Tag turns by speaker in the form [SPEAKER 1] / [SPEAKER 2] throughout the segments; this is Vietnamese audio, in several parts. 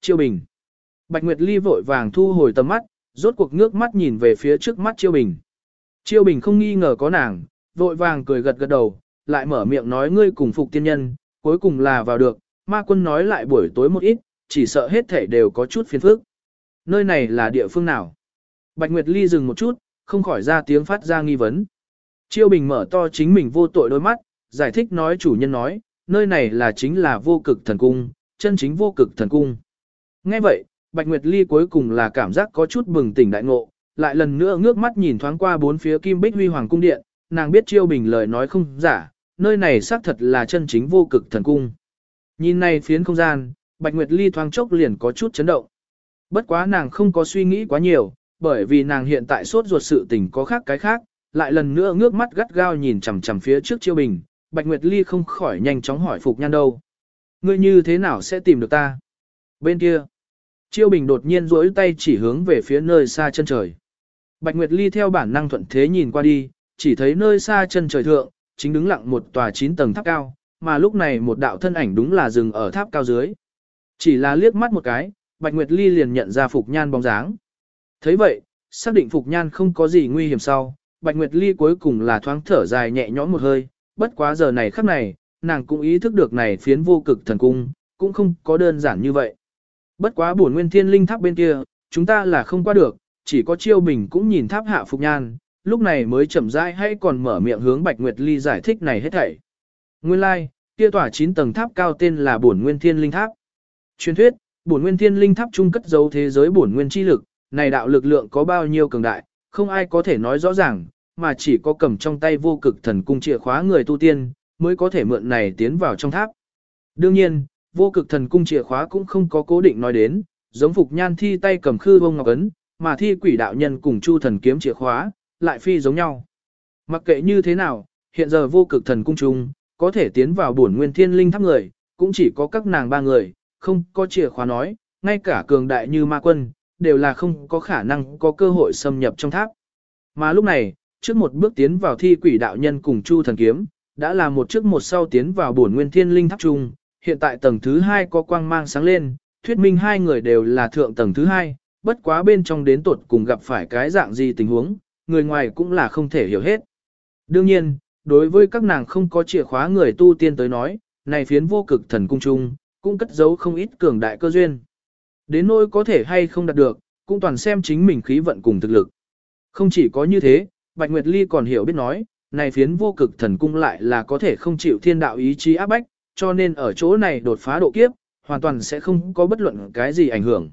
[SPEAKER 1] Chiêu Bình. Bạch Nguyệt Ly vội vàng thu hồi tầm mắt, rốt cuộc ngước mắt nhìn về phía trước mắt Chiêu Bình. Chiêu Bình không nghi ngờ có nàng, vội vàng cười gật gật đầu, lại mở miệng nói ngươi cùng phục tiên nhân, cuối cùng là vào được, ma quân nói lại buổi tối một ít, chỉ sợ hết thể đều có chút phiền phức. Nơi này là địa phương nào? Bạch Nguyệt Ly dừng một chút, không khỏi ra tiếng phát ra nghi vấn. Chiêu Bình mở to chính mình vô tội đôi mắt, giải thích nói chủ nhân nói, nơi này là chính là vô cực thần cung, chân chính vô cực thần cung. Nghe vậy, Bạch Nguyệt Ly cuối cùng là cảm giác có chút bừng tỉnh đại ngộ, lại lần nữa ngước mắt nhìn thoáng qua bốn phía kim bích huy hoàng cung điện, nàng biết Chiêu Bình lời nói không giả, nơi này xác thật là chân chính vô cực thần cung. Nhìn này phiến không gian, Bạch Nguyệt Ly thoáng chốc liền có chút chấn động. Bất quá nàng không có suy nghĩ quá nhiều, bởi vì nàng hiện tại sốt ruột sự tình có khác cái khác, lại lần nữa ngước mắt gắt gao nhìn chằm chằm phía trước Chiêu Bình, Bạch Nguyệt Ly không khỏi nhanh chóng hỏi Phục Nhan đâu. Ngươi như thế nào sẽ tìm được ta? Bên kia, Chiêu Bình đột nhiên duỗi tay chỉ hướng về phía nơi xa chân trời. Bạch Nguyệt Ly theo bản năng thuận thế nhìn qua đi, chỉ thấy nơi xa chân trời thượng, chính đứng lặng một tòa 9 tầng tháp cao, mà lúc này một đạo thân ảnh đúng là dừng ở tháp cao dưới. Chỉ là liếc mắt một cái, Bạch Nguyệt Ly liền nhận ra Phục Nhan bóng dáng. thấy vậy, xác định Phục Nhan không có gì nguy hiểm sau, Bạch Nguyệt Ly cuối cùng là thoáng thở dài nhẹ nhõm một hơi, bất quá giờ này khắc này, nàng cũng ý thức được này phiến vô cực thần cung, cũng không có đơn giản như vậy. Bất quá bổn nguyên thiên linh tháp bên kia, chúng ta là không qua được, chỉ có chiêu bình cũng nhìn tháp hạ Phục Nhan, lúc này mới chậm rãi hay còn mở miệng hướng Bạch Nguyệt Ly giải thích này hết thảy. Nguyên lai, like, kia tỏa 9 tầng tháp cao tên là Bổn Nguyên Thiên Linh Tháp. Truyền thuyết, Bổn Nguyên Thiên Linh Tháp trung cất giấu thế giới bổn nguyên chi lực, này đạo lực lượng có bao nhiêu cường đại, không ai có thể nói rõ ràng, mà chỉ có cầm trong tay vô cực thần cung chìa khóa người tu tiên, mới có thể mượn này tiến vào trong tháp. Đương nhiên, vô cực thần cung chìa khóa cũng không có cố định nói đến, giống phục nhan thi tay cầm khư bông ngọc ấn, mà thi quỷ đạo nhân cùng chu thần kiếm chìa khóa, lại phi giống nhau. Mặc kệ như thế nào, hiện giờ vô cực thần cung chung có thể tiến vào bổn nguyên thiên linh tháp người, cũng chỉ có các nàng ba người, không có chìa khóa nói, ngay cả cường đại như ma quân, đều là không có khả năng có cơ hội xâm nhập trong tháp. Mà lúc này, trước một bước tiến vào thi quỷ đạo nhân cùng chu thần kiếm, đã là một trước một sau tiến vào bổn nguyên thiên linh tháp chung hiện tại tầng thứ hai có quang mang sáng lên, thuyết minh hai người đều là thượng tầng thứ hai, bất quá bên trong đến tột cùng gặp phải cái dạng gì tình huống, người ngoài cũng là không thể hiểu hết. Đương nhiên, đối với các nàng không có chìa khóa người tu tiên tới nói, này phiến vô cực thần cung trung, cũng cất giấu không ít cường đại cơ duyên. Đến nỗi có thể hay không đạt được, cũng toàn xem chính mình khí vận cùng thực lực. Không chỉ có như thế, Bạch Nguyệt Ly còn hiểu biết nói, này phiến vô cực thần cung lại là có thể không chịu thiên đạo ý chí áp bách, cho nên ở chỗ này đột phá độ kiếp, hoàn toàn sẽ không có bất luận cái gì ảnh hưởng.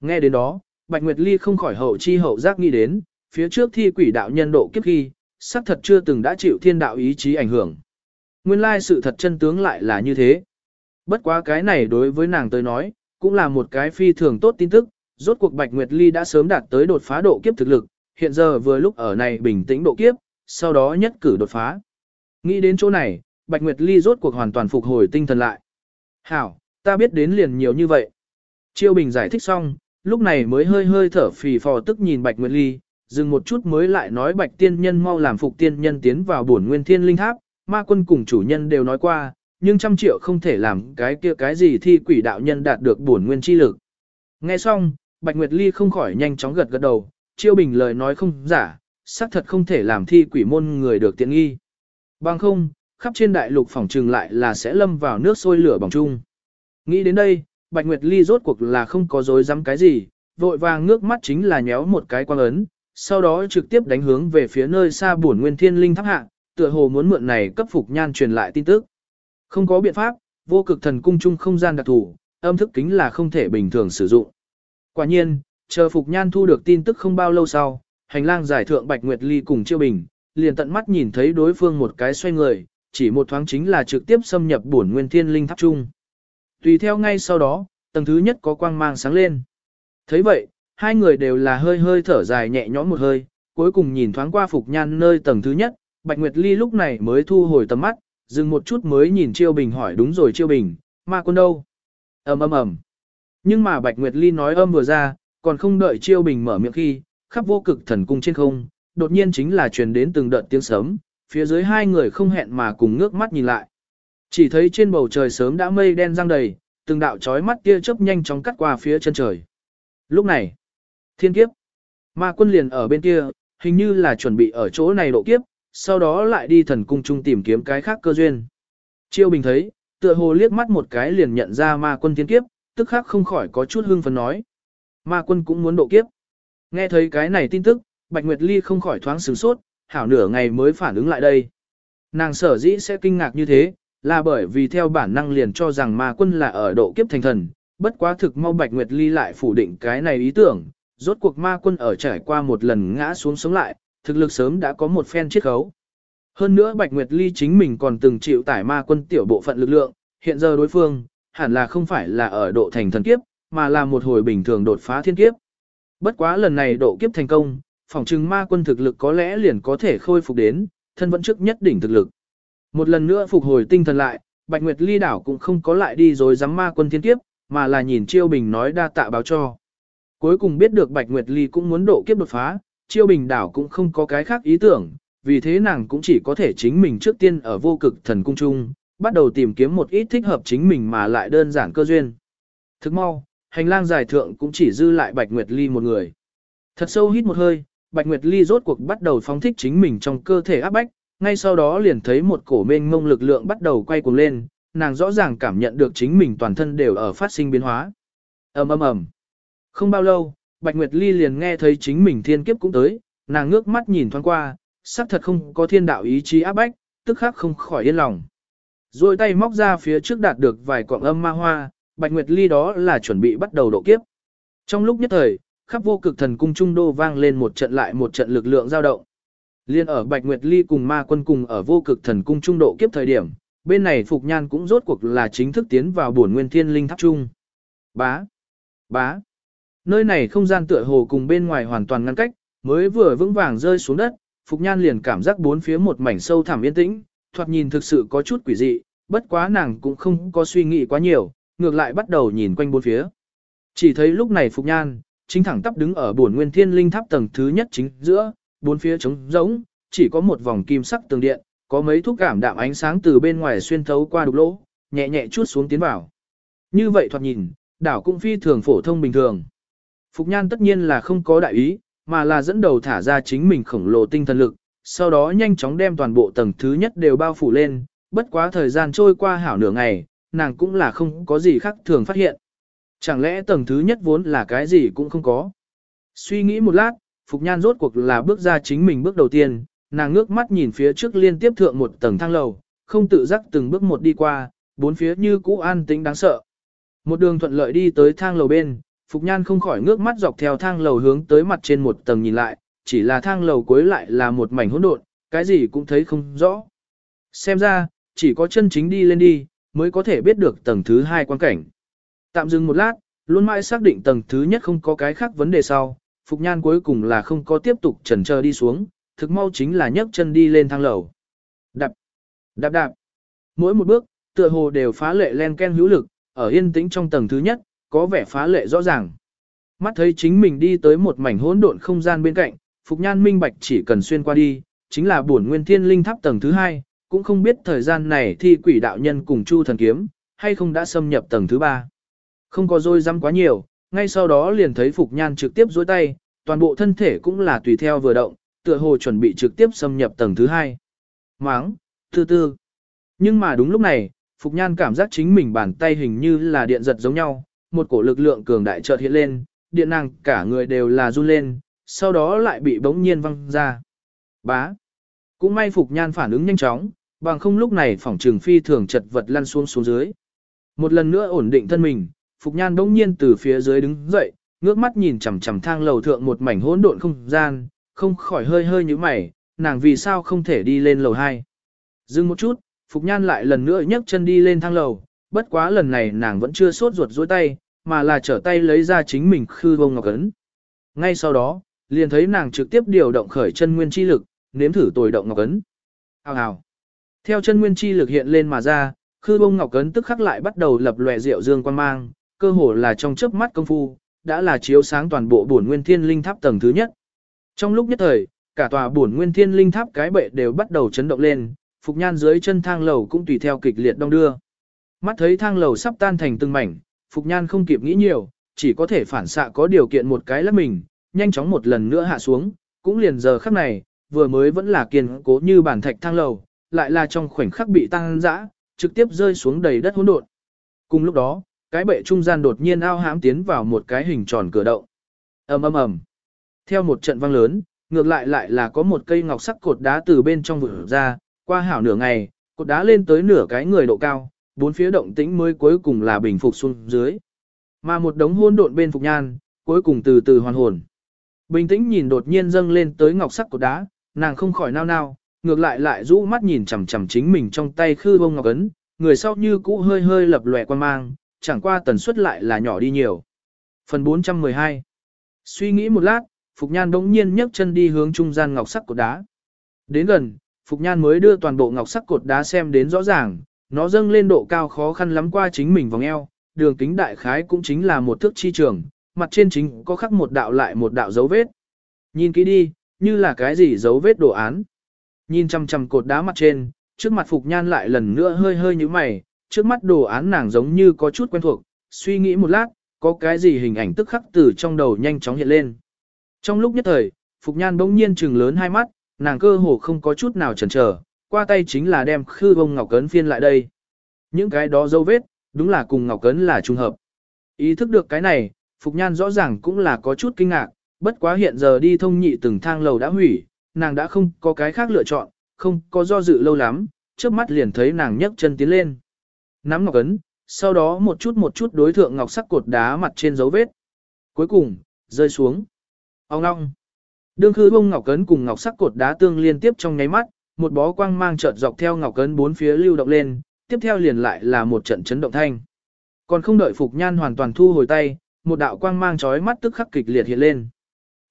[SPEAKER 1] Nghe đến đó, Bạch Nguyệt Ly không khỏi hậu chi hậu giác nghĩ đến, phía trước thi quỷ đạo nhân độ kiếp khi, xác thật chưa từng đã chịu thiên đạo ý chí ảnh hưởng. Nguyên lai sự thật chân tướng lại là như thế. Bất quá cái này đối với nàng tới nói, cũng là một cái phi thường tốt tin tức, rốt cuộc Bạch Nguyệt Ly đã sớm đạt tới đột phá độ kiếp thực lực, hiện giờ vừa lúc ở này bình tĩnh độ kiếp, sau đó nhất cử đột phá. Nghĩ đến chỗ này, Bạch Nguyệt Ly rốt cuộc hoàn toàn phục hồi tinh thần lại. Hảo, ta biết đến liền nhiều như vậy. Chiêu Bình giải thích xong, lúc này mới hơi hơi thở phì phò tức nhìn Bạch Nguyệt Ly, dừng một chút mới lại nói bạch tiên nhân mau làm phục tiên nhân tiến vào bổn nguyên thiên linh tháp, ma quân cùng chủ nhân đều nói qua, nhưng trăm triệu không thể làm cái kia cái gì thi quỷ đạo nhân đạt được bổn nguyên chi lực. Nghe xong, Bạch Nguyệt Ly không khỏi nhanh chóng gật gật đầu, chiêu bình lời nói không giả, xác thật không thể làm thi quỷ môn người được tiện nghi. Bằng không, khắp trên đại lục phòng trừng lại là sẽ lâm vào nước sôi lửa bỏng chung. Nghĩ đến đây, Bạch Nguyệt Ly rốt cuộc là không có dối dám cái gì, vội vàng ngước mắt chính là nhéo một cái quang ấn, sau đó trực tiếp đánh hướng về phía nơi xa buồn nguyên thiên linh tháp hạ, tựa hồ muốn mượn này cấp phục nhan truyền lại tin tức. Không có biện pháp, vô cực thần cung chung không gian đặc thù, âm thức kính là không thể bình thường sử dụng. Quả nhiên, chờ phục nhan thu được tin tức không bao lâu sau, hành lang giải thượng Bạch Nguyệt Ly cùng Chiêu Bình, liền tận mắt nhìn thấy đối phương một cái xoay người, chỉ một thoáng chính là trực tiếp xâm nhập bổn nguyên thiên linh tháp trung, Tùy theo ngay sau đó, tầng thứ nhất có quang mang sáng lên. thấy vậy, hai người đều là hơi hơi thở dài nhẹ nhõm một hơi, cuối cùng nhìn thoáng qua Phục Nhan nơi tầng thứ nhất, Bạch Nguyệt Ly lúc này mới thu hồi tầm mắt, dừng một chút mới nhìn Chiêu Bình hỏi đúng rồi Chiêu Bình, ma quân đâu? ầm ầm ầm. Nhưng mà Bạch Nguyệt Ly nói âm vừa ra, còn không đợi Chiêu Bình mở miệng khi, khắp vô cực thần cung trên không, đột nhiên chính là truyền đến từng đợt tiếng sớm, phía dưới hai người không hẹn mà cùng ngước mắt nhìn lại. Chỉ thấy trên bầu trời sớm đã mây đen răng đầy, từng đạo chói mắt tia chớp nhanh chóng cắt qua phía chân trời. Lúc này, thiên kiếp, ma quân liền ở bên kia, hình như là chuẩn bị ở chỗ này độ kiếp, sau đó lại đi thần cung trung tìm kiếm cái khác cơ duyên. Chiêu bình thấy, tựa hồ liếc mắt một cái liền nhận ra ma quân thiên kiếp, tức khắc không khỏi có chút hưng phấn nói. Ma quân cũng muốn độ kiếp. Nghe thấy cái này tin tức, Bạch Nguyệt Ly không khỏi thoáng sửng sốt, hảo nửa ngày mới phản ứng lại đây. Nàng sở dĩ sẽ kinh ngạc như thế, là bởi vì theo bản năng liền cho rằng ma quân là ở độ kiếp thành thần, bất quá thực mau Bạch Nguyệt Ly lại phủ định cái này ý tưởng, rốt cuộc ma quân ở trải qua một lần ngã xuống sống lại, thực lực sớm đã có một phen chiết khấu. Hơn nữa Bạch Nguyệt Ly chính mình còn từng chịu tải ma quân tiểu bộ phận lực lượng, hiện giờ đối phương, hẳn là không phải là ở độ thành thần kiếp, mà là một hồi bình thường đột phá thiên kiếp. Bất quá lần này độ kiếp thành công, phòng trừng ma quân thực lực có lẽ liền có thể khôi phục đến, thân vẫn trước nhất đỉnh thực lực. Một lần nữa phục hồi tinh thần lại, Bạch Nguyệt Ly đảo cũng không có lại đi rồi dám ma quân thiên kiếp, mà là nhìn Chiêu Bình nói đa tạ báo cho. Cuối cùng biết được Bạch Nguyệt Ly cũng muốn độ kiếp đột phá, Chiêu Bình đảo cũng không có cái khác ý tưởng, vì thế nàng cũng chỉ có thể chính mình trước tiên ở vô cực thần cung trung, bắt đầu tìm kiếm một ít thích hợp chính mình mà lại đơn giản cơ duyên. Thức mau, hành lang dài thượng cũng chỉ dư lại Bạch Nguyệt Ly một người. Thật sâu hít một hơi, Bạch Nguyệt Ly rốt cuộc bắt đầu phóng thích chính mình trong cơ thể áp bách, ngay sau đó liền thấy một cổ mênh mông lực lượng bắt đầu quay cuồng lên, nàng rõ ràng cảm nhận được chính mình toàn thân đều ở phát sinh biến hóa. ầm ầm ầm. Không bao lâu, Bạch Nguyệt Ly liền nghe thấy chính mình thiên kiếp cũng tới, nàng ngước mắt nhìn thoáng qua, xác thật không có thiên đạo ý chí áp bách, tức khắc không khỏi yên lòng. Rồi tay móc ra phía trước đạt được vài quặng âm ma hoa, Bạch Nguyệt Ly đó là chuẩn bị bắt đầu độ kiếp. Trong lúc nhất thời, khắp vô cực thần cung trung đô vang lên một trận lại một trận lực lượng dao động. Liên ở Bạch Nguyệt Ly cùng ma quân cùng ở vô cực thần cung trung độ kiếp thời điểm, bên này Phục Nhan cũng rốt cuộc là chính thức tiến vào bổn nguyên thiên linh tháp trung. Bá! Bá! Nơi này không gian tựa hồ cùng bên ngoài hoàn toàn ngăn cách, mới vừa vững vàng rơi xuống đất, Phục Nhan liền cảm giác bốn phía một mảnh sâu thẳm yên tĩnh, thoạt nhìn thực sự có chút quỷ dị, bất quá nàng cũng không có suy nghĩ quá nhiều, ngược lại bắt đầu nhìn quanh bốn phía. Chỉ thấy lúc này Phục Nhan, chính thẳng tắp đứng ở bổn nguyên thiên linh tháp tầng thứ nhất chính giữa, bốn phía trống rỗng, chỉ có một vòng kim sắc tường điện, có mấy thuốc cảm đạm ánh sáng từ bên ngoài xuyên thấu qua đục lỗ, nhẹ nhẹ chút xuống tiến vào. Như vậy thoạt nhìn, đảo cũng phi thường phổ thông bình thường. Phục Nhan tất nhiên là không có đại ý, mà là dẫn đầu thả ra chính mình khổng lồ tinh thần lực, sau đó nhanh chóng đem toàn bộ tầng thứ nhất đều bao phủ lên, bất quá thời gian trôi qua hảo nửa ngày, nàng cũng là không có gì khác thường phát hiện. Chẳng lẽ tầng thứ nhất vốn là cái gì cũng không có. Suy nghĩ một lát, Phục Nhan rốt cuộc là bước ra chính mình bước đầu tiên, nàng ngước mắt nhìn phía trước liên tiếp thượng một tầng thang lầu, không tự giác từng bước một đi qua, bốn phía như cũ an tĩnh đáng sợ. Một đường thuận lợi đi tới thang lầu bên, Phục Nhan không khỏi ngước mắt dọc theo thang lầu hướng tới mặt trên một tầng nhìn lại, chỉ là thang lầu cuối lại là một mảnh hỗn độn, cái gì cũng thấy không rõ. Xem ra, chỉ có chân chính đi lên đi, mới có thể biết được tầng thứ hai quan cảnh. Tạm dừng một lát, luôn mãi xác định tầng thứ nhất không có cái khác vấn đề sau, Phục Nhan cuối cùng là không có tiếp tục chần chờ đi xuống, thực mau chính là nhấc chân đi lên thang lầu. Đạp, đạp đạp. Mỗi một bước, tựa hồ đều phá lệ len ken hữu lực, ở yên tĩnh trong tầng thứ nhất, có vẻ phá lệ rõ ràng. Mắt thấy chính mình đi tới một mảnh hỗn độn không gian bên cạnh, Phục Nhan minh bạch chỉ cần xuyên qua đi, chính là bổn nguyên thiên linh tháp tầng thứ hai, cũng không biết thời gian này thi quỷ đạo nhân cùng Chu thần kiếm, hay không đã xâm nhập tầng thứ ba. Không có dôi dăm quá nhiều, ngay sau đó liền thấy Phục Nhan trực tiếp dối tay, toàn bộ thân thể cũng là tùy theo vừa động, tựa hồ chuẩn bị trực tiếp xâm nhập tầng thứ hai. Máng, tư tư. Nhưng mà đúng lúc này, Phục Nhan cảm giác chính mình bàn tay hình như là điện giật giống nhau, một cổ lực lượng cường đại chợt hiện lên, điện năng cả người đều là run lên, sau đó lại bị bỗng nhiên văng ra. Bá. Cũng may Phục Nhan phản ứng nhanh chóng, bằng không lúc này phỏng trường phi thường chật vật lăn xuống xuống dưới. Một lần nữa ổn định thân mình, Phục Nhan bỗng nhiên từ phía dưới đứng dậy, ngước mắt nhìn chằm chằm thang lầu thượng một mảnh hỗn độn không gian, không khỏi hơi hơi như mày, nàng vì sao không thể đi lên lầu 2. Dừng một chút, Phục Nhan lại lần nữa nhấc chân đi lên thang lầu, bất quá lần này nàng vẫn chưa sốt ruột dối tay, mà là trở tay lấy ra chính mình khư bông ngọc ấn. Ngay sau đó, liền thấy nàng trực tiếp điều động khởi chân nguyên chi lực, nếm thử tồi động ngọc ấn. Hào hào. Theo chân nguyên chi lực hiện lên mà ra, khư bông ngọc ấn tức khắc lại bắt đầu lập lòe rượu dương quan mang, cơ hồ là trong chớp mắt công phu, đã là chiếu sáng toàn bộ bổn nguyên thiên linh tháp tầng thứ nhất. Trong lúc nhất thời, cả tòa bổn nguyên thiên linh tháp cái bệ đều bắt đầu chấn động lên, phục nhan dưới chân thang lầu cũng tùy theo kịch liệt đông đưa. Mắt thấy thang lầu sắp tan thành từng mảnh, Phục Nhan không kịp nghĩ nhiều, chỉ có thể phản xạ có điều kiện một cái lắp mình, nhanh chóng một lần nữa hạ xuống, cũng liền giờ khắc này, vừa mới vẫn là kiên cố như bản thạch thang lầu, lại là trong khoảnh khắc bị tăng dã, trực tiếp rơi xuống đầy đất hỗn độn. Cùng lúc đó, cái bệ trung gian đột nhiên ao hãm tiến vào một cái hình tròn cửa động. ầm ầm ầm. Theo một trận vang lớn, ngược lại lại là có một cây ngọc sắc cột đá từ bên trong vụt ra, qua hảo nửa ngày, cột đá lên tới nửa cái người độ cao, bốn phía động tĩnh mới cuối cùng là bình phục xuống dưới. Mà một đống hôn độn bên phục nhan, cuối cùng từ từ hoàn hồn. Bình tĩnh nhìn đột nhiên dâng lên tới ngọc sắc cột đá, nàng không khỏi nao nao, ngược lại lại rũ mắt nhìn chằm chằm chính mình trong tay khư bông ngọc ấn, người sau như cũ hơi hơi lập lòe quan mang, chẳng qua tần suất lại là nhỏ đi nhiều. Phần 412 Suy nghĩ một lát, Phục Nhan đống nhiên nhấc chân đi hướng trung gian ngọc sắc cột đá. Đến gần, Phục Nhan mới đưa toàn bộ ngọc sắc cột đá xem đến rõ ràng, nó dâng lên độ cao khó khăn lắm qua chính mình vòng eo, đường kính đại khái cũng chính là một thước chi trường, mặt trên chính có khắc một đạo lại một đạo dấu vết. Nhìn kỹ đi, như là cái gì dấu vết đồ án. Nhìn chăm chăm cột đá mặt trên, trước mặt Phục Nhan lại lần nữa hơi hơi như mày, trước mắt đồ án nàng giống như có chút quen thuộc, suy nghĩ một lát, có cái gì hình ảnh tức khắc từ trong đầu nhanh chóng hiện lên. Trong lúc nhất thời, Phục Nhan bỗng nhiên trừng lớn hai mắt, nàng cơ hồ không có chút nào chần chờ, qua tay chính là đem khư bông ngọc cấn phiên lại đây. Những cái đó dấu vết, đúng là cùng ngọc cấn là trùng hợp. Ý thức được cái này, Phục Nhan rõ ràng cũng là có chút kinh ngạc, bất quá hiện giờ đi thông nhị từng thang lầu đã hủy, nàng đã không có cái khác lựa chọn, không có do dự lâu lắm, trước mắt liền thấy nàng nhấc chân tiến lên. Nắm ngọc ấn, sau đó một chút một chút đối thượng ngọc sắc cột đá mặt trên dấu vết. Cuối cùng, rơi xuống. Ông ngong. Đương khư bông ngọc ấn cùng ngọc sắc cột đá tương liên tiếp trong nháy mắt, một bó quang mang chợt dọc theo ngọc ấn bốn phía lưu động lên, tiếp theo liền lại là một trận chấn động thanh. Còn không đợi Phục Nhan hoàn toàn thu hồi tay, một đạo quang mang chói mắt tức khắc kịch liệt hiện lên.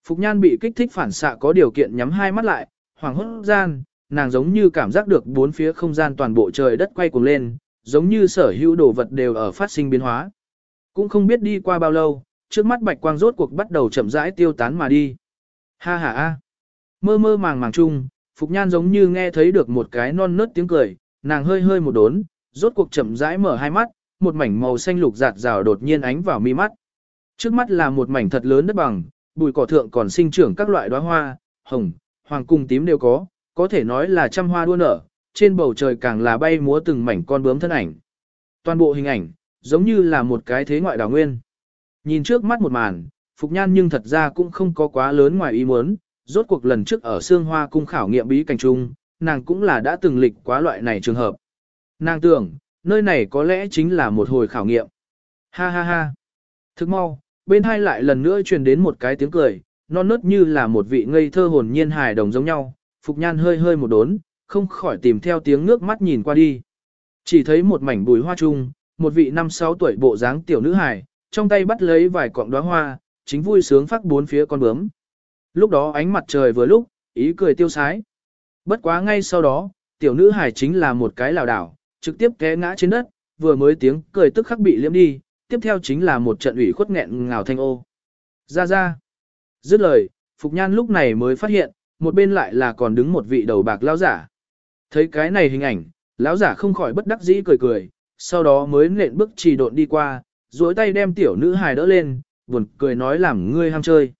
[SPEAKER 1] Phục Nhan bị kích thích phản xạ có điều kiện nhắm hai mắt lại, hoàng hốt gian, nàng giống như cảm giác được bốn phía không gian toàn bộ trời đất quay cuồng lên, giống như sở hữu đồ vật đều ở phát sinh biến hóa. Cũng không biết đi qua bao lâu, trước mắt bạch quang rốt cuộc bắt đầu chậm rãi tiêu tán mà đi. Ha ha a. Mơ mơ màng màng chung, Phục Nhan giống như nghe thấy được một cái non nớt tiếng cười, nàng hơi hơi một đốn, rốt cuộc chậm rãi mở hai mắt, một mảnh màu xanh lục rạt rào đột nhiên ánh vào mi mắt. Trước mắt là một mảnh thật lớn đất bằng, bùi cỏ thượng còn sinh trưởng các loại đóa hoa, hồng, hoàng cung tím đều có, có thể nói là trăm hoa đua nở, trên bầu trời càng là bay múa từng mảnh con bướm thân ảnh. Toàn bộ hình ảnh, giống như là một cái thế ngoại đảo nguyên. Nhìn trước mắt một màn, Phục Nhan nhưng thật ra cũng không có quá lớn ngoài ý muốn, rốt cuộc lần trước ở Sương Hoa cung khảo nghiệm bí cảnh trung, nàng cũng là đã từng lịch quá loại này trường hợp. Nàng tưởng, nơi này có lẽ chính là một hồi khảo nghiệm. Ha ha ha. Thức mau, bên hai lại lần nữa truyền đến một cái tiếng cười, non nớt như là một vị ngây thơ hồn nhiên hài đồng giống nhau, Phục Nhan hơi hơi một đốn, không khỏi tìm theo tiếng nước mắt nhìn qua đi. Chỉ thấy một mảnh bùi hoa chung, một vị năm sáu tuổi bộ dáng tiểu nữ hài, trong tay bắt lấy vài cọng đóa hoa, chính vui sướng phát bốn phía con bướm. Lúc đó ánh mặt trời vừa lúc, ý cười tiêu sái. Bất quá ngay sau đó, tiểu nữ hài chính là một cái lảo đảo, trực tiếp té ngã trên đất, vừa mới tiếng cười tức khắc bị liếm đi, tiếp theo chính là một trận ủy khuất nghẹn ngào thanh ô. Ra ra. Dứt lời, Phục Nhan lúc này mới phát hiện, một bên lại là còn đứng một vị đầu bạc lão giả. Thấy cái này hình ảnh, lão giả không khỏi bất đắc dĩ cười cười, sau đó mới nện bước trì độn đi qua, duỗi tay đem tiểu nữ hài đỡ lên, buồn cười nói làm ngươi ham chơi.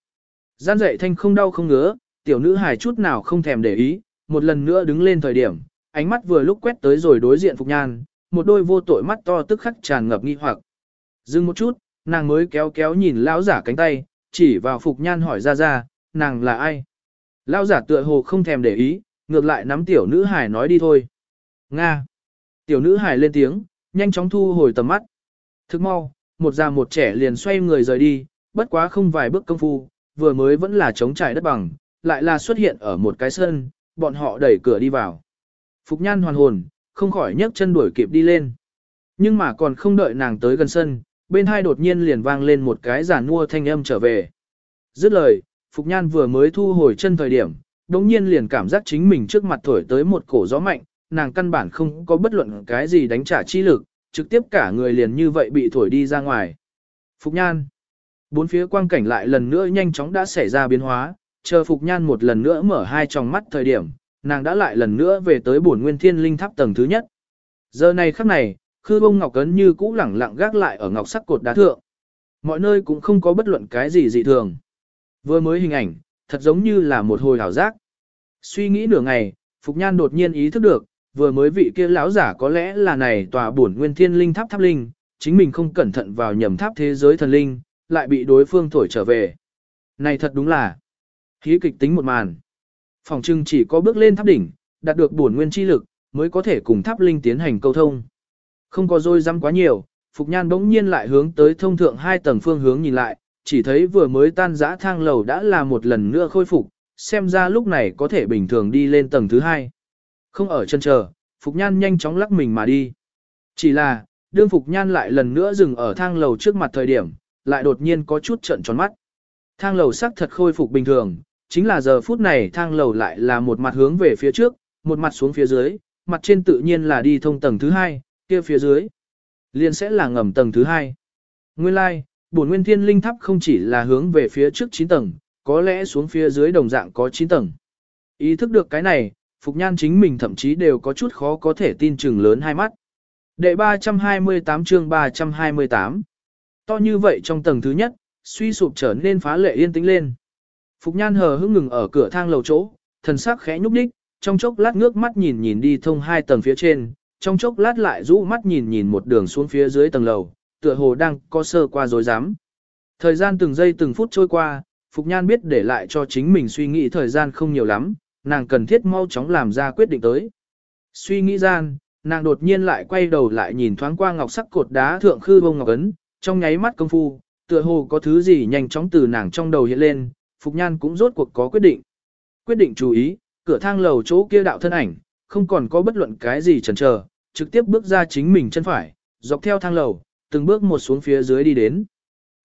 [SPEAKER 1] Gian dậy thanh không đau không ngứa, tiểu nữ hài chút nào không thèm để ý, một lần nữa đứng lên thời điểm, ánh mắt vừa lúc quét tới rồi đối diện Phục Nhan, một đôi vô tội mắt to tức khắc tràn ngập nghi hoặc. Dừng một chút, nàng mới kéo kéo nhìn lão giả cánh tay, chỉ vào Phục Nhan hỏi ra ra, nàng là ai? Lão giả tựa hồ không thèm để ý, ngược lại nắm tiểu nữ hải nói đi thôi. Nga. Tiểu nữ hải lên tiếng, nhanh chóng thu hồi tầm mắt. Thức mau, một già một trẻ liền xoay người rời đi, bất quá không vài bước công phu, vừa mới vẫn là chống trải đất bằng, lại là xuất hiện ở một cái sân, bọn họ đẩy cửa đi vào. Phục nhan hoàn hồn, không khỏi nhấc chân đuổi kịp đi lên. Nhưng mà còn không đợi nàng tới gần sân, bên hai đột nhiên liền vang lên một cái giả nua thanh âm trở về. Dứt lời, Phục Nhan vừa mới thu hồi chân thời điểm, đồng nhiên liền cảm giác chính mình trước mặt thổi tới một cổ gió mạnh, nàng căn bản không có bất luận cái gì đánh trả chi lực, trực tiếp cả người liền như vậy bị thổi đi ra ngoài. Phục Nhan Bốn phía quang cảnh lại lần nữa nhanh chóng đã xảy ra biến hóa, chờ Phục Nhan một lần nữa mở hai tròng mắt thời điểm, nàng đã lại lần nữa về tới bổn nguyên thiên linh tháp tầng thứ nhất. Giờ này khắc này, khư bông ngọc cấn như cũ lẳng lặng gác lại ở ngọc sắc cột đá thượng. Mọi nơi cũng không có bất luận cái gì dị thường. Vừa mới hình ảnh, thật giống như là một hồi hảo giác. Suy nghĩ nửa ngày, Phục Nhan đột nhiên ý thức được, vừa mới vị kia lão giả có lẽ là này tòa bổn nguyên thiên linh tháp tháp linh, chính mình không cẩn thận vào nhầm tháp thế giới thần linh, lại bị đối phương thổi trở về. Này thật đúng là khí kịch tính một màn. Phòng trưng chỉ có bước lên tháp đỉnh, đạt được bổn nguyên chi lực, mới có thể cùng tháp linh tiến hành câu thông. Không có dôi dăm quá nhiều, Phục Nhan bỗng nhiên lại hướng tới thông thượng hai tầng phương hướng nhìn lại, chỉ thấy vừa mới tan dã thang lầu đã là một lần nữa khôi phục, xem ra lúc này có thể bình thường đi lên tầng thứ hai. Không ở chân chờ, Phục Nhan nhanh chóng lắc mình mà đi. Chỉ là, đương Phục Nhan lại lần nữa dừng ở thang lầu trước mặt thời điểm, lại đột nhiên có chút trận tròn mắt. Thang lầu sắc thật khôi phục bình thường, chính là giờ phút này thang lầu lại là một mặt hướng về phía trước, một mặt xuống phía dưới, mặt trên tự nhiên là đi thông tầng thứ hai, kia phía dưới. Liên sẽ là ngầm tầng thứ hai. Nguyên lai, like, bổn nguyên thiên linh tháp không chỉ là hướng về phía trước 9 tầng, có lẽ xuống phía dưới đồng dạng có 9 tầng. Ý thức được cái này, Phục Nhan chính mình thậm chí đều có chút khó có thể tin chừng lớn hai mắt. Đệ 328 chương 328 To như vậy trong tầng thứ nhất, suy sụp trở nên phá lệ yên tĩnh lên. Phục Nhan hờ hững ngừng ở cửa thang lầu chỗ, thần sắc khẽ nhúc nhích, trong chốc lát ngước mắt nhìn nhìn đi thông hai tầng phía trên, trong chốc lát lại rũ mắt nhìn nhìn một đường xuống phía dưới tầng lầu, tựa hồ đang có sơ qua dối dám. Thời gian từng giây từng phút trôi qua, Phục Nhan biết để lại cho chính mình suy nghĩ thời gian không nhiều lắm, nàng cần thiết mau chóng làm ra quyết định tới. Suy nghĩ gian, nàng đột nhiên lại quay đầu lại nhìn thoáng qua ngọc sắc cột đá thượng khư bông ngọc ấn, trong nháy mắt công phu, tựa hồ có thứ gì nhanh chóng từ nàng trong đầu hiện lên, Phục Nhan cũng rốt cuộc có quyết định. Quyết định chú ý, cửa thang lầu chỗ kia đạo thân ảnh, không còn có bất luận cái gì chần chờ, trực tiếp bước ra chính mình chân phải, dọc theo thang lầu, từng bước một xuống phía dưới đi đến.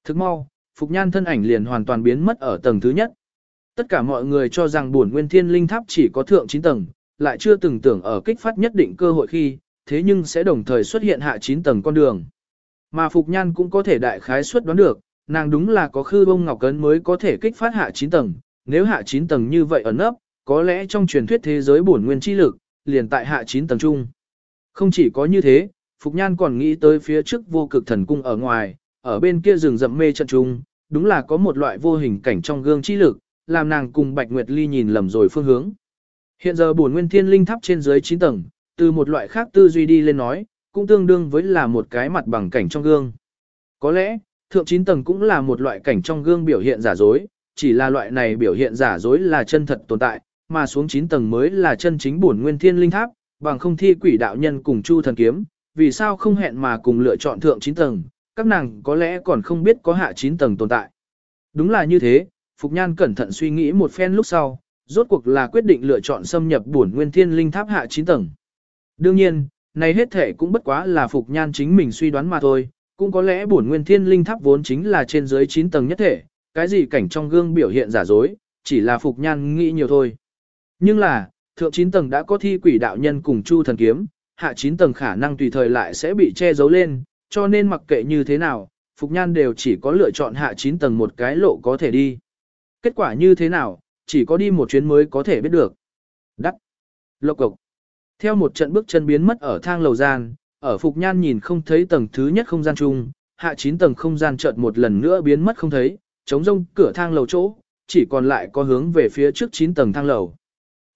[SPEAKER 1] Thức mau, Phục Nhan thân ảnh liền hoàn toàn biến mất ở tầng thứ nhất. Tất cả mọi người cho rằng buồn nguyên thiên linh tháp chỉ có thượng 9 tầng, lại chưa từng tưởng ở kích phát nhất định cơ hội khi, thế nhưng sẽ đồng thời xuất hiện hạ 9 tầng con đường. Mà Phục Nhan cũng có thể đại khái suất đoán được, nàng đúng là có khư bông ngọc cấn mới có thể kích phát hạ 9 tầng, nếu hạ 9 tầng như vậy ẩn ấp, có lẽ trong truyền thuyết thế giới bổn nguyên chi lực, liền tại hạ 9 tầng chung. Không chỉ có như thế, Phục Nhan còn nghĩ tới phía trước vô cực thần cung ở ngoài, ở bên kia rừng rậm mê trận trung, đúng là có một loại vô hình cảnh trong gương chi lực, làm nàng cùng Bạch Nguyệt Ly nhìn lầm rồi phương hướng. Hiện giờ bổn nguyên thiên linh tháp trên dưới 9 tầng, từ một loại khác tư duy đi lên nói, cũng tương đương với là một cái mặt bằng cảnh trong gương. Có lẽ, thượng 9 tầng cũng là một loại cảnh trong gương biểu hiện giả dối, chỉ là loại này biểu hiện giả dối là chân thật tồn tại, mà xuống 9 tầng mới là chân chính bổn nguyên thiên linh tháp, bằng không thi quỷ đạo nhân cùng chu thần kiếm, vì sao không hẹn mà cùng lựa chọn thượng 9 tầng, các nàng có lẽ còn không biết có hạ 9 tầng tồn tại. Đúng là như thế, Phục Nhan cẩn thận suy nghĩ một phen lúc sau, rốt cuộc là quyết định lựa chọn xâm nhập bổn nguyên thiên linh tháp hạ 9 tầng. Đương nhiên, này hết thể cũng bất quá là Phục Nhan chính mình suy đoán mà thôi, cũng có lẽ bổn nguyên thiên linh tháp vốn chính là trên dưới 9 tầng nhất thể, cái gì cảnh trong gương biểu hiện giả dối, chỉ là Phục Nhan nghĩ nhiều thôi. Nhưng là, thượng 9 tầng đã có thi quỷ đạo nhân cùng chu thần kiếm, hạ 9 tầng khả năng tùy thời lại sẽ bị che giấu lên, cho nên mặc kệ như thế nào, Phục Nhan đều chỉ có lựa chọn hạ 9 tầng một cái lộ có thể đi. Kết quả như thế nào, chỉ có đi một chuyến mới có thể biết được. Đắc. Lộc cộc. Theo một trận bước chân biến mất ở thang lầu gian, ở Phục Nhan nhìn không thấy tầng thứ nhất không gian chung, hạ 9 tầng không gian chợt một lần nữa biến mất không thấy, chống rông cửa thang lầu chỗ, chỉ còn lại có hướng về phía trước 9 tầng thang lầu.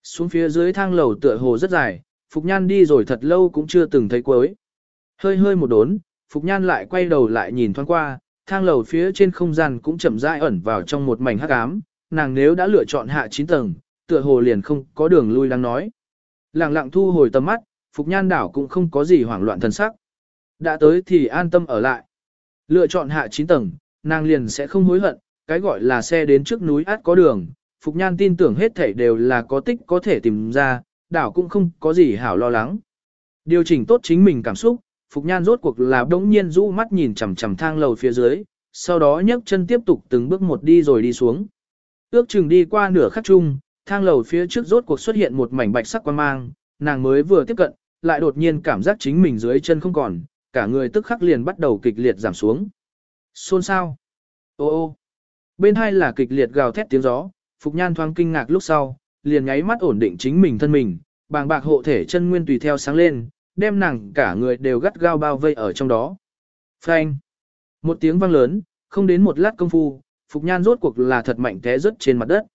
[SPEAKER 1] Xuống phía dưới thang lầu tựa hồ rất dài, Phục Nhan đi rồi thật lâu cũng chưa từng thấy cuối. Hơi hơi một đốn, Phục Nhan lại quay đầu lại nhìn thoáng qua, thang lầu phía trên không gian cũng chậm rãi ẩn vào trong một mảnh hắc ám, nàng nếu đã lựa chọn hạ 9 tầng, tựa hồ liền không có đường lui đang nói. Lặng lặng thu hồi tầm mắt, Phục Nhan đảo cũng không có gì hoảng loạn thần sắc. Đã tới thì an tâm ở lại. Lựa chọn hạ 9 tầng, nàng liền sẽ không hối hận, cái gọi là xe đến trước núi át có đường. Phục Nhan tin tưởng hết thảy đều là có tích có thể tìm ra, đảo cũng không có gì hảo lo lắng. Điều chỉnh tốt chính mình cảm xúc, Phục Nhan rốt cuộc là đống nhiên rũ mắt nhìn chằm chằm thang lầu phía dưới, sau đó nhấc chân tiếp tục từng bước một đi rồi đi xuống. Ước chừng đi qua nửa khắc chung, thang lầu phía trước rốt cuộc xuất hiện một mảnh bạch sắc quan mang, nàng mới vừa tiếp cận, lại đột nhiên cảm giác chính mình dưới chân không còn, cả người tức khắc liền bắt đầu kịch liệt giảm xuống. Xôn sao? Ô ô! Bên hai là kịch liệt gào thét tiếng gió, Phục Nhan thoáng kinh ngạc lúc sau, liền nháy mắt ổn định chính mình thân mình, bàng bạc hộ thể chân nguyên tùy theo sáng lên, đem nàng cả người đều gắt gao bao vây ở trong đó. Phanh! Một tiếng vang lớn, không đến một lát công phu, Phục Nhan rốt cuộc là thật mạnh té rớt trên mặt đất.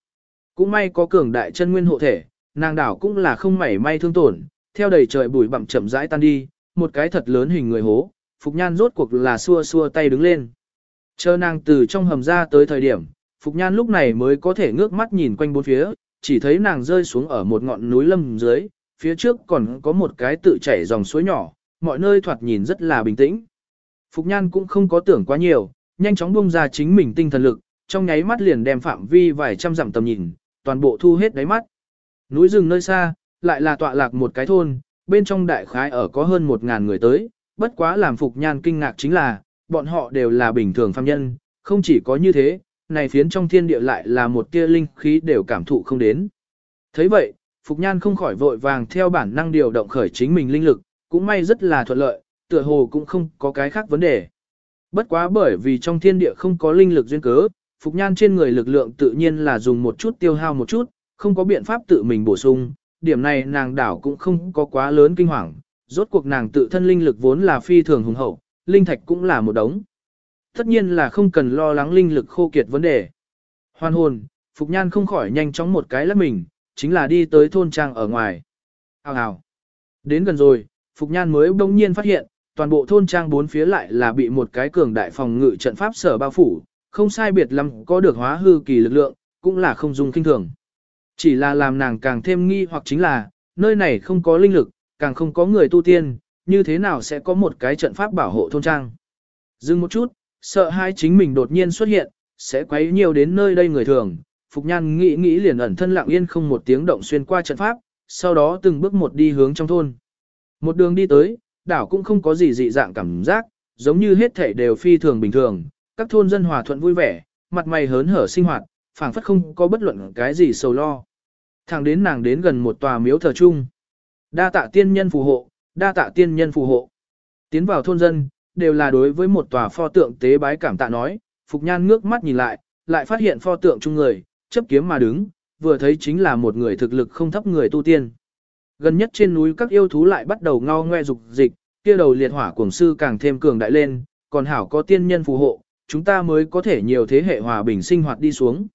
[SPEAKER 1] Cũng may có cường đại chân nguyên hộ thể, nàng đảo cũng là không mảy may thương tổn, theo đầy trời bụi bặm chậm rãi tan đi, một cái thật lớn hình người hố, Phục Nhan rốt cuộc là xua xua tay đứng lên. Chờ nàng từ trong hầm ra tới thời điểm, Phục Nhan lúc này mới có thể ngước mắt nhìn quanh bốn phía, chỉ thấy nàng rơi xuống ở một ngọn núi lâm dưới, phía trước còn có một cái tự chảy dòng suối nhỏ, mọi nơi thoạt nhìn rất là bình tĩnh. Phục Nhan cũng không có tưởng quá nhiều, nhanh chóng buông ra chính mình tinh thần lực, trong nháy mắt liền đem phạm vi vài trăm dặm tầm nhìn, toàn bộ thu hết đáy mắt. Núi rừng nơi xa, lại là tọa lạc một cái thôn, bên trong đại khái ở có hơn một ngàn người tới, bất quá làm Phục Nhan kinh ngạc chính là, bọn họ đều là bình thường phàm nhân, không chỉ có như thế, này phiến trong thiên địa lại là một tia linh khí đều cảm thụ không đến. thấy vậy, Phục Nhan không khỏi vội vàng theo bản năng điều động khởi chính mình linh lực, cũng may rất là thuận lợi, tựa hồ cũng không có cái khác vấn đề. Bất quá bởi vì trong thiên địa không có linh lực duyên cớ, Phục Nhan trên người lực lượng tự nhiên là dùng một chút tiêu hao một chút, không có biện pháp tự mình bổ sung, điểm này nàng đảo cũng không có quá lớn kinh hoàng, rốt cuộc nàng tự thân linh lực vốn là phi thường hùng hậu, linh thạch cũng là một đống. Tất nhiên là không cần lo lắng linh lực khô kiệt vấn đề. Hoàn hồn, Phục Nhan không khỏi nhanh chóng một cái lắc mình, chính là đi tới thôn trang ở ngoài. Hào hào. Đến gần rồi, Phục Nhan mới đông nhiên phát hiện, toàn bộ thôn trang bốn phía lại là bị một cái cường đại phòng ngự trận pháp sở bao phủ, không sai biệt lắm có được hóa hư kỳ lực lượng, cũng là không dùng kinh thường. Chỉ là làm nàng càng thêm nghi hoặc chính là, nơi này không có linh lực, càng không có người tu tiên, như thế nào sẽ có một cái trận pháp bảo hộ thôn trang. Dừng một chút, sợ hai chính mình đột nhiên xuất hiện, sẽ quấy nhiều đến nơi đây người thường. Phục Nhan nghĩ nghĩ liền ẩn thân lặng yên không một tiếng động xuyên qua trận pháp, sau đó từng bước một đi hướng trong thôn. Một đường đi tới, đảo cũng không có gì dị dạng cảm giác, giống như hết thảy đều phi thường bình thường, các thôn dân hòa thuận vui vẻ, mặt mày hớn hở sinh hoạt, phảng phất không có bất luận cái gì sầu lo. Thẳng đến nàng đến gần một tòa miếu thờ chung. Đa tạ tiên nhân phù hộ, đa tạ tiên nhân phù hộ. Tiến vào thôn dân, đều là đối với một tòa pho tượng tế bái cảm tạ nói, Phục Nhan ngước mắt nhìn lại, lại phát hiện pho tượng chung người, chấp kiếm mà đứng, vừa thấy chính là một người thực lực không thấp người tu tiên. Gần nhất trên núi các yêu thú lại bắt đầu ngao ngoe dục dịch, kia đầu liệt hỏa cuồng sư càng thêm cường đại lên, còn hảo có tiên nhân phù hộ, chúng ta mới có thể nhiều thế hệ hòa bình sinh hoạt đi xuống.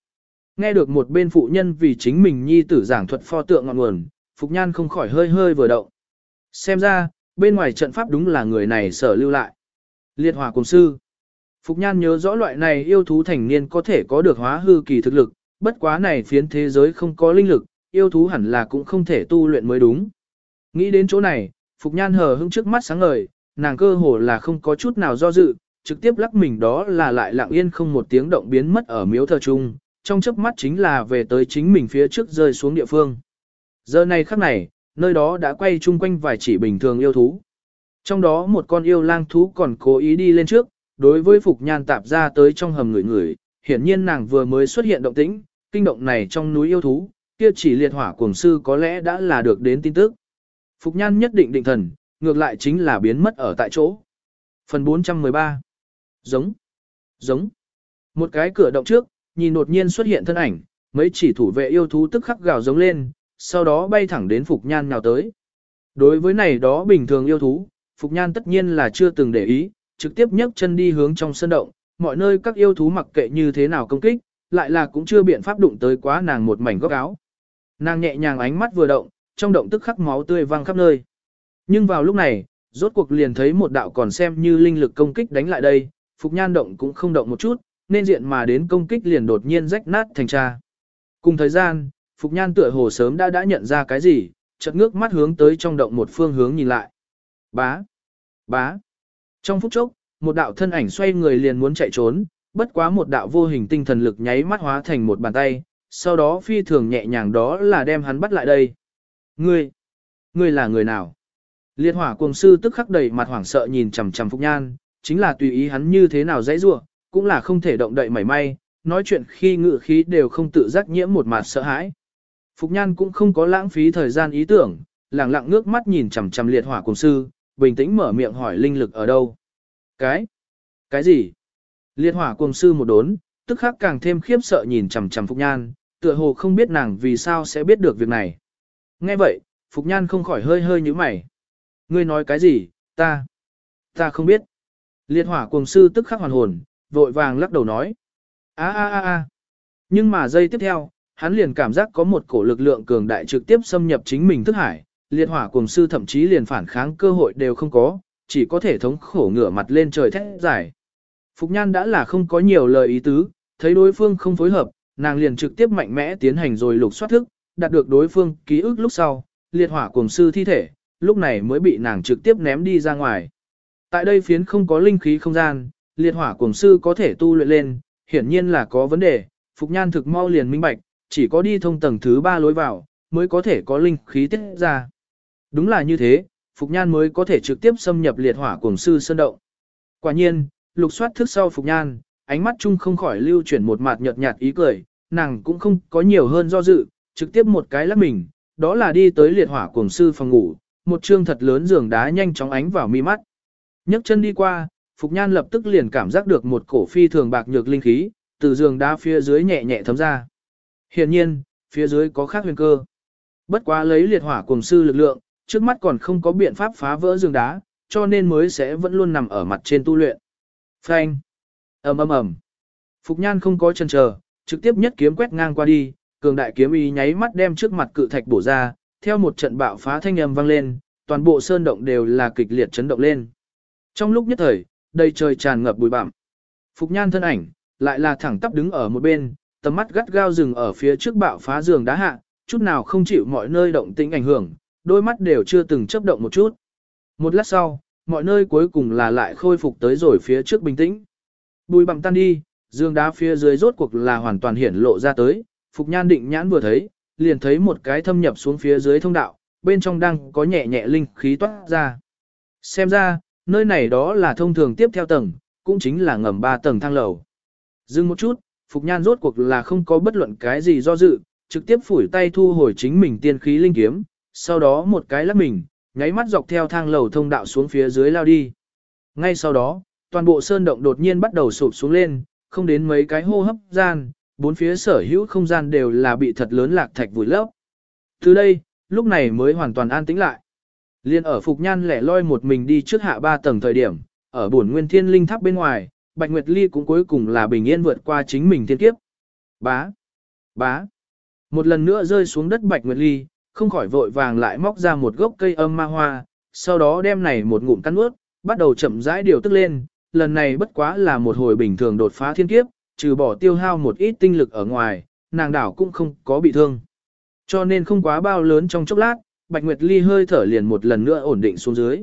[SPEAKER 1] Nghe được một bên phụ nhân vì chính mình nhi tử giảng thuật pho tượng ngọn nguồn, Phục Nhan không khỏi hơi hơi vừa động. Xem ra, bên ngoài trận pháp đúng là người này sở lưu lại. Liệt hỏa cùng sư. Phục Nhan nhớ rõ loại này yêu thú thành niên có thể có được hóa hư kỳ thực lực, bất quá này phiến thế giới không có linh lực, yêu thú hẳn là cũng không thể tu luyện mới đúng. Nghĩ đến chỗ này, Phục Nhan hờ hững trước mắt sáng ngời, nàng cơ hồ là không có chút nào do dự, trực tiếp lắc mình đó là lại lặng yên không một tiếng động biến mất ở miếu thờ chung, trong chớp mắt chính là về tới chính mình phía trước rơi xuống địa phương. Giờ này khắc này, nơi đó đã quay chung quanh vài chỉ bình thường yêu thú. Trong đó một con yêu lang thú còn cố ý đi lên trước, đối với Phục Nhan tạp ra tới trong hầm người người, hiển nhiên nàng vừa mới xuất hiện động tĩnh, kinh động này trong núi yêu thú, kia chỉ liệt hỏa cuồng sư có lẽ đã là được đến tin tức. Phục Nhan nhất định định thần, ngược lại chính là biến mất ở tại chỗ. Phần 413 Giống Giống Một cái cửa động trước, nhìn đột nhiên xuất hiện thân ảnh, mấy chỉ thủ vệ yêu thú tức khắc gào giống lên, sau đó bay thẳng đến Phục Nhan nhào tới. Đối với này đó bình thường yêu thú, Phục Nhan tất nhiên là chưa từng để ý, trực tiếp nhấc chân đi hướng trong sân động, mọi nơi các yêu thú mặc kệ như thế nào công kích, lại là cũng chưa biện pháp đụng tới quá nàng một mảnh góc áo. Nàng nhẹ nhàng ánh mắt vừa động, trong động tức khắc máu tươi văng khắp nơi. Nhưng vào lúc này, rốt cuộc liền thấy một đạo còn xem như linh lực công kích đánh lại đây, Phục Nhan động cũng không động một chút, nên diện mà đến công kích liền đột nhiên rách nát thành tra. Cùng thời gian, Phục Nhan tựa hồ sớm đã đã nhận ra cái gì, chợt ngước mắt hướng tới trong động một phương hướng nhìn lại. Bá! Bá! Trong phút chốc, một đạo thân ảnh xoay người liền muốn chạy trốn, bất quá một đạo vô hình tinh thần lực nháy mắt hóa thành một bàn tay, sau đó phi thường nhẹ nhàng đó là đem hắn bắt lại đây. Ngươi! Ngươi là người nào? Liệt hỏa cuồng sư tức khắc đầy mặt hoảng sợ nhìn chằm chằm Phục Nhan, chính là tùy ý hắn như thế nào dãy rủa, cũng là không thể động đậy mảy may, nói chuyện khi ngự khí đều không tự giác nhiễm một mặt sợ hãi. Phục Nhan cũng không có lãng phí thời gian ý tưởng, lặng lặng ngước mắt nhìn chằm chằm liệt hỏa cuồng sư, bình tĩnh mở miệng hỏi linh lực ở đâu. Cái? Cái gì? Liệt hỏa cùng sư một đốn, tức khắc càng thêm khiếp sợ nhìn chằm chằm Phục Nhan, tựa hồ không biết nàng vì sao sẽ biết được việc này. Nghe vậy, Phục Nhan không khỏi hơi hơi như mày. Ngươi nói cái gì, ta, ta không biết. Liệt hỏa cuồng sư tức khắc hoàn hồn, vội vàng lắc đầu nói. a a a a. Nhưng mà giây tiếp theo, hắn liền cảm giác có một cổ lực lượng cường đại trực tiếp xâm nhập chính mình thức hải, liệt hỏa cuồng sư thậm chí liền phản kháng cơ hội đều không có, chỉ có thể thống khổ ngửa mặt lên trời thét giải. Phục Nhan đã là không có nhiều lời ý tứ, thấy đối phương không phối hợp, nàng liền trực tiếp mạnh mẽ tiến hành rồi lục soát thức, đạt được đối phương ký ức lúc sau, liệt hỏa cuồng sư thi thể, lúc này mới bị nàng trực tiếp ném đi ra ngoài. Tại đây phiến không có linh khí không gian, liệt hỏa cuồng sư có thể tu luyện lên, hiển nhiên là có vấn đề, Phục Nhan thực mau liền minh bạch, chỉ có đi thông tầng thứ ba lối vào, mới có thể có linh khí tiết ra. Đúng là như thế, Phục Nhan mới có thể trực tiếp xâm nhập liệt hỏa cuồng sư sơn động. Quả nhiên, lục soát thức sau Phục Nhan, ánh mắt chung không khỏi lưu chuyển một mặt nhợt nhạt ý cười, nàng cũng không có nhiều hơn do dự, trực tiếp một cái lắc mình, đó là đi tới liệt hỏa cuồng sư phòng ngủ, một trương thật lớn giường đá nhanh chóng ánh vào mi mắt. nhấc chân đi qua, Phục Nhan lập tức liền cảm giác được một cổ phi thường bạc nhược linh khí, từ giường đá phía dưới nhẹ nhẹ thấm ra. Hiện nhiên, phía dưới có khác huyền cơ. Bất quá lấy liệt hỏa cuồng sư lực lượng, trước mắt còn không có biện pháp phá vỡ giường đá, cho nên mới sẽ vẫn luôn nằm ở mặt trên tu luyện. Phanh. ầm ầm ầm. Phục Nhan không có chân chờ, trực tiếp nhất kiếm quét ngang qua đi, cường đại kiếm ý nháy mắt đem trước mặt cự thạch bổ ra, theo một trận bạo phá thanh âm vang lên, toàn bộ sơn động đều là kịch liệt chấn động lên. Trong lúc nhất thời, đầy trời tràn ngập bụi bặm. Phục Nhan thân ảnh lại là thẳng tắp đứng ở một bên, tầm mắt gắt gao dừng ở phía trước bạo phá giường đá hạ, chút nào không chịu mọi nơi động tĩnh ảnh hưởng, đôi mắt đều chưa từng chấp động một chút. Một lát sau, mọi nơi cuối cùng là lại khôi phục tới rồi phía trước bình tĩnh. Bùi bằng tan đi, dương đá phía dưới rốt cuộc là hoàn toàn hiển lộ ra tới, Phục Nhan định nhãn vừa thấy, liền thấy một cái thâm nhập xuống phía dưới thông đạo, bên trong đang có nhẹ nhẹ linh khí toát ra. Xem ra, nơi này đó là thông thường tiếp theo tầng, cũng chính là ngầm 3 tầng thang lầu. Dừng một chút, Phục Nhan rốt cuộc là không có bất luận cái gì do dự, trực tiếp phủi tay thu hồi chính mình tiên khí linh kiếm, sau đó một cái lắc mình, nháy mắt dọc theo thang lầu thông đạo xuống phía dưới lao đi. Ngay sau đó, toàn bộ sơn động đột nhiên bắt đầu sụp xuống lên, không đến mấy cái hô hấp gian, bốn phía sở hữu không gian đều là bị thật lớn lạc thạch vùi lấp. Từ đây, lúc này mới hoàn toàn an tĩnh lại. Liên ở Phục Nhan lẻ loi một mình đi trước hạ ba tầng thời điểm, ở buồn nguyên thiên linh tháp bên ngoài, Bạch Nguyệt Ly cũng cuối cùng là bình yên vượt qua chính mình thiên kiếp. Bá! Bá! Một lần nữa rơi xuống đất Bạch Nguyệt Ly, không khỏi vội vàng lại móc ra một gốc cây âm ma hoa, sau đó đem này một ngụm cắn ướt, bắt đầu chậm rãi điều tức lên, lần này bất quá là một hồi bình thường đột phá thiên kiếp, trừ bỏ tiêu hao một ít tinh lực ở ngoài, nàng đảo cũng không có bị thương. Cho nên không quá bao lớn trong chốc lát, Bạch Nguyệt Ly hơi thở liền một lần nữa ổn định xuống dưới.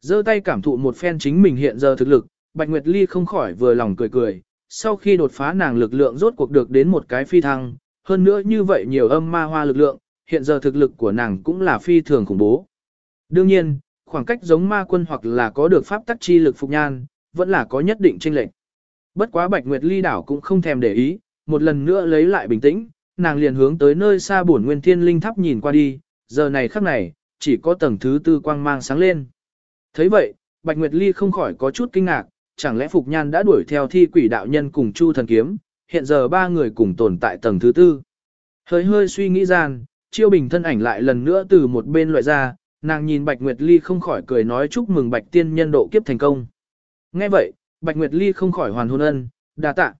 [SPEAKER 1] giơ tay cảm thụ một phen chính mình hiện giờ thực lực, Bạch Nguyệt Ly không khỏi vừa lòng cười cười, sau khi đột phá nàng lực lượng rốt cuộc được đến một cái phi thăng, hơn nữa như vậy nhiều âm ma hoa lực lượng, hiện giờ thực lực của nàng cũng là phi thường khủng bố. Đương nhiên, khoảng cách giống ma quân hoặc là có được pháp tắc chi lực phục nhan, vẫn là có nhất định chênh lệch. Bất quá Bạch Nguyệt Ly đảo cũng không thèm để ý, một lần nữa lấy lại bình tĩnh, nàng liền hướng tới nơi xa bổn nguyên thiên linh tháp nhìn qua đi, giờ này khắc này, chỉ có tầng thứ tư quang mang sáng lên. thấy vậy, Bạch Nguyệt Ly không khỏi có chút kinh ngạc, chẳng lẽ Phục Nhan đã đuổi theo thi quỷ đạo nhân cùng Chu thần kiếm, hiện giờ ba người cùng tồn tại tầng thứ tư. Hơi hơi suy nghĩ rằng chiêu bình thân ảnh lại lần nữa từ một bên loại ra, nàng nhìn Bạch Nguyệt Ly không khỏi cười nói chúc mừng Bạch tiên nhân độ kiếp thành công. Nghe vậy, Bạch Nguyệt Ly không khỏi hoàn hôn ân, đa tạ.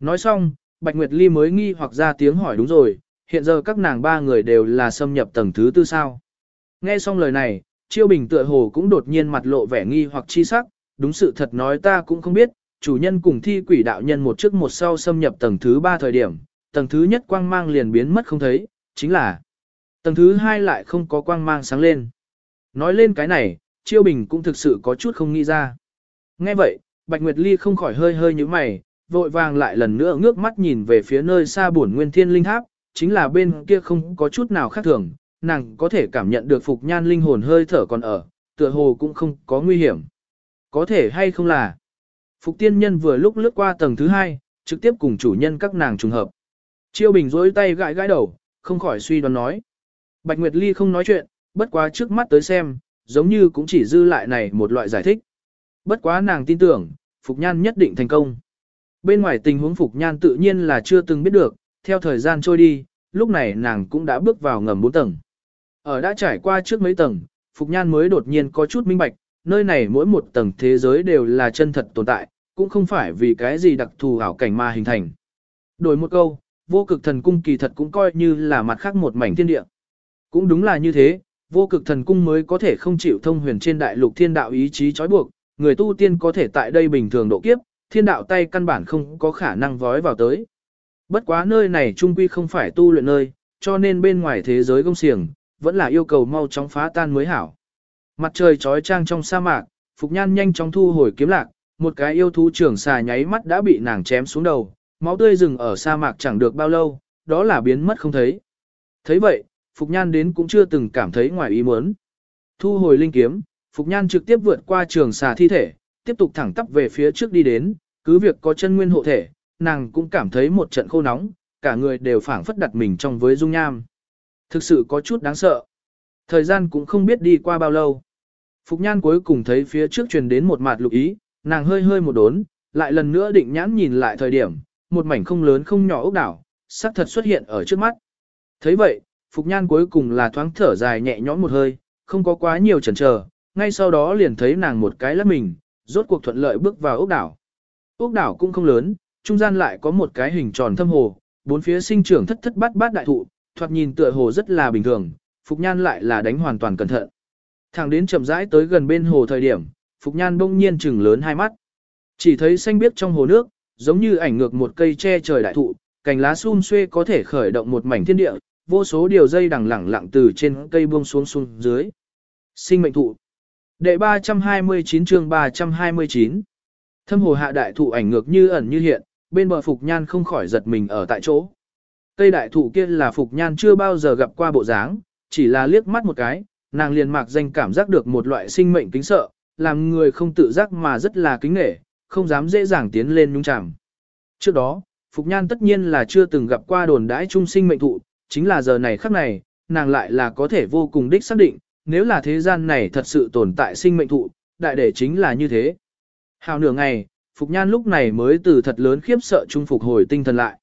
[SPEAKER 1] Nói xong, Bạch Nguyệt Ly mới nghi hoặc ra tiếng hỏi đúng rồi, hiện giờ các nàng ba người đều là xâm nhập tầng thứ tư sao. Nghe xong lời này, Chiêu Bình tựa hồ cũng đột nhiên mặt lộ vẻ nghi hoặc chi sắc, đúng sự thật nói ta cũng không biết, chủ nhân cùng thi quỷ đạo nhân một trước một sau xâm nhập tầng thứ ba thời điểm, tầng thứ nhất quang mang liền biến mất không thấy, chính là tầng thứ hai lại không có quang mang sáng lên. Nói lên cái này, Chiêu Bình cũng thực sự có chút không nghĩ ra. Nghe vậy, Bạch Nguyệt Ly không khỏi hơi hơi như mày, vội vàng lại lần nữa ngước mắt nhìn về phía nơi xa buồn nguyên thiên linh tháp, chính là bên kia không có chút nào khác thường, nàng có thể cảm nhận được phục nhan linh hồn hơi thở còn ở, tựa hồ cũng không có nguy hiểm. Có thể hay không là, phục tiên nhân vừa lúc lướt qua tầng thứ hai, trực tiếp cùng chủ nhân các nàng trùng hợp. Chiêu bình rối tay gãi gãi đầu, không khỏi suy đoán nói. Bạch Nguyệt Ly không nói chuyện, bất quá trước mắt tới xem, giống như cũng chỉ dư lại này một loại giải thích. Bất quá nàng tin tưởng, Phục Nhan nhất định thành công. Bên ngoài tình huống Phục Nhan tự nhiên là chưa từng biết được, theo thời gian trôi đi, lúc này nàng cũng đã bước vào ngầm 4 tầng. Ở đã trải qua trước mấy tầng, Phục Nhan mới đột nhiên có chút minh bạch, nơi này mỗi một tầng thế giới đều là chân thật tồn tại, cũng không phải vì cái gì đặc thù ảo cảnh mà hình thành. Đổi một câu, vô cực thần cung kỳ thật cũng coi như là mặt khác một mảnh thiên địa. Cũng đúng là như thế, vô cực thần cung mới có thể không chịu thông huyền trên đại lục thiên đạo ý chí trói buộc, người tu tiên có thể tại đây bình thường độ kiếp, thiên đạo tay căn bản không có khả năng vói vào tới. Bất quá nơi này trung quy không phải tu luyện nơi, cho nên bên ngoài thế giới công xiềng, vẫn là yêu cầu mau chóng phá tan mới hảo. Mặt trời trói trang trong sa mạc, Phục Nhan nhanh chóng thu hồi kiếm lạc, một cái yêu thú trưởng xà nháy mắt đã bị nàng chém xuống đầu, máu tươi rừng ở sa mạc chẳng được bao lâu, đó là biến mất không thấy. thấy vậy, Phục Nhan đến cũng chưa từng cảm thấy ngoài ý muốn. Thu hồi linh kiếm, Phục Nhan trực tiếp vượt qua trường xà thi thể, tiếp tục thẳng tắp về phía trước đi đến, cứ việc có chân nguyên hộ thể, nàng cũng cảm thấy một trận khô nóng, cả người đều phảng phất đặt mình trong với dung nham. Thực sự có chút đáng sợ. Thời gian cũng không biết đi qua bao lâu. Phục Nhan cuối cùng thấy phía trước truyền đến một mặt lục ý, nàng hơi hơi một đốn, lại lần nữa định nhãn nhìn lại thời điểm, một mảnh không lớn không nhỏ ốc đảo, sắc thật xuất hiện ở trước mắt. thấy vậy, Phục Nhan cuối cùng là thoáng thở dài nhẹ nhõm một hơi, không có quá nhiều chần chờ, ngay sau đó liền thấy nàng một cái lắp mình, rốt cuộc thuận lợi bước vào ốc đảo. Ốc đảo cũng không lớn, trung gian lại có một cái hình tròn thâm hồ, bốn phía sinh trưởng thất thất bát bát đại thụ, thoạt nhìn tựa hồ rất là bình thường, Phục Nhan lại là đánh hoàn toàn cẩn thận. Thẳng đến chậm rãi tới gần bên hồ thời điểm, Phục Nhan bỗng nhiên trừng lớn hai mắt. Chỉ thấy xanh biếc trong hồ nước, giống như ảnh ngược một cây che trời đại thụ, cành lá sum xuê có thể khởi động một mảnh thiên địa, vô số điều dây đằng lẳng lặng từ trên cây buông xuống xuống dưới. Sinh mệnh thụ. Đệ 329 chương 329. Thâm hồ hạ đại thụ ảnh ngược như ẩn như hiện, bên bờ Phục Nhan không khỏi giật mình ở tại chỗ. Cây đại thụ kia là Phục Nhan chưa bao giờ gặp qua bộ dáng, chỉ là liếc mắt một cái, nàng liền mạc danh cảm giác được một loại sinh mệnh kính sợ, làm người không tự giác mà rất là kính nể, không dám dễ dàng tiến lên nhung chạm. Trước đó, Phục Nhan tất nhiên là chưa từng gặp qua đồn đãi trung sinh mệnh thụ, chính là giờ này khắc này, nàng lại là có thể vô cùng đích xác định, nếu là thế gian này thật sự tồn tại sinh mệnh thụ, đại để chính là như thế. Hào nửa ngày, Phục Nhan lúc này mới từ thật lớn khiếp sợ trung phục hồi tinh thần lại.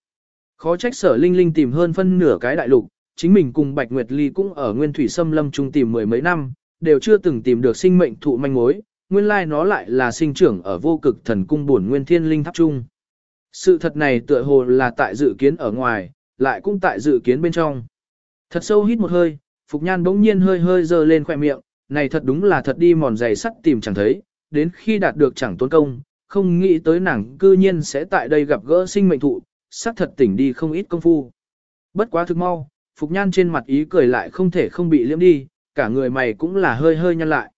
[SPEAKER 1] Khó trách sở linh linh tìm hơn phân nửa cái đại lục, chính mình cùng Bạch Nguyệt Ly cũng ở nguyên thủy xâm lâm trung tìm mười mấy năm, đều chưa từng tìm được sinh mệnh thụ manh mối, nguyên lai nó lại là sinh trưởng ở vô cực thần cung bổn nguyên thiên linh tháp trung. Sự thật này tựa hồ là tại dự kiến ở ngoài, lại cũng tại dự kiến bên trong. Thật sâu hít một hơi, Phục Nhan bỗng nhiên hơi hơi dơ lên khỏe miệng, này thật đúng là thật đi mòn giày sắt tìm chẳng thấy, đến khi đạt được chẳng tốn công, không nghĩ tới nàng cư nhiên sẽ tại đây gặp gỡ sinh mệnh thụ, sắc thật tỉnh đi không ít công phu. Bất quá thực mau, Phục Nhan trên mặt ý cười lại không thể không bị liễm đi, cả người mày cũng là hơi hơi nhăn lại.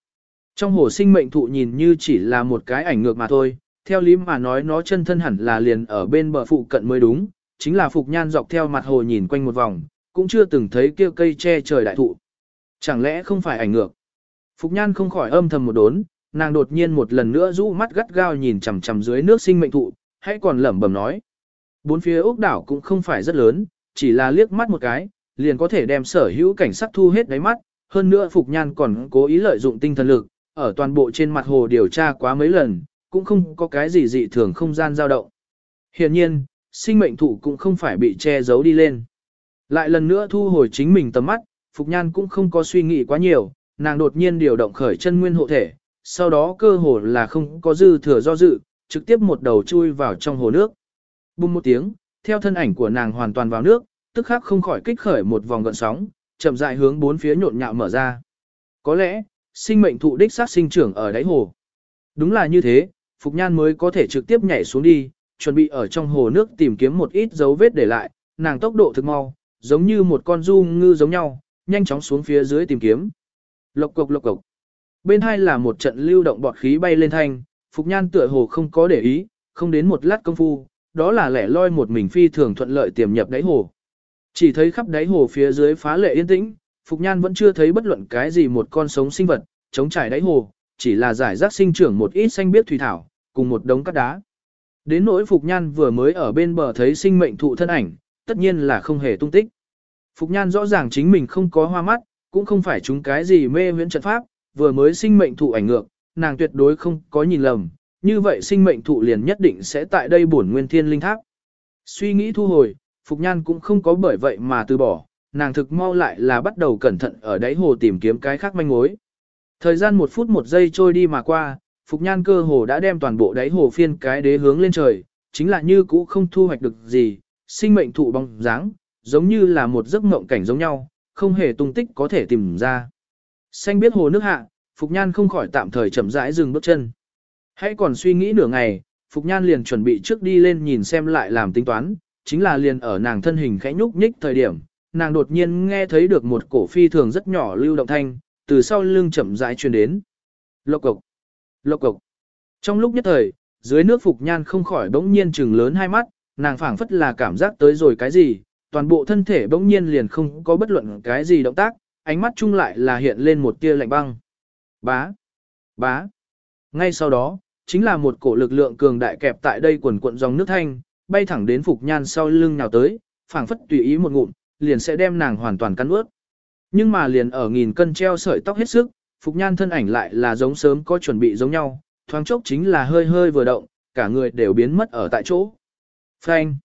[SPEAKER 1] Trong hồ sinh mệnh thụ nhìn như chỉ là một cái ảnh ngược mà thôi, theo lý mà nói nó chân thân hẳn là liền ở bên bờ phụ cận mới đúng, chính là Phục Nhan dọc theo mặt hồ nhìn quanh một vòng, cũng chưa từng thấy kia cây che trời đại thụ. Chẳng lẽ không phải ảnh ngược? Phục Nhan không khỏi âm thầm một đốn, nàng đột nhiên một lần nữa rũ mắt gắt gao nhìn chằm chằm dưới nước sinh mệnh thụ, hãy còn lẩm bẩm nói. Bốn phía ốc đảo cũng không phải rất lớn, chỉ là liếc mắt một cái, liền có thể đem sở hữu cảnh sắc thu hết đáy mắt, hơn nữa Phục Nhan còn cố ý lợi dụng tinh thần lực, ở toàn bộ trên mặt hồ điều tra quá mấy lần, cũng không có cái gì dị thường không gian dao động. Hiện nhiên, sinh mệnh thụ cũng không phải bị che giấu đi lên. Lại lần nữa thu hồi chính mình tầm mắt, Phục Nhan cũng không có suy nghĩ quá nhiều, nàng đột nhiên điều động khởi chân nguyên hộ thể, sau đó cơ hồ là không có dư thừa do dự, trực tiếp một đầu chui vào trong hồ nước. Bùng một tiếng, theo thân ảnh của nàng hoàn toàn vào nước, tức khắc không khỏi kích khởi một vòng gợn sóng, chậm rãi hướng bốn phía nhộn nhạo mở ra. Có lẽ, sinh mệnh thụ đích sát sinh trưởng ở đáy hồ. Đúng là như thế, Phục Nhan mới có thể trực tiếp nhảy xuống đi, chuẩn bị ở trong hồ nước tìm kiếm một ít dấu vết để lại, nàng tốc độ thực mau, giống như một con du ngư giống nhau, nhanh chóng xuống phía dưới tìm kiếm. Lộc cục lộc cục. Bên hai là một trận lưu động bọt khí bay lên thanh, Phục Nhan tựa hồ không có để ý, không đến một lát công phu, đó là lẻ loi một mình phi thường thuận lợi tiềm nhập đáy hồ. Chỉ thấy khắp đáy hồ phía dưới phá lệ yên tĩnh, Phục Nhan vẫn chưa thấy bất luận cái gì một con sống sinh vật, chống trải đáy hồ, chỉ là giải rác sinh trưởng một ít xanh biếc thủy thảo, cùng một đống cát đá. Đến nỗi Phục Nhan vừa mới ở bên bờ thấy sinh mệnh thụ thân ảnh, tất nhiên là không hề tung tích. Phục Nhan rõ ràng chính mình không có hoa mắt, cũng không phải chúng cái gì mê huyễn trận pháp, vừa mới sinh mệnh thụ ảnh ngược, nàng tuyệt đối không có nhìn lầm, như vậy sinh mệnh thụ liền nhất định sẽ tại đây bổn nguyên thiên linh tháp. Suy nghĩ thu hồi, Phục Nhan cũng không có bởi vậy mà từ bỏ, nàng thực mau lại là bắt đầu cẩn thận ở đáy hồ tìm kiếm cái khác manh mối. Thời gian một phút một giây trôi đi mà qua, Phục Nhan cơ hồ đã đem toàn bộ đáy hồ phiên cái đế hướng lên trời, chính là như cũ không thu hoạch được gì, sinh mệnh thụ bóng dáng, giống như là một giấc mộng cảnh giống nhau, không hề tung tích có thể tìm ra. Xanh biết hồ nước hạ, Phục Nhan không khỏi tạm thời chậm rãi dừng bước chân. Hãy còn suy nghĩ nửa ngày, Phục Nhan liền chuẩn bị trước đi lên nhìn xem lại làm tính toán, chính là liền ở nàng thân hình khẽ nhúc nhích thời điểm, nàng đột nhiên nghe thấy được một cổ phi thường rất nhỏ lưu động thanh, từ sau lưng chậm rãi truyền đến. Lộc cục, lộc cục. Trong lúc nhất thời, dưới nước Phục Nhan không khỏi bỗng nhiên trừng lớn hai mắt, nàng phảng phất là cảm giác tới rồi cái gì, toàn bộ thân thể bỗng nhiên liền không có bất luận cái gì động tác, ánh mắt chung lại là hiện lên một tia lạnh băng. Bá, bá. Ngay sau đó, chính là một cổ lực lượng cường đại kẹp tại đây quần cuộn dòng nước thanh, bay thẳng đến Phục Nhan sau lưng nào tới, phảng phất tùy ý một ngụm, liền sẽ đem nàng hoàn toàn cắn ướt. Nhưng mà liền ở nghìn cân treo sợi tóc hết sức, Phục Nhan thân ảnh lại là giống sớm có chuẩn bị giống nhau, thoáng chốc chính là hơi hơi vừa động, cả người đều biến mất ở tại chỗ. Phanh.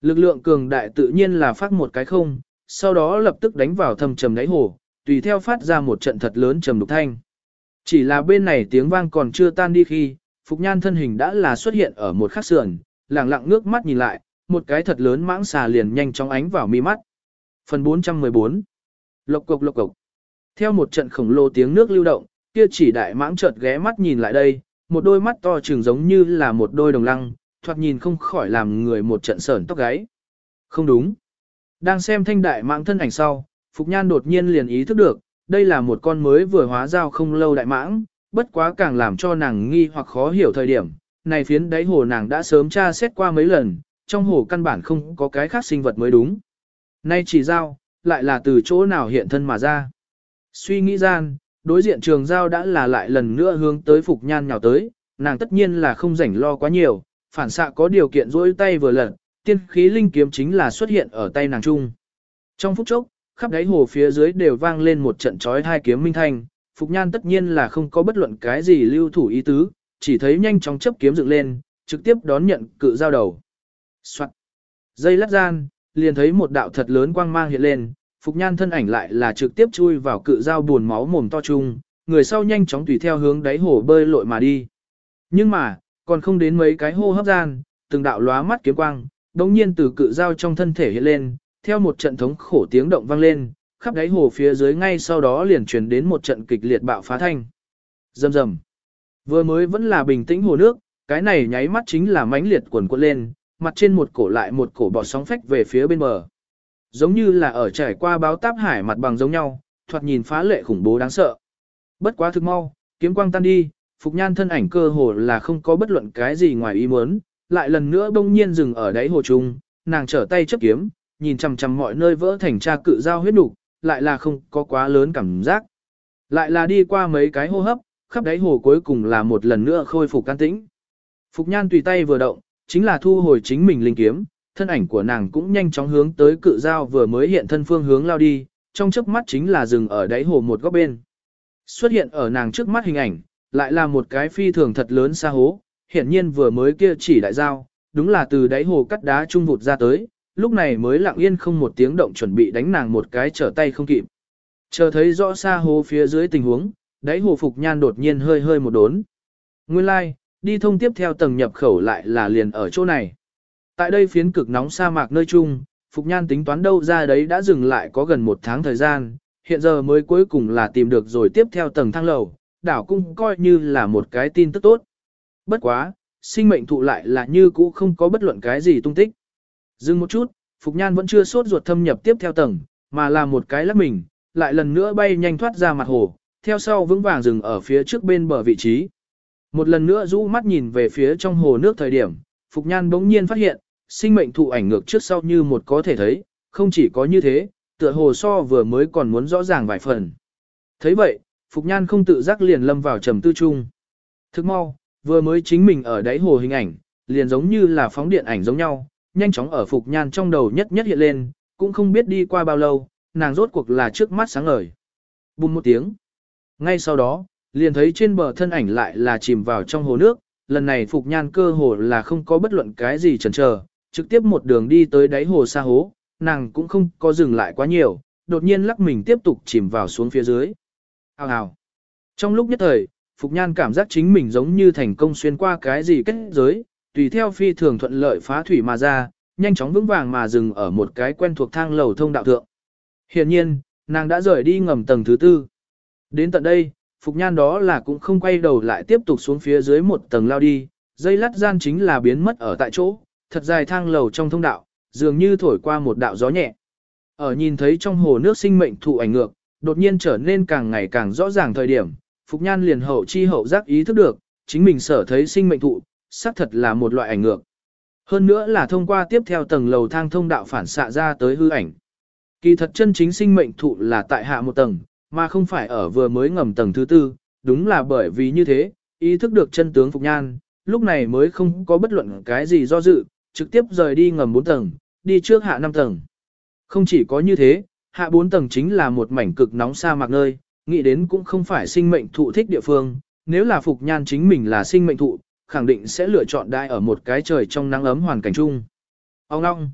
[SPEAKER 1] Lực lượng cường đại tự nhiên là phát một cái không, sau đó lập tức đánh vào thâm trầm đáy hồ, tùy theo phát ra một trận thật lớn trầm đục thanh. Chỉ là bên này tiếng vang còn chưa tan đi khi, Phục Nhan thân hình đã là xuất hiện ở một khắc sườn, lặng lặng ngước mắt nhìn lại, một cái thật lớn mãng xà liền nhanh chóng ánh vào mi mắt. Phần 414 Lộc cục lộc cục Theo một trận khổng lồ tiếng nước lưu động, kia chỉ đại mãng chợt ghé mắt nhìn lại đây, một đôi mắt to trừng giống như là một đôi đồng lăng, thoạt nhìn không khỏi làm người một trận sởn tóc gáy. Không đúng. Đang xem thanh đại mãng thân ảnh sau, Phục Nhan đột nhiên liền ý thức được, đây là một con mới vừa hóa giao không lâu đại mãng, bất quá càng làm cho nàng nghi hoặc khó hiểu thời điểm. Này phiến đáy hồ nàng đã sớm tra xét qua mấy lần, trong hồ căn bản không có cái khác sinh vật mới đúng. Nay chỉ giao, lại là từ chỗ nào hiện thân mà ra. Suy nghĩ gian, đối diện trường giao đã là lại lần nữa hướng tới Phục Nhan nhào tới, nàng tất nhiên là không rảnh lo quá nhiều, phản xạ có điều kiện rỗi tay vừa lật, tiên khí linh kiếm chính là xuất hiện ở tay nàng trung. Trong phút chốc, khắp đáy hồ phía dưới đều vang lên một trận chói hai kiếm minh thanh, Phục Nhan tất nhiên là không có bất luận cái gì lưu thủ ý tứ, chỉ thấy nhanh chóng chấp kiếm dựng lên, trực tiếp đón nhận cự giao đầu. Soạn. Dây lát gian, liền thấy một đạo thật lớn quang mang hiện lên, Phục Nhan thân ảnh lại là trực tiếp chui vào cự dao buồn máu mồm to chung, người sau nhanh chóng tùy theo hướng đáy hồ bơi lội mà đi. Nhưng mà, còn không đến mấy cái hô hấp gian, từng đạo lóa mắt kiếm quang, đồng nhiên từ cự dao trong thân thể hiện lên, theo một trận thống khổ tiếng động vang lên, khắp đáy hồ phía dưới ngay sau đó liền truyền đến một trận kịch liệt bạo phá thanh. Rầm rầm. Vừa mới vẫn là bình tĩnh hồ nước, cái này nháy mắt chính là mãnh liệt quần cuộn lên, mặt trên một cổ lại một cổ bọt sóng phách về phía bên bờ. Giống như là ở trải qua báo táp hải mặt bằng giống nhau, thoạt nhìn phá lệ khủng bố đáng sợ. Bất quá thực mau, kiếm quang tan đi, Phục Nhan thân ảnh cơ hồ là không có bất luận cái gì ngoài ý muốn, lại lần nữa bỗng nhiên dừng ở đáy hồ trung, nàng trở tay chấp kiếm, nhìn chằm chằm mọi nơi vỡ thành tra cự giao huyết đủ, lại là không có quá lớn cảm giác. Lại là đi qua mấy cái hô hấp, khắp đáy hồ cuối cùng là một lần nữa khôi phục can tĩnh. Phục Nhan tùy tay vừa động, chính là thu hồi chính mình linh kiếm, thân ảnh của nàng cũng nhanh chóng hướng tới cự giao vừa mới hiện thân phương hướng lao đi, trong chớp mắt chính là dừng ở đáy hồ một góc bên. Xuất hiện ở nàng trước mắt hình ảnh, lại là một cái phi thường thật lớn xa hố, hiển nhiên vừa mới kia chỉ đại giao, đúng là từ đáy hồ cắt đá trung vụt ra tới, lúc này mới lặng yên không một tiếng động chuẩn bị đánh nàng một cái trở tay không kịp. Chờ thấy rõ xa hố phía dưới tình huống, đáy hồ phục nhan đột nhiên hơi hơi một đốn. Nguyên lai, like, đi thông tiếp theo tầng nhập khẩu lại là liền ở chỗ này. Tại đây phiến cực nóng sa mạc nơi chung, Phục Nhan tính toán đâu ra đấy đã dừng lại có gần một tháng thời gian, hiện giờ mới cuối cùng là tìm được rồi tiếp theo tầng thang lầu, đảo cũng coi như là một cái tin tức tốt. Bất quá, sinh mệnh thụ lại là như cũ không có bất luận cái gì tung tích. Dừng một chút, Phục Nhan vẫn chưa sốt ruột thâm nhập tiếp theo tầng, mà là một cái lắc mình, lại lần nữa bay nhanh thoát ra mặt hồ, theo sau vững vàng dừng ở phía trước bên bờ vị trí. Một lần nữa rũ mắt nhìn về phía trong hồ nước thời điểm, Phục Nhan bỗng nhiên phát hiện, sinh mệnh thụ ảnh ngược trước sau như một có thể thấy, không chỉ có như thế, tựa hồ so vừa mới còn muốn rõ ràng vài phần. thấy vậy, Phục Nhan không tự giác liền lâm vào trầm tư chung. Thức mau, vừa mới chính mình ở đáy hồ hình ảnh, liền giống như là phóng điện ảnh giống nhau, nhanh chóng ở Phục Nhan trong đầu nhất nhất hiện lên, cũng không biết đi qua bao lâu, nàng rốt cuộc là trước mắt sáng ngời. Bùm một tiếng. Ngay sau đó, liền thấy trên bờ thân ảnh lại là chìm vào trong hồ nước, lần này Phục Nhan cơ hồ là không có bất luận cái gì chần chờ, trực tiếp một đường đi tới đáy hồ xa hố, nàng cũng không có dừng lại quá nhiều, đột nhiên lắc mình tiếp tục chìm vào xuống phía dưới. Hào hào. Trong lúc nhất thời, Phục Nhan cảm giác chính mình giống như thành công xuyên qua cái gì kết giới, tùy theo phi thường thuận lợi phá thủy mà ra, nhanh chóng vững vàng mà dừng ở một cái quen thuộc thang lầu thông đạo thượng. Hiện nhiên, nàng đã rời đi ngầm tầng thứ tư. Đến tận đây, Phục Nhan đó là cũng không quay đầu lại tiếp tục xuống phía dưới một tầng lao đi, dây lát gian chính là biến mất ở tại chỗ, thật dài thang lầu trong thông đạo, dường như thổi qua một đạo gió nhẹ. Ở nhìn thấy trong hồ nước sinh mệnh thụ ảnh ngược, đột nhiên trở nên càng ngày càng rõ ràng thời điểm, Phục Nhan liền hậu chi hậu giác ý thức được, chính mình sở thấy sinh mệnh thụ, xác thật là một loại ảnh ngược. Hơn nữa là thông qua tiếp theo tầng lầu thang thông đạo phản xạ ra tới hư ảnh. Kỳ thật chân chính sinh mệnh thụ là tại hạ một tầng, mà không phải ở vừa mới ngầm tầng thứ tư, đúng là bởi vì như thế, ý thức được chân tướng Phục Nhan, lúc này mới không có bất luận cái gì do dự, trực tiếp rời đi ngầm 4 tầng, đi trước hạ 5 tầng. Không chỉ có như thế, hạ 4 tầng chính là một mảnh cực nóng sa mạc nơi, nghĩ đến cũng không phải sinh mệnh thụ thích địa phương, nếu là Phục Nhan chính mình là sinh mệnh thụ, khẳng định sẽ lựa chọn đai ở một cái trời trong nắng ấm hoàn cảnh chung. Ông ngong,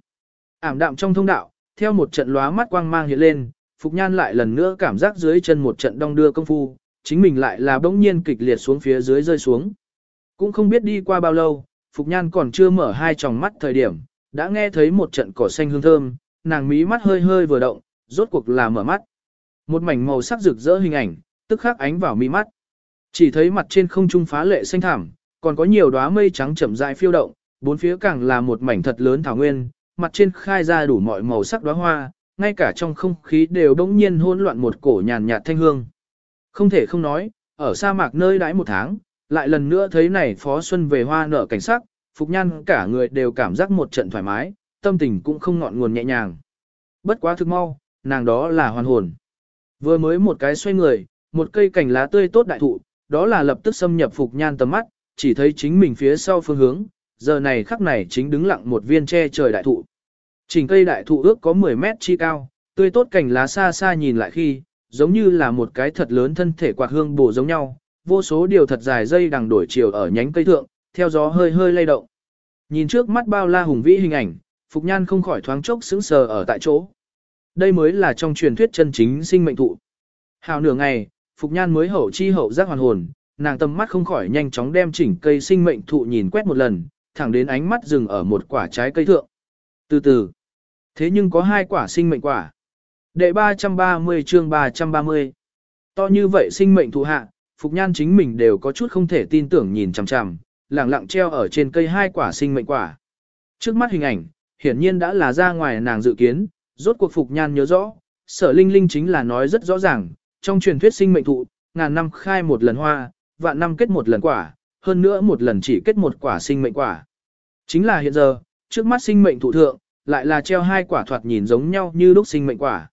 [SPEAKER 1] ảm đạm trong thông đạo, theo một trận lóa mắt quang mang hiện lên, Phục Nhan lại lần nữa cảm giác dưới chân một trận đong đưa công phu, chính mình lại là bỗng nhiên kịch liệt xuống phía dưới rơi xuống. Cũng không biết đi qua bao lâu, Phục Nhan còn chưa mở hai tròng mắt thời điểm, đã nghe thấy một trận cỏ xanh hương thơm, nàng mí mắt hơi hơi vừa động, rốt cuộc là mở mắt. Một mảnh màu sắc rực rỡ hình ảnh, tức khắc ánh vào mí mắt. Chỉ thấy mặt trên không trung phá lệ xanh thảm, còn có nhiều đóa mây trắng chậm rãi phiêu động, bốn phía càng là một mảnh thật lớn thảo nguyên, mặt trên khai ra đủ mọi màu sắc đóa hoa, ngay cả trong không khí đều đống nhiên hỗn loạn một cổ nhàn nhạt thanh hương. Không thể không nói, ở sa mạc nơi đãi một tháng, lại lần nữa thấy này phó xuân về hoa nở cảnh sắc, Phục Nhan cả người đều cảm giác một trận thoải mái, tâm tình cũng không ngọn nguồn nhẹ nhàng. Bất quá thực mau, nàng đó là hoàn hồn. Vừa mới một cái xoay người, một cây cành lá tươi tốt đại thụ, đó là lập tức xâm nhập Phục Nhan tầm mắt, chỉ thấy chính mình phía sau phương hướng, giờ này khắc này chính đứng lặng một viên che trời đại thụ. Trình cây đại thụ ước có 10 mét chi cao, tươi tốt cảnh lá xa xa nhìn lại khi, giống như là một cái thật lớn thân thể quạt hương bổ giống nhau, vô số điều thật dài dây đằng đổi chiều ở nhánh cây thượng, theo gió hơi hơi lay động. Nhìn trước mắt bao la hùng vĩ hình ảnh, Phục Nhan không khỏi thoáng chốc sững sờ ở tại chỗ. Đây mới là trong truyền thuyết chân chính sinh mệnh thụ. Hào nửa ngày, Phục Nhan mới hậu chi hậu giác hoàn hồn, nàng tâm mắt không khỏi nhanh chóng đem chỉnh cây sinh mệnh thụ nhìn quét một lần, thẳng đến ánh mắt dừng ở một quả trái cây thượng. Từ từ, thế nhưng có hai quả sinh mệnh quả. Đệ 330 chương 330. To như vậy sinh mệnh thụ hạ, Phục Nhan chính mình đều có chút không thể tin tưởng nhìn chằm chằm, lẳng lặng treo ở trên cây hai quả sinh mệnh quả. Trước mắt hình ảnh, hiển nhiên đã là ra ngoài nàng dự kiến, rốt cuộc Phục Nhan nhớ rõ, sở linh linh chính là nói rất rõ ràng, trong truyền thuyết sinh mệnh thụ, ngàn năm khai một lần hoa, vạn năm kết một lần quả, hơn nữa một lần chỉ kết một quả sinh mệnh quả. Chính là hiện giờ, trước mắt sinh mệnh thụ thượng, lại là treo hai quả thoạt nhìn giống nhau như lúc sinh mệnh quả.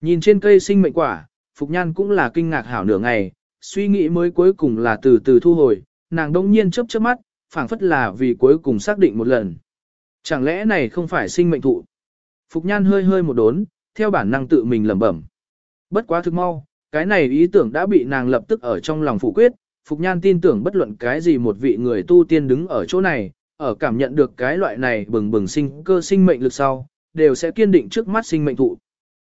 [SPEAKER 1] Nhìn trên cây sinh mệnh quả, Phục Nhan cũng là kinh ngạc hảo nửa ngày, suy nghĩ mới cuối cùng là từ từ thu hồi, nàng đông nhiên chớp chớp mắt, phảng phất là vì cuối cùng xác định một lần. Chẳng lẽ này không phải sinh mệnh thụ? Phục Nhan hơi hơi một đốn, theo bản năng tự mình lẩm bẩm. Bất quá thực mau, cái này ý tưởng đã bị nàng lập tức ở trong lòng phủ quyết, Phục Nhan tin tưởng bất luận cái gì một vị người tu tiên đứng ở chỗ này, ở cảm nhận được cái loại này bừng bừng sinh cơ sinh mệnh lực sau, đều sẽ kiên định trước mắt sinh mệnh thụ.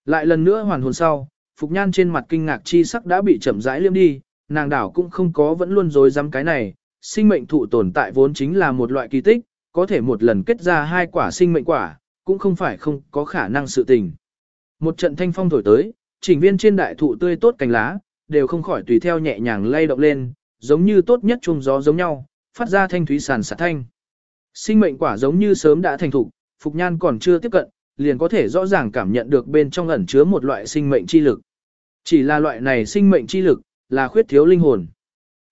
[SPEAKER 1] Lại lần nữa hoàn hồn sau, Phục Nhan trên mặt kinh ngạc chi sắc đã bị chậm rãi liêm đi, nàng đảo cũng không có vẫn luôn dối dám cái này, sinh mệnh thụ tồn tại vốn chính là một loại kỳ tích, có thể một lần kết ra hai quả sinh mệnh quả, cũng không phải không có khả năng sự tình. Một trận thanh phong thổi tới, chỉnh viên trên đại thụ tươi tốt cành lá, đều không khỏi tùy theo nhẹ nhàng lay động lên, giống như tốt nhất chung gió giống nhau, phát ra thanh thúy sàn sạt thanh. Sinh mệnh quả giống như sớm đã thành thục, Phục Nhan còn chưa tiếp cận, liền có thể rõ ràng cảm nhận được bên trong ẩn chứa một loại sinh mệnh chi lực. Chỉ là loại này sinh mệnh chi lực, là khuyết thiếu linh hồn.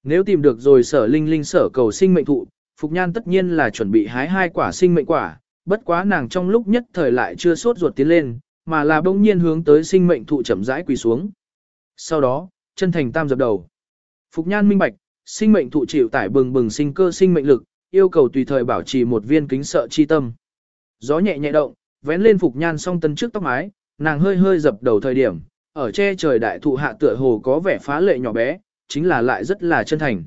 [SPEAKER 1] Nếu tìm được rồi sở linh linh sở cầu sinh mệnh thụ, Phục Nhan tất nhiên là chuẩn bị hái hai quả sinh mệnh quả, bất quá nàng trong lúc nhất thời lại chưa sốt ruột tiến lên, mà là bỗng nhiên hướng tới sinh mệnh thụ chậm rãi quỳ xuống. Sau đó, chân thành tam dập đầu. Phục Nhan minh bạch, sinh mệnh thụ chịu tải bừng bừng sinh cơ sinh mệnh lực, yêu cầu tùy thời bảo trì một viên kính sợ chi tâm. Gió nhẹ nhẹ động, vén lên Phục Nhan song tân trước tóc mái, nàng hơi hơi dập đầu thời điểm, ở che trời đại thụ hạ tựa hồ có vẻ phá lệ nhỏ bé, chính là lại rất là chân thành.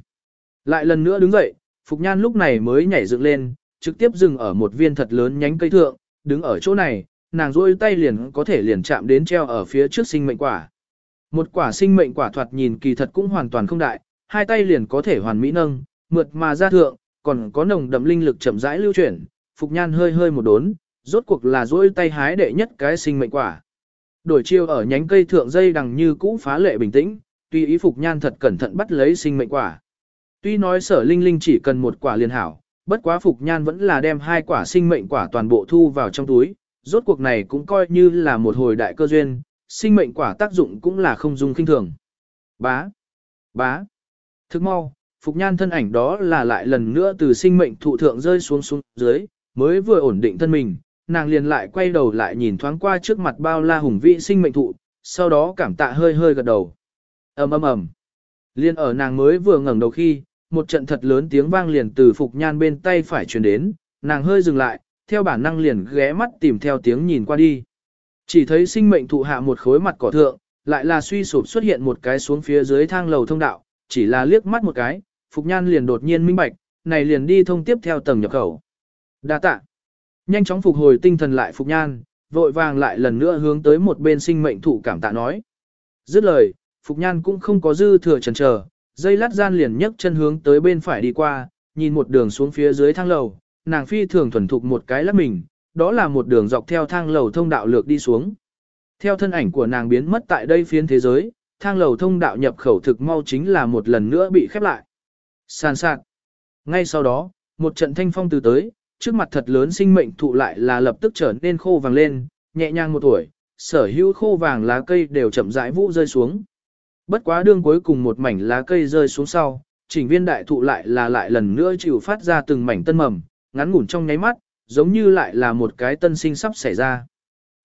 [SPEAKER 1] Lại lần nữa đứng dậy, Phục Nhan lúc này mới nhảy dựng lên, trực tiếp dừng ở một viên thật lớn nhánh cây thượng, đứng ở chỗ này, nàng rôi tay liền có thể liền chạm đến treo ở phía trước sinh mệnh quả. Một quả sinh mệnh quả thoạt nhìn kỳ thật cũng hoàn toàn không đại, hai tay liền có thể hoàn mỹ nâng, mượt mà ra thượng, còn có nồng đậm linh lực chậm rãi lưu chuyển, Phục Nhan hơi hơi một đốn, rốt cuộc là duỗi tay hái đệ nhất cái sinh mệnh quả. Đổi chiêu ở nhánh cây thượng dây đằng như cũ phá lệ bình tĩnh, tuy ý Phục Nhan thật cẩn thận bắt lấy sinh mệnh quả. Tuy nói sở linh linh chỉ cần một quả liền hảo, bất quá Phục Nhan vẫn là đem hai quả sinh mệnh quả toàn bộ thu vào trong túi, rốt cuộc này cũng coi như là một hồi đại cơ duyên, sinh mệnh quả tác dụng cũng là không dung kinh thường. Bá, bá, thức mau, Phục Nhan thân ảnh đó là lại lần nữa từ sinh mệnh thụ thượng rơi xuống xuống dưới, mới vừa ổn định thân mình, nàng liền lại quay đầu lại nhìn thoáng qua trước mặt bao la hùng vĩ sinh mệnh thụ, sau đó cảm tạ hơi hơi gật đầu. ầm ầm ầm. Liên ở nàng mới vừa ngẩng đầu khi, một trận thật lớn tiếng vang liền từ Phục Nhan bên tay phải truyền đến, nàng hơi dừng lại, theo bản năng liền ghé mắt tìm theo tiếng nhìn qua đi. Chỉ thấy sinh mệnh thụ hạ một khối mặt cỏ thượng, lại là suy sụp xuất hiện một cái xuống phía dưới thang lầu thông đạo, chỉ là liếc mắt một cái, Phục Nhan liền đột nhiên minh bạch, này liền đi thông tiếp theo tầng nhập khẩu. Đa tạ. Nhanh chóng phục hồi tinh thần lại Phục Nhan, vội vàng lại lần nữa hướng tới một bên sinh mệnh thụ cảm tạ nói. Dứt lời, Phục Nhan cũng không có dư thừa chần chờ, dây lát gian liền nhấc chân hướng tới bên phải đi qua, nhìn một đường xuống phía dưới thang lầu, nàng phi thường thuần thục một cái lắc mình, đó là một đường dọc theo thang lầu thông đạo lược đi xuống. Theo thân ảnh của nàng biến mất tại đây phiến thế giới, thang lầu thông đạo nhập khẩu thực mau chính là một lần nữa bị khép lại. Sàn sạt. Ngay sau đó, một trận thanh phong từ tới, trước mặt thật lớn sinh mệnh thụ lại là lập tức trở nên khô vàng lên, nhẹ nhàng một tuổi, sở hữu khô vàng lá cây đều chậm rãi vũ rơi xuống. Bất quá đương cuối cùng một mảnh lá cây rơi xuống sau, chỉnh viên đại thụ lại là lại lần nữa chịu phát ra từng mảnh tân mầm, ngắn ngủn trong nháy mắt, giống như lại là một cái tân sinh sắp xảy ra.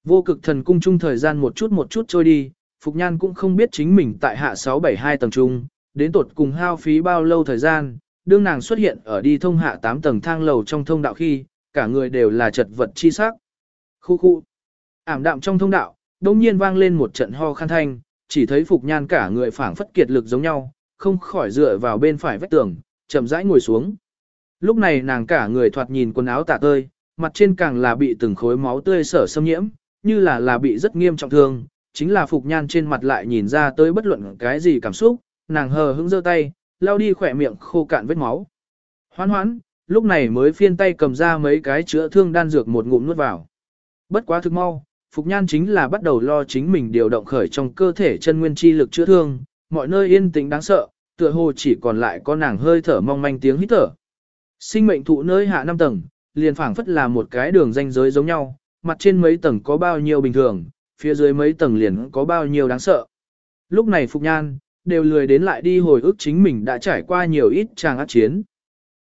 [SPEAKER 1] Vô cực thần cung chung thời gian một chút một chút trôi đi, Phục Nhan cũng không biết chính mình tại hạ 672 tầng trung, đến tột cùng hao phí bao lâu thời gian, đương nàng xuất hiện ở đi thông hạ 8 tầng thang lầu trong thông đạo khi, cả người đều là chật vật chi sắc. Khu khu. Ảm đạm trong thông đạo, đông nhiên vang lên một trận ho khăn thanh, chỉ thấy Phục Nhan cả người phảng phất kiệt lực giống nhau, không khỏi dựa vào bên phải vách tường, chậm rãi ngồi xuống. Lúc này nàng cả người thoạt nhìn quần áo tả tơi, mặt trên càng là bị từng khối máu tươi sở xâm nhiễm, như là là bị rất nghiêm trọng thương, chính là Phục Nhan trên mặt lại nhìn ra tới bất luận cái gì cảm xúc, nàng hờ hững giơ tay, lau đi khỏe miệng khô cạn vết máu. hoan hoãn lúc này mới phiên tay cầm ra mấy cái chữa thương đan dược một ngụm nuốt vào. Bất quá thực mau, Phục Nhan chính là bắt đầu lo chính mình điều động khởi trong cơ thể chân nguyên chi lực chữa thương, mọi nơi yên tĩnh đáng sợ, tựa hồ chỉ còn lại có nàng hơi thở mong manh tiếng hít thở. Sinh mệnh thụ nơi hạ 5 tầng, liền phảng phất là một cái đường ranh giới giống nhau, mặt trên mấy tầng có bao nhiêu bình thường, phía dưới mấy tầng liền có bao nhiêu đáng sợ. Lúc này Phục Nhan, đều lười đến lại đi hồi ức chính mình đã trải qua nhiều ít tràng ác chiến.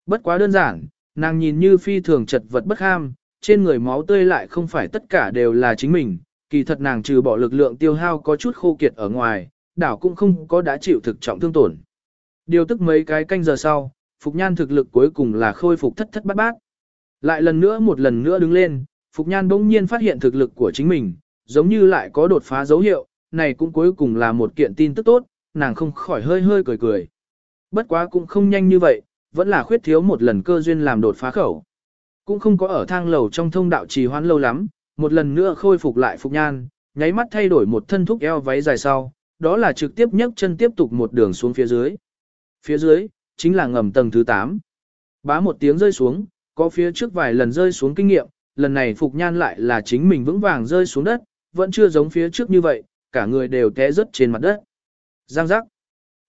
[SPEAKER 1] Bất quá đơn giản, nàng nhìn như phi thường chật vật bất ham, trên người máu tươi lại không phải tất cả đều là chính mình, kỳ thật nàng trừ bỏ lực lượng tiêu hao có chút khô kiệt ở ngoài, đảo cũng không có đã chịu thực trọng thương tổn. Điều tức mấy cái canh giờ sau, Phục Nhan thực lực cuối cùng là khôi phục thất thất bát bát. Lại lần nữa một lần nữa đứng lên, Phục Nhan bỗng nhiên phát hiện thực lực của chính mình, giống như lại có đột phá dấu hiệu, này cũng cuối cùng là một kiện tin tức tốt, nàng không khỏi hơi hơi cười cười. Bất quá cũng không nhanh như vậy, vẫn là khuyết thiếu một lần cơ duyên làm đột phá khẩu. Cũng không có ở thang lầu trong thông đạo trì hoãn lâu lắm, một lần nữa khôi phục lại Phục Nhan, nháy mắt thay đổi một thân thúc eo váy dài sau, đó là trực tiếp nhấc chân tiếp tục một đường xuống phía dưới. Phía dưới, chính là ngầm tầng thứ 8. Bá một tiếng rơi xuống, có phía trước vài lần rơi xuống kinh nghiệm, lần này Phục Nhan lại là chính mình vững vàng rơi xuống đất, vẫn chưa giống phía trước như vậy, cả người đều té rớt trên mặt đất. Giang giác.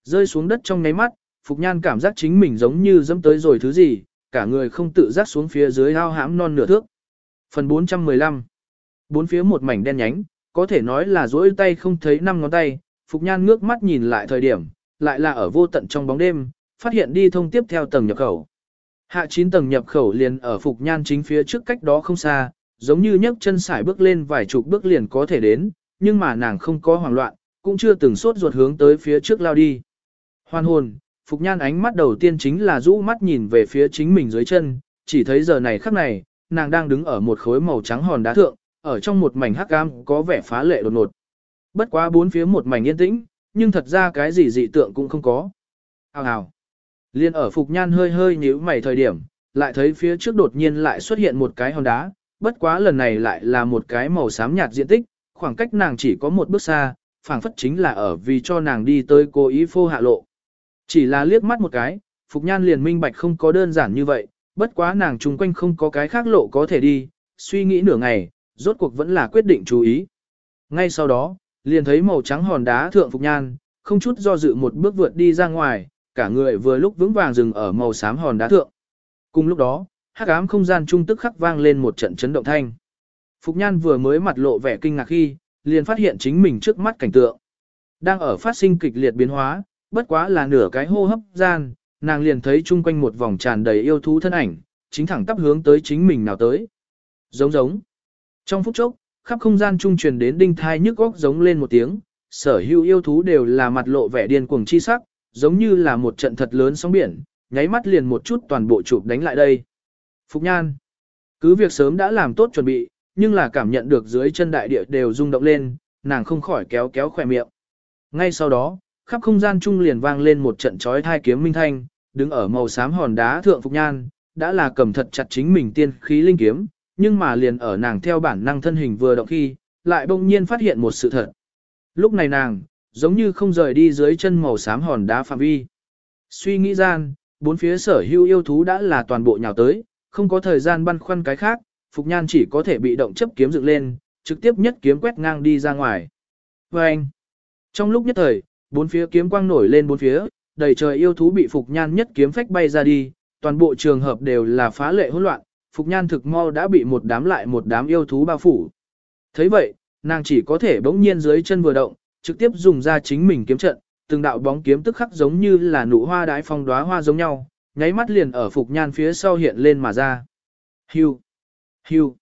[SPEAKER 1] Rơi xuống đất trong nháy mắt, Phục Nhan cảm giác chính mình giống như dẫm tới rồi thứ gì, cả người không tự giác xuống phía dưới ao hãm non nửa thước. Phần 415 Bốn phía một mảnh đen nhánh, có thể nói là dỗi tay không thấy năm ngón tay, Phục Nhan ngước mắt nhìn lại thời điểm, lại là ở vô tận trong bóng đêm, phát hiện đi thông tiếp theo tầng nhập khẩu. Hạ 9 tầng nhập khẩu liền ở Phục Nhan chính phía trước cách đó không xa, giống như nhấc chân sải bước lên vài chục bước liền có thể đến, nhưng mà nàng không có hoảng loạn, cũng chưa từng sốt ruột hướng tới phía trước lao đi. Hoan hồn, Phục Nhan ánh mắt đầu tiên chính là rũ mắt nhìn về phía chính mình dưới chân, chỉ thấy giờ này khắc này, nàng đang đứng ở một khối màu trắng hòn đá thượng, ở trong một mảnh hắc cam có vẻ phá lệ đột ngột. Bất quá bốn phía một mảnh yên tĩnh, nhưng thật ra cái gì dị tượng cũng không có. Hào hào. Liên ở Phục Nhan hơi hơi nhíu mày thời điểm, lại thấy phía trước đột nhiên lại xuất hiện một cái hòn đá, bất quá lần này lại là một cái màu xám nhạt diện tích, khoảng cách nàng chỉ có một bước xa, phảng phất chính là ở vì cho nàng đi tới cố ý phô hạ lộ. Chỉ là liếc mắt một cái, Phục Nhan liền minh bạch không có đơn giản như vậy, bất quá nàng chung quanh không có cái khác lộ có thể đi, suy nghĩ nửa ngày, rốt cuộc vẫn là quyết định chú ý. Ngay sau đó, liền thấy màu trắng hòn đá thượng Phục Nhan, không chút do dự một bước vượt đi ra ngoài, cả người vừa lúc vững vàng dừng ở màu xám hòn đá thượng. Cùng lúc đó, hắc ám không gian trung tức khắc vang lên một trận chấn động thanh. Phục Nhan vừa mới mặt lộ vẻ kinh ngạc khi, liền phát hiện chính mình trước mắt cảnh tượng. Đang ở phát sinh kịch liệt biến hóa, bất quá là nửa cái hô hấp gian, nàng liền thấy chung quanh một vòng tràn đầy yêu thú thân ảnh, chính thẳng tắp hướng tới chính mình nào tới. Giống giống. Trong phút chốc, khắp không gian trung truyền đến đinh thai nhức góc giống lên một tiếng, sở hữu yêu thú đều là mặt lộ vẻ điên cuồng chi sắc, giống như là một trận thật lớn sóng biển, nháy mắt liền một chút toàn bộ chụp đánh lại đây. Phục Nhan. Cứ việc sớm đã làm tốt chuẩn bị, nhưng là cảm nhận được dưới chân đại địa đều rung động lên, nàng không khỏi kéo kéo khỏe miệng. Ngay sau đó, khắp không gian trung liền vang lên một trận chói thai kiếm minh thanh, đứng ở màu xám hòn đá thượng Phục Nhan, đã là cầm thật chặt chính mình tiên khí linh kiếm, nhưng mà liền ở nàng theo bản năng thân hình vừa động khi, lại bỗng nhiên phát hiện một sự thật. Lúc này nàng, giống như không rời đi dưới chân màu xám hòn đá phạm vi. Suy nghĩ gian, bốn phía sở hữu yêu thú đã là toàn bộ nhào tới, không có thời gian băn khoăn cái khác, Phục Nhan chỉ có thể bị động chấp kiếm dựng lên, trực tiếp nhất kiếm quét ngang đi ra ngoài. Và anh, trong lúc nhất thời, bốn phía kiếm quang nổi lên bốn phía, đầy trời yêu thú bị Phục Nhan nhất kiếm phách bay ra đi, toàn bộ trường hợp đều là phá lệ hỗn loạn, Phục Nhan thực mau đã bị một đám lại một đám yêu thú bao phủ. thấy vậy, nàng chỉ có thể bỗng nhiên dưới chân vừa động, trực tiếp dùng ra chính mình kiếm trận, từng đạo bóng kiếm tức khắc giống như là nụ hoa đái phong đóa hoa giống nhau, nháy mắt liền ở Phục Nhan phía sau hiện lên mà ra. Hưu! Hưu!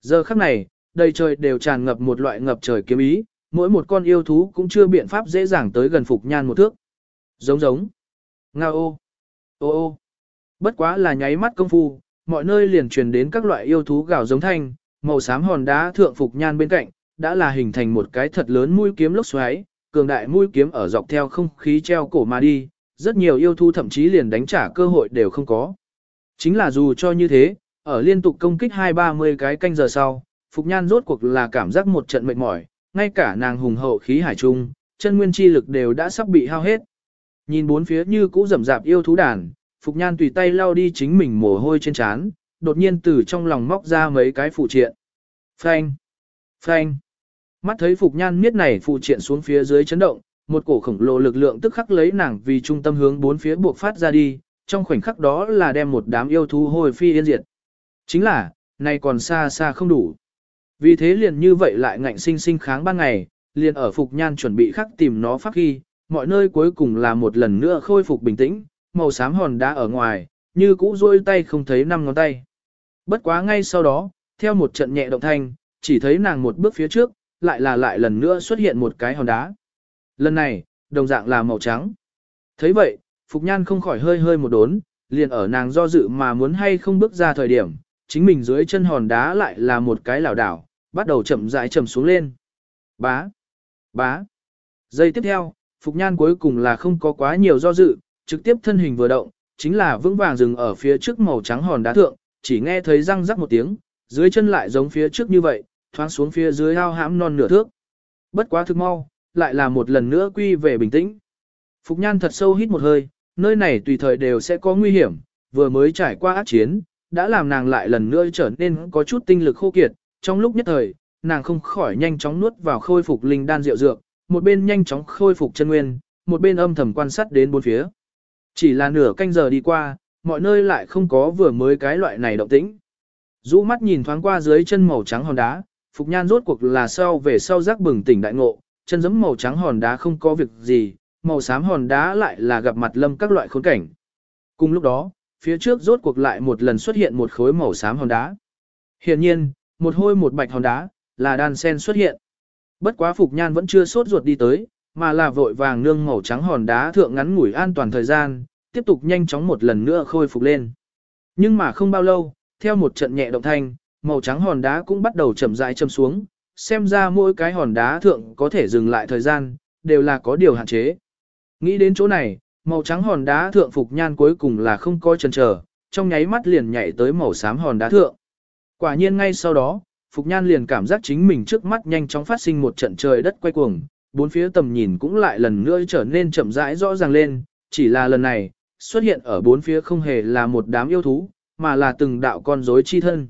[SPEAKER 1] Giờ khắc này, đầy trời đều tràn ngập một loại ngập trời kiếm ý, mỗi một con yêu thú cũng chưa biện pháp dễ dàng tới gần Phục Nhan một thước. Giống giống! Ngao ô! Ô ô! Bất quá là nháy mắt công phu, mọi nơi liền truyền đến các loại yêu thú gào giống thanh, màu xám hòn đá thượng Phục Nhan bên cạnh, đã là hình thành một cái thật lớn mũi kiếm lốc xoáy, cường đại mũi kiếm ở dọc theo không khí treo cổ mà đi, rất nhiều yêu thú thậm chí liền đánh trả cơ hội đều không có. Chính là dù cho như thế, ở liên tục công kích hai ba mươi cái canh giờ sau, Phục Nhan rốt cuộc là cảm giác một trận mệt mỏi, ngay cả nàng hùng hậu khí hải trung, chân nguyên chi lực đều đã sắp bị hao hết. Nhìn bốn phía như cũ rầm rạp yêu thú đàn, Phục Nhan tùy tay lau đi chính mình mồ hôi trên trán, đột nhiên từ trong lòng móc ra mấy cái phụ triện. Phanh! Phanh! Mắt thấy Phục Nhan miết này phụ triện xuống phía dưới chấn động, một cổ khổng lồ lực lượng tức khắc lấy nàng vì trung tâm hướng bốn phía buộc phát ra đi, trong khoảnh khắc đó là đem một đám yêu thú hồi phi yên diệt. Chính là, này còn xa xa không đủ. Vì thế liền như vậy lại ngạnh sinh sinh kháng ban ngày, liền ở Phục Nhan chuẩn bị khắc tìm nó phát khi, mọi nơi cuối cùng là một lần nữa khôi phục bình tĩnh, màu xám hòn đá ở ngoài, như cũ rôi tay không thấy năm ngón tay. Bất quá ngay sau đó, theo một trận nhẹ động thanh, chỉ thấy nàng một bước phía trước, lại là lại lần nữa xuất hiện một cái hòn đá. Lần này, đồng dạng là màu trắng. thấy vậy, Phục Nhan không khỏi hơi hơi một đốn, liền ở nàng do dự mà muốn hay không bước ra thời điểm, chính mình dưới chân hòn đá lại là một cái lảo đảo, bắt đầu chậm rãi chậm xuống lên. Bá, bá. Giây tiếp theo, Phục Nhan cuối cùng là không có quá nhiều do dự, trực tiếp thân hình vừa động, chính là vững vàng dừng ở phía trước màu trắng hòn đá thượng, chỉ nghe thấy răng rắc một tiếng, dưới chân lại giống phía trước như vậy, thoáng xuống phía dưới ao hãm non nửa thước. Bất quá thực mau, lại là một lần nữa quy về bình tĩnh. Phục Nhan thật sâu hít một hơi, nơi này tùy thời đều sẽ có nguy hiểm, vừa mới trải qua ác chiến, đã làm nàng lại lần nữa trở nên có chút tinh lực khô kiệt, trong lúc nhất thời, nàng không khỏi nhanh chóng nuốt vào khôi phục linh đan rượu dược, một bên nhanh chóng khôi phục chân nguyên, một bên âm thầm quan sát đến bốn phía. Chỉ là nửa canh giờ đi qua, mọi nơi lại không có vừa mới cái loại này động tĩnh. Dũ mắt nhìn thoáng qua dưới chân màu trắng hòn đá, Phục Nhan rốt cuộc là sau về sau giác bừng tỉnh đại ngộ, chân giẫm màu trắng hòn đá không có việc gì, màu xám hòn đá lại là gặp mặt lâm các loại khốn cảnh. Cùng lúc đó, phía trước rốt cuộc lại một lần xuất hiện một khối màu xám hòn đá. Hiện nhiên, một hôi một bạch hòn đá, là đan sen xuất hiện. Bất quá Phục Nhan vẫn chưa sốt ruột đi tới, mà là vội vàng nương màu trắng hòn đá thượng ngắn ngủi an toàn thời gian, tiếp tục nhanh chóng một lần nữa khôi phục lên. Nhưng mà không bao lâu, theo một trận nhẹ động thanh, màu trắng hòn đá cũng bắt đầu chậm rãi châm xuống, xem ra mỗi cái hòn đá thượng có thể dừng lại thời gian, đều là có điều hạn chế. Nghĩ đến chỗ này, màu trắng hòn đá thượng phục nhan cuối cùng là không coi chần chờ, trong nháy mắt liền nhảy tới màu xám hòn đá thượng. Quả nhiên ngay sau đó, Phục Nhan liền cảm giác chính mình trước mắt nhanh chóng phát sinh một trận trời đất quay cuồng, bốn phía tầm nhìn cũng lại lần nữa trở nên chậm rãi rõ ràng lên, chỉ là lần này, xuất hiện ở bốn phía không hề là một đám yêu thú, mà là từng đạo con rối chi thân.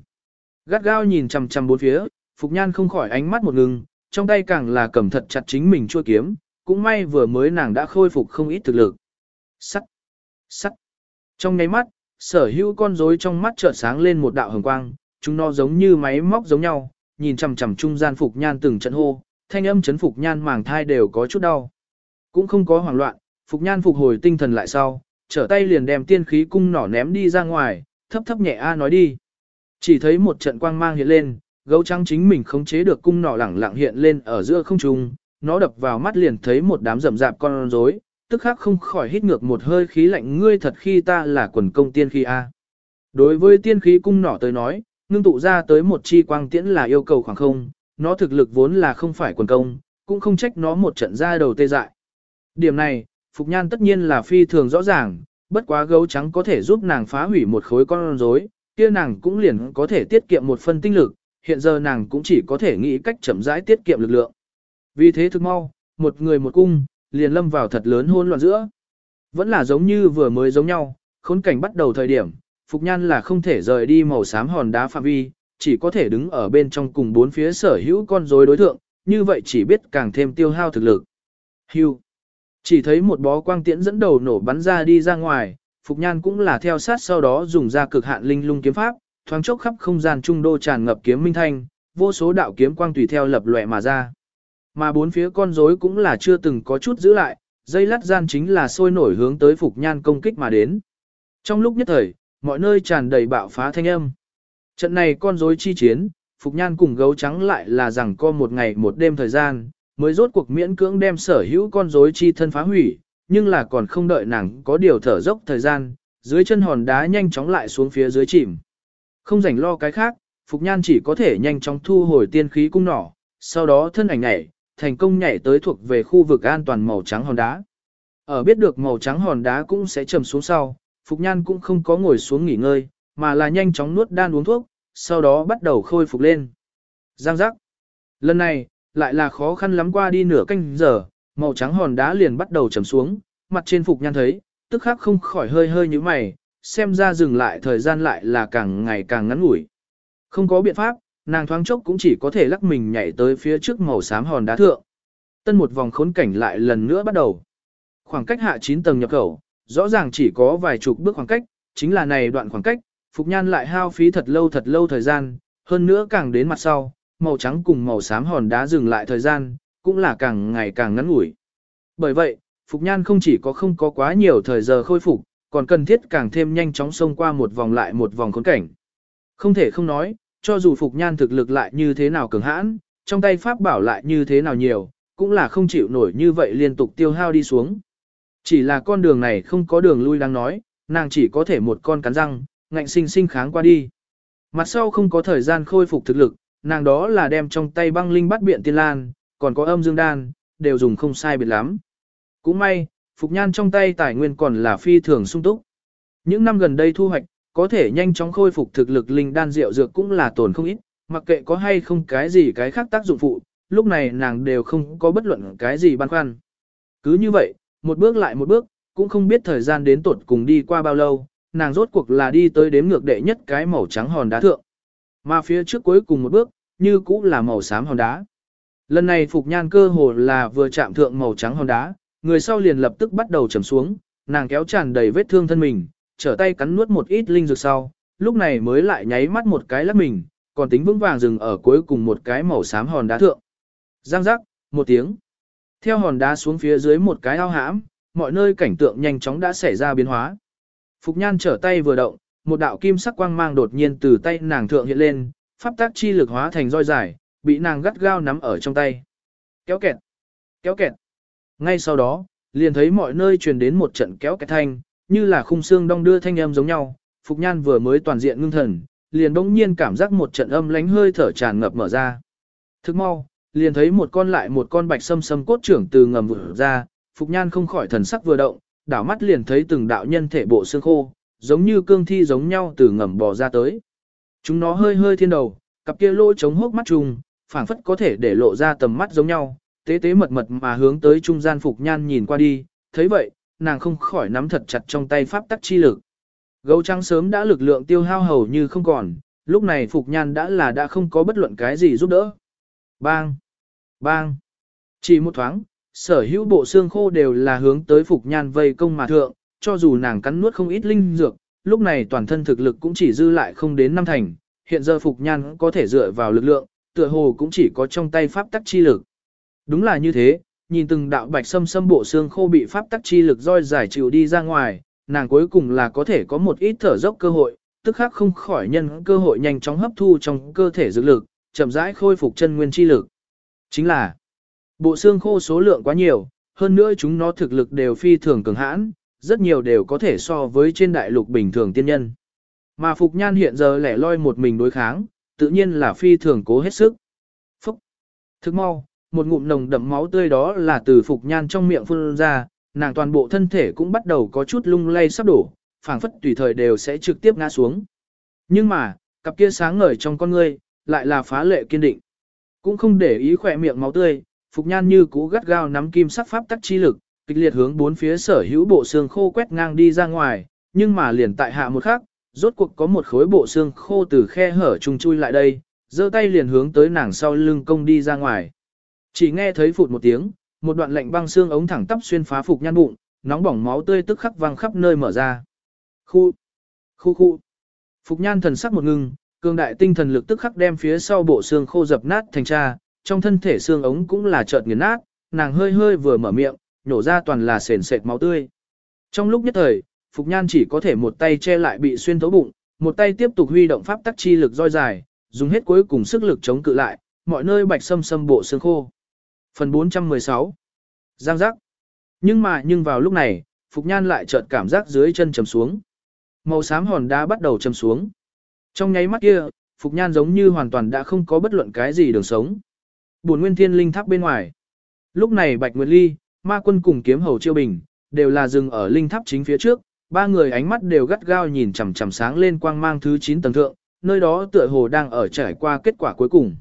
[SPEAKER 1] Gắt gao nhìn chằm chằm bốn phía, Phục Nhan không khỏi ánh mắt một ngừng, trong tay càng là cầm thật chặt chính mình chua kiếm, cũng may vừa mới nàng đã khôi phục không ít thực lực. Sắt! Sắt! Trong nháy mắt, sở hữu con rối trong mắt chợt sáng lên một đạo hồng quang, chúng nó giống như máy móc giống nhau, nhìn chằm chằm trung gian Phục Nhan từng trận hô, thanh âm chấn Phục Nhan màng thai đều có chút đau. Cũng không có hoảng loạn, Phục Nhan phục hồi tinh thần lại sau, trở tay liền đem tiên khí cung nỏ ném đi ra ngoài, thấp thấp nhẹ a nói đi. Chỉ thấy một trận quang mang hiện lên, gấu trắng chính mình khống chế được cung nỏ lẳng lặng hiện lên ở giữa không trung, nó đập vào mắt liền thấy một đám rậm rạp con rối, tức khắc không khỏi hít ngược một hơi khí lạnh ngươi thật khi ta là quần công tiên khí a. Đối với tiên khí cung nỏ tới nói, ngưng tụ ra tới một chi quang tiễn là yêu cầu khoảng không, nó thực lực vốn là không phải quần công, cũng không trách nó một trận ra đầu tê dại. Điểm này, Phục Nhan tất nhiên là phi thường rõ ràng, bất quá gấu trắng có thể giúp nàng phá hủy một khối con rối, kia nàng cũng liền có thể tiết kiệm một phân tinh lực, hiện giờ nàng cũng chỉ có thể nghĩ cách chậm rãi tiết kiệm lực lượng. Vì thế thực mau, một người một cung, liền lâm vào thật lớn hôn loạn giữa. Vẫn là giống như vừa mới giống nhau, khốn cảnh bắt đầu thời điểm, Phục Nhan là không thể rời đi màu xám hòn đá phạm vi, chỉ có thể đứng ở bên trong cùng bốn phía sở hữu con rối đối thượng, như vậy chỉ biết càng thêm tiêu hao thực lực. Hưu. Chỉ thấy một bó quang tiễn dẫn đầu nổ bắn ra đi ra ngoài, Phục Nhan cũng là theo sát sau đó dùng ra cực hạn linh lung kiếm pháp, thoáng chốc khắp không gian trung đô tràn ngập kiếm minh thanh, vô số đạo kiếm quang tùy theo lập lòe mà ra. Mà bốn phía con rối cũng là chưa từng có chút giữ lại, dây lát gian chính là sôi nổi hướng tới Phục Nhan công kích mà đến. Trong lúc nhất thời, mọi nơi tràn đầy bạo phá thanh âm. Trận này con rối chi chiến, Phục Nhan cùng gấu trắng lại là rằng co một ngày một đêm thời gian, mới rốt cuộc miễn cưỡng đem sở hữu con rối chi thân phá hủy, nhưng là còn không đợi nàng có điều thở dốc thời gian, dưới chân hòn đá nhanh chóng lại xuống phía dưới chìm. Không rảnh lo cái khác, Phục Nhan chỉ có thể nhanh chóng thu hồi tiên khí cung nỏ, sau đó thân ảnh này, thành công nhảy tới thuộc về khu vực an toàn màu trắng hòn đá. Ở biết được màu trắng hòn đá cũng sẽ trầm xuống sau, Phục Nhan cũng không có ngồi xuống nghỉ ngơi, mà là nhanh chóng nuốt đan uống thuốc, sau đó bắt đầu khôi phục lên. Giang giác. Lần này, lại là khó khăn lắm qua đi nửa canh giờ, màu trắng hòn đá liền bắt đầu trầm xuống, mặt trên Phục Nhan thấy, tức khắc không khỏi hơi hơi như mày, xem ra dừng lại thời gian lại là càng ngày càng ngắn ngủi. Không có biện pháp, nàng thoáng chốc cũng chỉ có thể lắc mình nhảy tới phía trước màu xám hòn đá thượng. Tân một vòng khốn cảnh lại lần nữa bắt đầu. Khoảng cách hạ 9 tầng nhập khẩu, rõ ràng chỉ có vài chục bước khoảng cách, chính là này đoạn khoảng cách, Phục Nhan lại hao phí thật lâu thật lâu thời gian, hơn nữa càng đến mặt sau, màu trắng cùng màu xám hòn đá dừng lại thời gian, cũng là càng ngày càng ngắn ngủi. Bởi vậy, Phục Nhan không chỉ có không có quá nhiều thời giờ khôi phục, còn cần thiết càng thêm nhanh chóng xông qua một vòng lại một vòng khốn cảnh. Không thể không nói, cho dù Phục Nhan thực lực lại như thế nào cường hãn, trong tay pháp bảo lại như thế nào nhiều, cũng là không chịu nổi như vậy liên tục tiêu hao đi xuống. Chỉ là con đường này không có đường lui đang nói, nàng chỉ có thể một con cắn răng, ngạnh sinh sinh kháng qua đi. Mặt sau không có thời gian khôi phục thực lực, nàng đó là đem trong tay băng linh bắt biện tiên lan, còn có âm dương đan, đều dùng không sai biệt lắm. Cũng may, Phục Nhan trong tay tài nguyên còn là phi thường sung túc. Những năm gần đây thu hoạch, có thể nhanh chóng khôi phục thực lực linh đan rượu dược cũng là tổn không ít, mặc kệ có hay không cái gì cái khác tác dụng phụ, lúc này nàng đều không có bất luận cái gì băn khoăn. Cứ như vậy, một bước lại một bước, cũng không biết thời gian đến tuột cùng đi qua bao lâu, nàng rốt cuộc là đi tới đếm ngược đệ nhất cái màu trắng hòn đá thượng. Mà phía trước cuối cùng một bước, như cũng là màu xám hòn đá. Lần này Phục Nhan cơ hồ là vừa chạm thượng màu trắng hòn đá, người sau liền lập tức bắt đầu trầm xuống, nàng kéo tràn đầy vết thương thân mình, trở tay cắn nuốt một ít linh dược sau, lúc này mới lại nháy mắt một cái lắc mình, còn tính vững vàng dừng ở cuối cùng một cái màu xám hòn đá thượng. Giang giác, một tiếng. Theo hòn đá xuống phía dưới một cái ao hãm, mọi nơi cảnh tượng nhanh chóng đã xảy ra biến hóa. Phục Nhan trở tay vừa động, một đạo kim sắc quang mang đột nhiên từ tay nàng thượng hiện lên, pháp tác chi lực hóa thành roi dài, bị nàng gắt gao nắm ở trong tay. Kéo kẹt, kéo kẹt. Ngay sau đó, liền thấy mọi nơi truyền đến một trận kéo kẹt thanh, như là khung xương đong đưa thanh âm giống nhau. Phục Nhan vừa mới toàn diện ngưng thần, liền bỗng nhiên cảm giác một trận âm lánh hơi thở tràn ngập mở ra. Thức mau, liền thấy một con lại một con bạch sâm sâm cốt trưởng từ ngầm vừa ra, Phục Nhan không khỏi thần sắc vừa động, đảo mắt liền thấy từng đạo nhân thể bộ xương khô, giống như cương thi giống nhau từ ngầm bò ra tới. Chúng nó hơi hơi thiên đầu, cặp kia lỗ chống hốc mắt trùng, phản phất có thể để lộ ra tầm mắt giống nhau, tế tế mật mật mà hướng tới trung gian Phục Nhan nhìn qua đi, thấy vậy, nàng không khỏi nắm thật chặt trong tay pháp tắc chi lực. Gấu trắng sớm đã lực lượng tiêu hao hầu như không còn, lúc này Phục Nhan đã là đã không có bất luận cái gì giúp đỡ. Bang! Bang! Chỉ một thoáng, sở hữu bộ xương khô đều là hướng tới Phục Nhan vây công mà thượng, cho dù nàng cắn nuốt không ít linh dược, lúc này toàn thân thực lực cũng chỉ dư lại không đến năm thành, hiện giờ Phục Nhan có thể dựa vào lực lượng, tựa hồ cũng chỉ có trong tay pháp tắc chi lực. Đúng là như thế, nhìn từng đạo bạch sâm sâm bộ xương khô bị pháp tắc chi lực roi giải chịu đi ra ngoài, nàng cuối cùng là có thể có một ít thở dốc cơ hội, tức khác không khỏi nhân cơ hội nhanh chóng hấp thu trong cơ thể dược lực, chậm rãi khôi phục chân nguyên chi lực. Chính là, bộ xương khô số lượng quá nhiều, hơn nữa chúng nó thực lực đều phi thường cường hãn, rất nhiều đều có thể so với trên đại lục bình thường tiên nhân. Mà Phục Nhan hiện giờ lẻ loi một mình đối kháng, tự nhiên là phi thường cố hết sức. Phúc! Thức mau, một ngụm nồng đậm máu tươi đó là từ Phục Nhan trong miệng phun ra, nàng toàn bộ thân thể cũng bắt đầu có chút lung lay sắp đổ, phảng phất tùy thời đều sẽ trực tiếp ngã xuống. Nhưng mà, cặp kia sáng ngời trong con ngươi, lại là phá lệ kiên định. Cũng không để ý khỏe miệng máu tươi, Phục Nhan như cũ gắt gao nắm kim sắc pháp tắc chi lực, kịch liệt hướng bốn phía sở hữu bộ xương khô quét ngang đi ra ngoài, nhưng mà liền tại hạ một khắc, rốt cuộc có một khối bộ xương khô từ khe hở trùng chui lại đây, giơ tay liền hướng tới nàng sau lưng công đi ra ngoài. Chỉ nghe thấy phụt một tiếng, một đoạn lạnh băng xương ống thẳng tắp xuyên phá phục nhan bụng, nóng bỏng máu tươi tức khắc văng khắp nơi mở ra. Khu, khu khu. Phục nhan thần sắc một ngưng, cường đại tinh thần lực tức khắc đem phía sau bộ xương khô dập nát thành tra, trong thân thể xương ống cũng là chợt nghiền nát, nàng hơi hơi vừa mở miệng, nhổ ra toàn là sền sệt máu tươi. Trong lúc nhất thời, Phục Nhan chỉ có thể một tay che lại bị xuyên thấu bụng, một tay tiếp tục huy động pháp tắc chi lực roi dài, dùng hết cuối cùng sức lực chống cự lại, mọi nơi bạch sâm sâm bộ xương khô. Phần 416 Giang giác Nhưng mà nhưng vào lúc này, Phục Nhan lại chợt cảm giác dưới chân trầm xuống. Màu xám hòn đá bắt đầu trầm xuống. Trong nháy mắt kia, Phục Nhan giống như hoàn toàn đã không có bất luận cái gì đường sống. Buồn nguyên thiên linh tháp bên ngoài. Lúc này Bạch Nguyệt Ly, ma quân cùng kiếm hầu chiêu bình, đều là dừng ở linh tháp chính phía trước, ba người ánh mắt đều gắt gao nhìn chằm chằm sáng lên quang mang thứ 9 tầng thượng, nơi đó tựa hồ đang ở trải qua kết quả cuối cùng.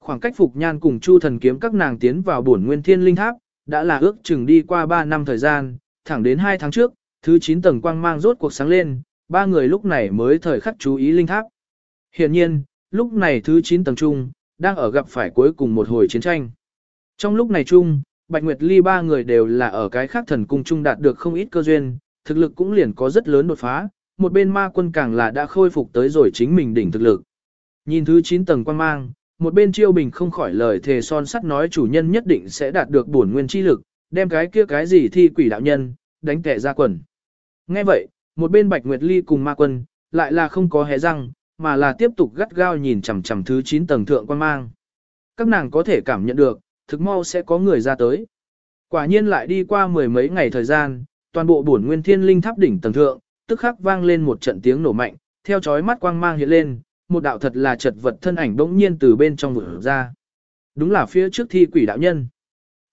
[SPEAKER 1] Khoảng cách Phục Nhan cùng Chu Thần kiếm các nàng tiến vào bổn nguyên thiên linh tháp, đã là ước chừng đi qua 3 năm thời gian, thẳng đến 2 tháng trước, thứ 9 tầng quang mang rốt cuộc sáng lên, ba người lúc này mới thời khắc chú ý linh tháp. Hiện nhiên, lúc này thứ 9 tầng trung, đang ở gặp phải cuối cùng một hồi chiến tranh. Trong lúc này chung, Bạch Nguyệt Ly ba người đều là ở cái khác thần cung trung đạt được không ít cơ duyên, thực lực cũng liền có rất lớn đột phá, một bên ma quân càng là đã khôi phục tới rồi chính mình đỉnh thực lực. Nhìn thứ 9 tầng quan mang, một bên chiêu bình không khỏi lời thề son sắt nói chủ nhân nhất định sẽ đạt được bổn nguyên chi lực, đem cái kia cái gì thi quỷ đạo nhân, đánh kẻ ra quần. Nghe vậy, một bên Bạch Nguyệt Ly cùng ma quân, lại là không có hé răng, mà là tiếp tục gắt gao nhìn chằm chằm thứ 9 tầng thượng quan mang. Các nàng có thể cảm nhận được, thực mau sẽ có người ra tới. Quả nhiên lại đi qua mười mấy ngày thời gian, toàn bộ bổn nguyên thiên linh tháp đỉnh tầng thượng, tức khắc vang lên một trận tiếng nổ mạnh, theo chói mắt quang mang hiện lên, một đạo thật là chật vật thân ảnh bỗng nhiên từ bên trong vừa ra. Đúng là phía trước thi quỷ đạo nhân.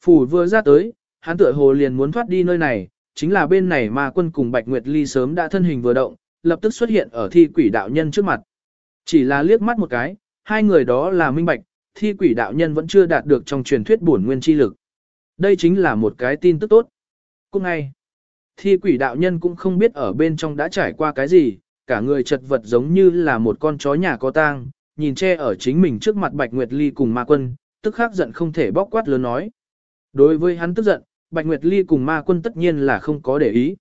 [SPEAKER 1] Phủ vừa ra tới, hắn tựa hồ liền muốn thoát đi nơi này, chính là bên này mà quân cùng Bạch Nguyệt Ly sớm đã thân hình vừa động, lập tức xuất hiện ở thi quỷ đạo nhân trước mặt. Chỉ là liếc mắt một cái, hai người đó là minh bạch, thi quỷ đạo nhân vẫn chưa đạt được trong truyền thuyết bổn nguyên chi lực. Đây chính là một cái tin tức tốt. Cũng ngay, thi quỷ đạo nhân cũng không biết ở bên trong đã trải qua cái gì, cả người chật vật giống như là một con chó nhà có tang, nhìn che ở chính mình trước mặt Bạch Nguyệt Ly cùng ma quân, tức khắc giận không thể bóc quát lớn nói. Đối với hắn tức giận, Bạch Nguyệt Ly cùng ma quân tất nhiên là không có để ý.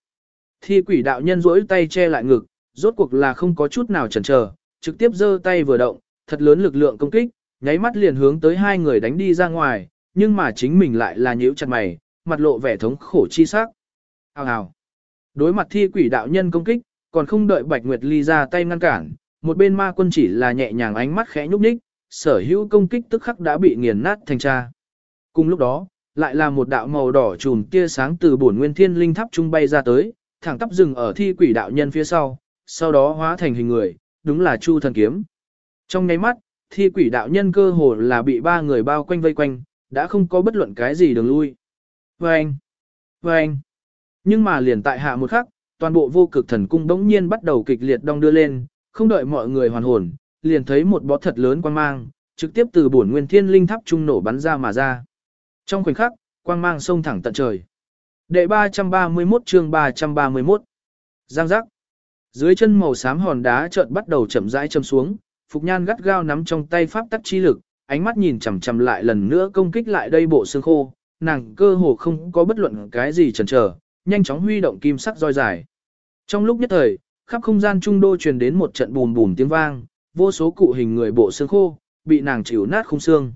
[SPEAKER 1] Thi quỷ đạo nhân rỗi tay che lại ngực, rốt cuộc là không có chút nào chần chờ, trực tiếp giơ tay vừa động, thật lớn lực lượng công kích, nháy mắt liền hướng tới hai người đánh đi ra ngoài, nhưng mà chính mình lại là nhíu chặt mày, mặt lộ vẻ thống khổ chi sắc. Hào hào. Đối mặt thi quỷ đạo nhân công kích, còn không đợi Bạch Nguyệt Ly ra tay ngăn cản, một bên ma quân chỉ là nhẹ nhàng ánh mắt khẽ nhúc nhích, sở hữu công kích tức khắc đã bị nghiền nát thành tra. Cùng lúc đó, lại là một đạo màu đỏ trùm tia sáng từ bổn nguyên thiên linh tháp trung bay ra tới, thẳng tắp dừng ở thi quỷ đạo nhân phía sau, sau đó hóa thành hình người, đúng là Chu thần kiếm. Trong nháy mắt, thi quỷ đạo nhân cơ hồ là bị ba người bao quanh vây quanh, đã không có bất luận cái gì đường lui. Vâng! Vâng! Nhưng mà liền tại hạ một khắc, toàn bộ vô cực thần cung đống nhiên bắt đầu kịch liệt đong đưa lên, không đợi mọi người hoàn hồn, liền thấy một bó thật lớn quang mang, trực tiếp từ bổn nguyên thiên linh tháp trung nổ bắn ra mà ra. Trong khoảnh khắc, quang mang sông thẳng tận trời. Đệ 331 chương 331. Giang giác. Dưới chân màu xám hòn đá chợt bắt đầu chậm rãi châm xuống, Phục Nhan gắt gao nắm trong tay pháp tắc chi lực, ánh mắt nhìn chằm chằm lại lần nữa công kích lại đây bộ xương khô, nàng cơ hồ không có bất luận cái gì chần chờ, nhanh chóng huy động kim sắc roi dài. Trong lúc nhất thời, khắp không gian trung đô truyền đến một trận bùm bùm tiếng vang, vô số cụ hình người bộ xương khô, bị nàng chịu nát không xương.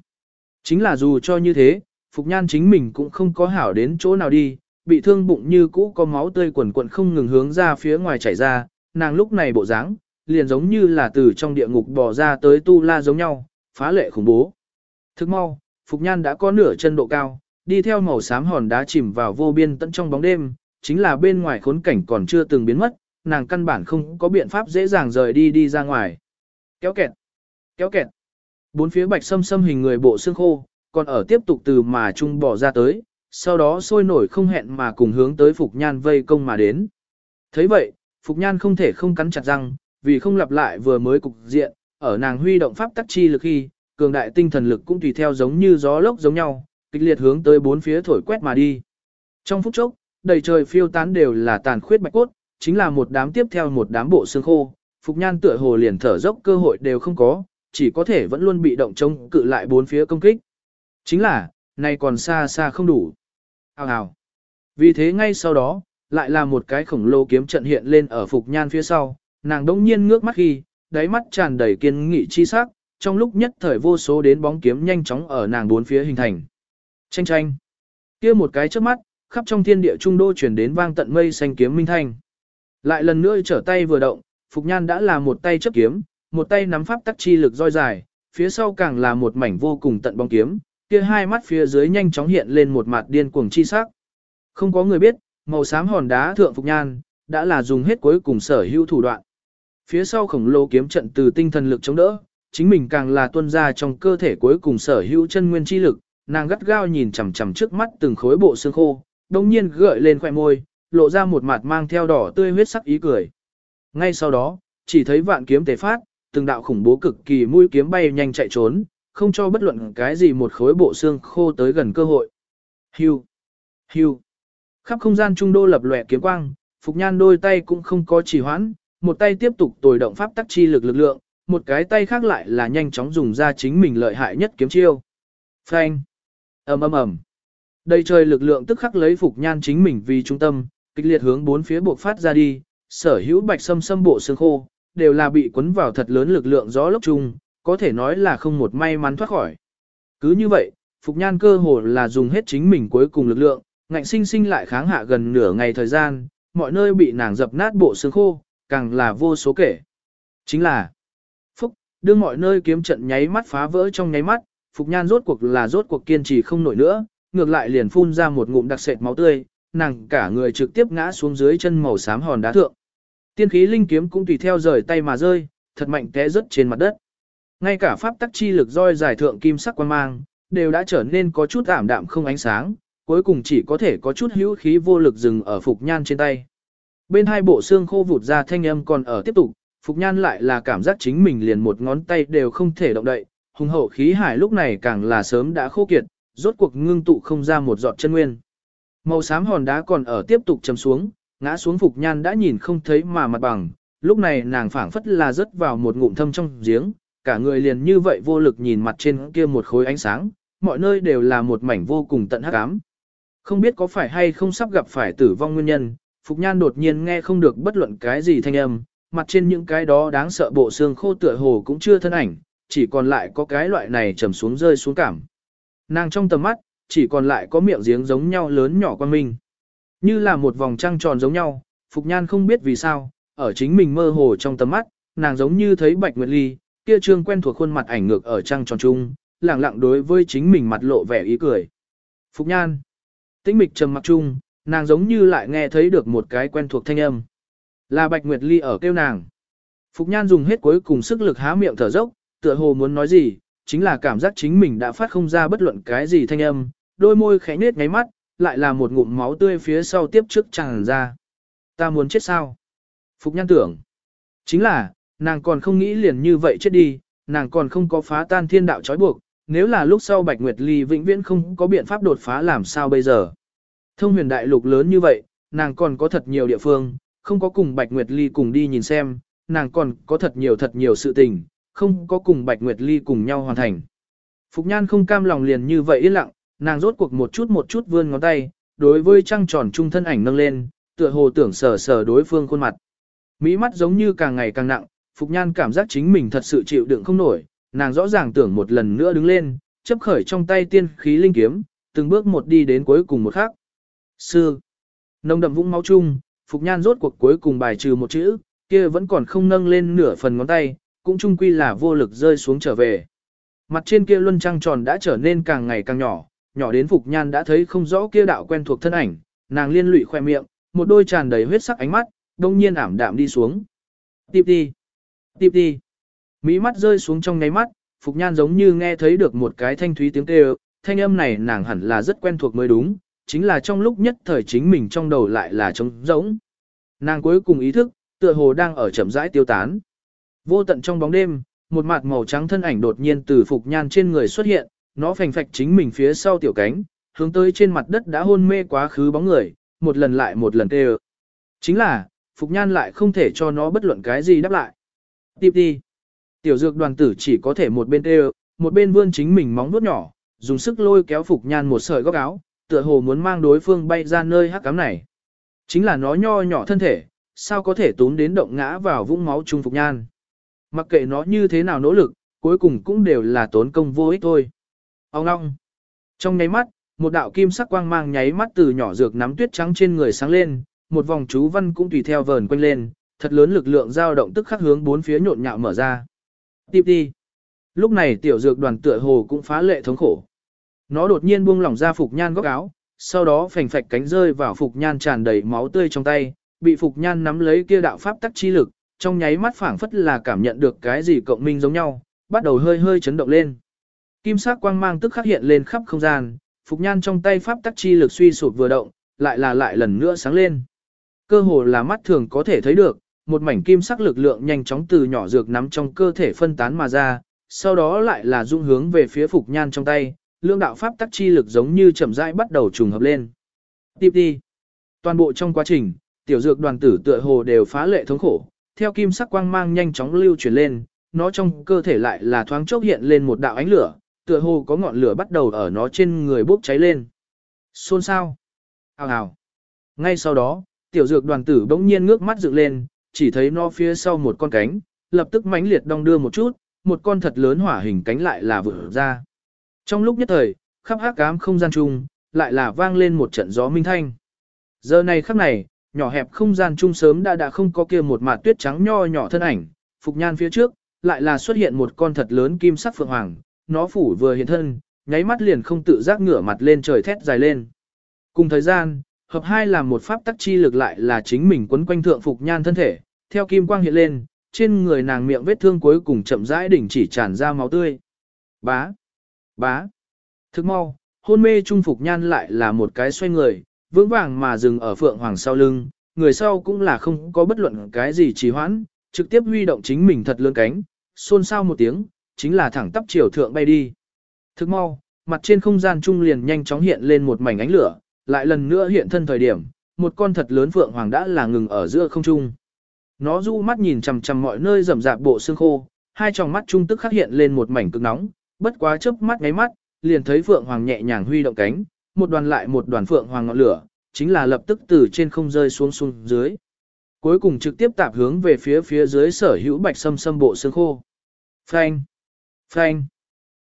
[SPEAKER 1] Chính là dù cho như thế, Phục Nhan chính mình cũng không có hảo đến chỗ nào đi, bị thương bụng như cũ có máu tươi quần quần không ngừng hướng ra phía ngoài chảy ra, nàng lúc này bộ dáng liền giống như là từ trong địa ngục bò ra tới tu la giống nhau, phá lệ khủng bố. Thức mau, Phục Nhan đã có nửa chân độ cao, đi theo màu xám hòn đá chìm vào vô biên tận trong bóng đêm, chính là bên ngoài khốn cảnh còn chưa từng biến mất, nàng căn bản không có biện pháp dễ dàng rời đi đi ra ngoài. Kéo kẹt, kéo kẹt. Bốn phía bạch sâm sâm hình người bộ xương khô, còn ở tiếp tục từ mà trung bỏ ra tới, sau đó sôi nổi không hẹn mà cùng hướng tới Phục Nhan vây công mà đến. thấy vậy, Phục Nhan không thể không cắn chặt răng, vì không lặp lại vừa mới cục diện, ở nàng huy động pháp tắc chi lực khi, cường đại tinh thần lực cũng tùy theo giống như gió lốc giống nhau, kịch liệt hướng tới bốn phía thổi quét mà đi. Trong phút chốc, đầy trời phiêu tán đều là tàn khuyết bạch cốt, chính là một đám tiếp theo một đám bộ xương khô, Phục Nhan tựa hồ liền thở dốc cơ hội đều không có, chỉ có thể vẫn luôn bị động chống cự lại bốn phía công kích. Chính là, này còn xa xa không đủ. Hào hào. Vì thế ngay sau đó, lại là một cái khổng lồ kiếm trận hiện lên ở Phục Nhan phía sau, nàng đông nhiên ngước mắt khi, đáy mắt tràn đầy kiên nghị chi sắc, trong lúc nhất thời vô số đến bóng kiếm nhanh chóng ở nàng bốn phía hình thành. Tranh tranh. kia một cái trước mắt, khắp trong thiên địa trung đô chuyển đến vang tận mây xanh kiếm minh thanh. Lại lần nữa trở tay vừa động, Phục Nhan đã là một tay chấp kiếm, một tay nắm pháp tắc chi lực roi dài, phía sau càng là một mảnh vô cùng tận bóng kiếm, kia hai mắt phía dưới nhanh chóng hiện lên một mặt điên cuồng chi sắc. Không có người biết, màu xám hòn đá thượng Phục Nhan, đã là dùng hết cuối cùng sở hữu thủ đoạn. Phía sau khổng lồ kiếm trận từ tinh thần lực chống đỡ, chính mình càng là tuân ra trong cơ thể cuối cùng sở hữu chân nguyên chi lực, nàng gắt gao nhìn chằm chằm trước mắt từng khối bộ xương khô, đông nhiên gợi lên khỏe môi, lộ ra một mặt mang theo đỏ tươi huyết sắc ý cười. Ngay sau đó, chỉ thấy vạn kiếm tề phát, từng đạo khủng bố cực kỳ mũi kiếm bay nhanh chạy trốn, không cho bất luận cái gì một khối bộ xương khô tới gần cơ hội. Hưu, hưu, khắp không gian trung đô lập lòe kiếm quang, Phục Nhan đôi tay cũng không có trì hoãn, một tay tiếp tục tồi động pháp tắc chi lực lực lượng, một cái tay khác lại là nhanh chóng dùng ra chính mình lợi hại nhất kiếm chiêu. Phanh, ầm ầm ầm. Đầy trời lực lượng tức khắc lấy Phục Nhan chính mình vì trung tâm, kịch liệt hướng bốn phía buộc phát ra đi, sở hữu bạch sâm sâm bộ xương khô, đều là bị cuốn vào thật lớn lực lượng gió lốc chung, có thể nói là không một may mắn thoát khỏi. Cứ như vậy, Phục Nhan cơ hồ là dùng hết chính mình cuối cùng lực lượng, ngạnh sinh sinh lại kháng hạ gần nửa ngày thời gian, mọi nơi bị nàng dập nát bộ xương khô, càng là vô số kể. Chính là, Phúc, đưa mọi nơi kiếm trận nháy mắt phá vỡ trong nháy mắt, Phục Nhan rốt cuộc là rốt cuộc kiên trì không nổi nữa, ngược lại liền phun ra một ngụm đặc sệt máu tươi, nàng cả người trực tiếp ngã xuống dưới chân màu xám hòn đá thượng. Tiên khí linh kiếm cũng tùy theo rời tay mà rơi, thật mạnh té rớt trên mặt đất. Ngay cả pháp tắc chi lực roi giải thượng kim sắc quan mang, đều đã trở nên có chút ảm đạm không ánh sáng, cuối cùng chỉ có thể có chút hữu khí vô lực dừng ở Phục Nhan trên tay. Bên hai bộ xương khô vụt ra thanh âm còn ở tiếp tục, Phục Nhan lại là cảm giác chính mình liền một ngón tay đều không thể động đậy, hùng hậu khí hải lúc này càng là sớm đã khô kiệt, rốt cuộc ngưng tụ không ra một giọt chân nguyên. Màu xám hòn đá còn ở tiếp tục chấm xuống, ngã xuống Phục Nhan đã nhìn không thấy mà mặt bằng, lúc này nàng phảng phất là rớt vào một ngụm thâm trong giếng, cả người liền như vậy vô lực nhìn mặt trên kia một khối ánh sáng, mọi nơi đều là một mảnh vô cùng tận hắc ám. Không biết có phải hay không sắp gặp phải tử vong nguyên nhân, Phục Nhan đột nhiên nghe không được bất luận cái gì thanh âm, mặt trên những cái đó đáng sợ bộ xương khô tựa hồ cũng chưa thân ảnh, chỉ còn lại có cái loại này trầm xuống rơi xuống cảm. Nàng trong tầm mắt, chỉ còn lại có miệng giếng giống nhau lớn nhỏ quan minh. Như là một vòng trăng tròn giống nhau, Phục Nhan không biết vì sao, ở chính mình mơ hồ trong tầm mắt, nàng giống như thấy Bạch Nguyệt Ly, kia trương quen thuộc khuôn mặt ảnh ngược ở trăng tròn trung, lặng lặng đối với chính mình mặt lộ vẻ ý cười. Phục Nhan. Tĩnh mịch trầm mặc chung, nàng giống như lại nghe thấy được một cái quen thuộc thanh âm. Là Bạch Nguyệt Ly ở kêu nàng. Phục Nhan dùng hết cuối cùng sức lực há miệng thở dốc, tựa hồ muốn nói gì, chính là cảm giác chính mình đã phát không ra bất luận cái gì thanh âm, đôi môi khẽ nết ngáy mắt, lại là một ngụm máu tươi phía sau tiếp trước tràn ra. Ta muốn chết sao? Phục Nhan tưởng. Chính là, nàng còn không nghĩ liền như vậy chết đi, nàng còn không có phá tan thiên đạo trói buộc, nếu là lúc sau Bạch Nguyệt Ly vĩnh viễn không có biện pháp đột phá làm sao bây giờ. Thông huyền đại lục lớn như vậy, nàng còn có thật nhiều địa phương, không có cùng Bạch Nguyệt Ly cùng đi nhìn xem, nàng còn có thật nhiều thật nhiều sự tình, không có cùng Bạch Nguyệt Ly cùng nhau hoàn thành. Phục Nhan không cam lòng liền như vậy yên lặng, nàng rốt cuộc một chút một chút vươn ngón tay, đối với trăng tròn trung thân ảnh nâng lên, tựa hồ tưởng sờ sờ đối phương khuôn mặt. Mỹ mắt giống như càng ngày càng nặng, Phục Nhan cảm giác chính mình thật sự chịu đựng không nổi, nàng rõ ràng tưởng một lần nữa đứng lên, chấp khởi trong tay tiên khí linh kiếm, từng bước một đi đến cuối cùng một khắc. Sư. Nông đậm vũng máu chung, Phục Nhan rốt cuộc cuối cùng bài trừ một chữ, kia vẫn còn không nâng lên nửa phần ngón tay, cũng chung quy là vô lực rơi xuống trở về. Mặt trên kia luân trăng tròn đã trở nên càng ngày càng nhỏ, nhỏ đến Phục Nhan đã thấy không rõ kia đạo quen thuộc thân ảnh, nàng liên lụy khoe miệng, một đôi tràn đầy huyết sắc ánh mắt, đông nhiên ảm đạm đi xuống. Tiếp đi, tiếp đi. Mỹ mắt rơi xuống trong ngáy mắt, Phục Nhan giống như nghe thấy được một cái thanh thúy tiếng kêu, thanh âm này nàng hẳn là rất quen thuộc mới đúng, chính là trong lúc nhất thời chính mình trong đầu lại là trống rỗng. Nàng cuối cùng ý thức, tựa hồ đang ở chậm rãi tiêu tán. Vô tận trong bóng đêm, một mặt màu trắng thân ảnh đột nhiên từ Phục Nhan trên người xuất hiện, nó phành phạch chính mình phía sau tiểu cánh, hướng tới trên mặt đất đã hôn mê quá khứ bóng người, một lần lại một lần kêu. Chính là, Phục Nhan lại không thể cho nó bất luận cái gì đáp lại. Tiếp đi. Tiểu dược đoàn tử chỉ có thể một bên kêu, một bên vươn chính mình móng vuốt nhỏ, dùng sức lôi kéo Phục Nhan một sợi góc áo, tựa hồ muốn mang đối phương bay ra nơi hắc cám này. Chính là nó nho nhỏ thân thể, sao có thể tốn đến động ngã vào vũng máu trung Phục Nhan. Mặc kệ nó như thế nào nỗ lực, cuối cùng cũng đều là tốn công vô ích thôi. Ông long Trong nháy mắt, một đạo kim sắc quang mang nháy mắt từ nhỏ dược nắm tuyết trắng trên người sáng lên, một vòng chú văn cũng tùy theo vờn quanh lên, thật lớn lực lượng dao động tức khắc hướng bốn phía nhộn nhạo mở ra. Tiếp đi. Lúc này tiểu dược đoàn tựa hồ cũng phá lệ thống khổ. Nó đột nhiên buông lỏng ra Phục Nhan góc áo, sau đó phành phạch cánh rơi vào Phục Nhan tràn đầy máu tươi trong tay, bị Phục Nhan nắm lấy kia đạo pháp tắc chi lực, trong nháy mắt phảng phất là cảm nhận được cái gì cộng minh giống nhau, bắt đầu hơi hơi chấn động lên. Kim sắc quang mang tức khắc hiện lên khắp không gian, Phục Nhan trong tay pháp tắc chi lực suy sụp vừa động, lại là lại lần nữa sáng lên. Cơ hồ là mắt thường có thể thấy được, một mảnh kim sắc lực lượng nhanh chóng từ nhỏ dược nắm trong cơ thể phân tán mà ra, sau đó lại là dung hướng về phía Phục Nhan trong tay, lượng đạo pháp tắc chi lực giống như chậm rãi bắt đầu trùng hợp lên. Tiếp đi. Toàn bộ trong quá trình, tiểu dược đoàn tử tựa hồ đều phá lệ thống khổ, theo kim sắc quang mang nhanh chóng lưu chuyển lên, nó trong cơ thể lại là thoáng chốc hiện lên một đạo ánh lửa, tựa hồ có ngọn lửa bắt đầu ở nó trên người bốc cháy lên. Xôn sao? Hào hào. Ngay sau đó, tiểu dược đoàn tử bỗng nhiên ngước mắt dựng lên, chỉ thấy nó phía sau một con cánh, lập tức mãnh liệt đong đưa một chút, một con thật lớn hỏa hình cánh lại là vỡ ra. Trong lúc nhất thời, khắp hắc ám không gian chung, lại là vang lên một trận gió minh thanh. Giờ này khắc này, nhỏ hẹp không gian chung sớm đã đã không có kia một mạt tuyết trắng nho nhỏ thân ảnh, phục nhan phía trước, lại là xuất hiện một con thật lớn kim sắc phượng hoàng, nó phủ vừa hiện thân, nháy mắt liền không tự giác ngửa mặt lên trời thét dài lên. Cùng thời gian, hợp hai làm một pháp tắc chi lực lại là chính mình quấn quanh thượng phục nhan thân thể, theo kim quang hiện lên, trên người nàng miệng vết thương cuối cùng chậm rãi đỉnh chỉ tràn ra máu tươi. Bá, bá, thức mau, hôn mê trung phục nhan lại là một cái xoay người, vững vàng mà dừng ở phượng hoàng sau lưng, người sau cũng là không có bất luận cái gì trì hoãn, trực tiếp huy động chính mình thật lớn cánh, xôn xao một tiếng, chính là thẳng tắp chiều thượng bay đi. Thức mau, mặt trên không gian trung liền nhanh chóng hiện lên một mảnh ánh lửa, lại lần nữa hiện thân thời điểm, một con thật lớn phượng hoàng đã là ngừng ở giữa không trung. Nó du mắt nhìn chằm chằm mọi nơi rầm rạp bộ xương khô, hai tròng mắt trung tức khắc hiện lên một mảnh cực nóng, bất quá chớp mắt ngáy mắt, liền thấy phượng hoàng nhẹ nhàng huy động cánh, một đoàn lại một đoàn phượng hoàng ngọn lửa, chính là lập tức từ trên không rơi xuống xuống dưới. Cuối cùng trực tiếp tạp hướng về phía phía dưới sở hữu bạch sâm sâm bộ xương khô. Phanh! Phanh!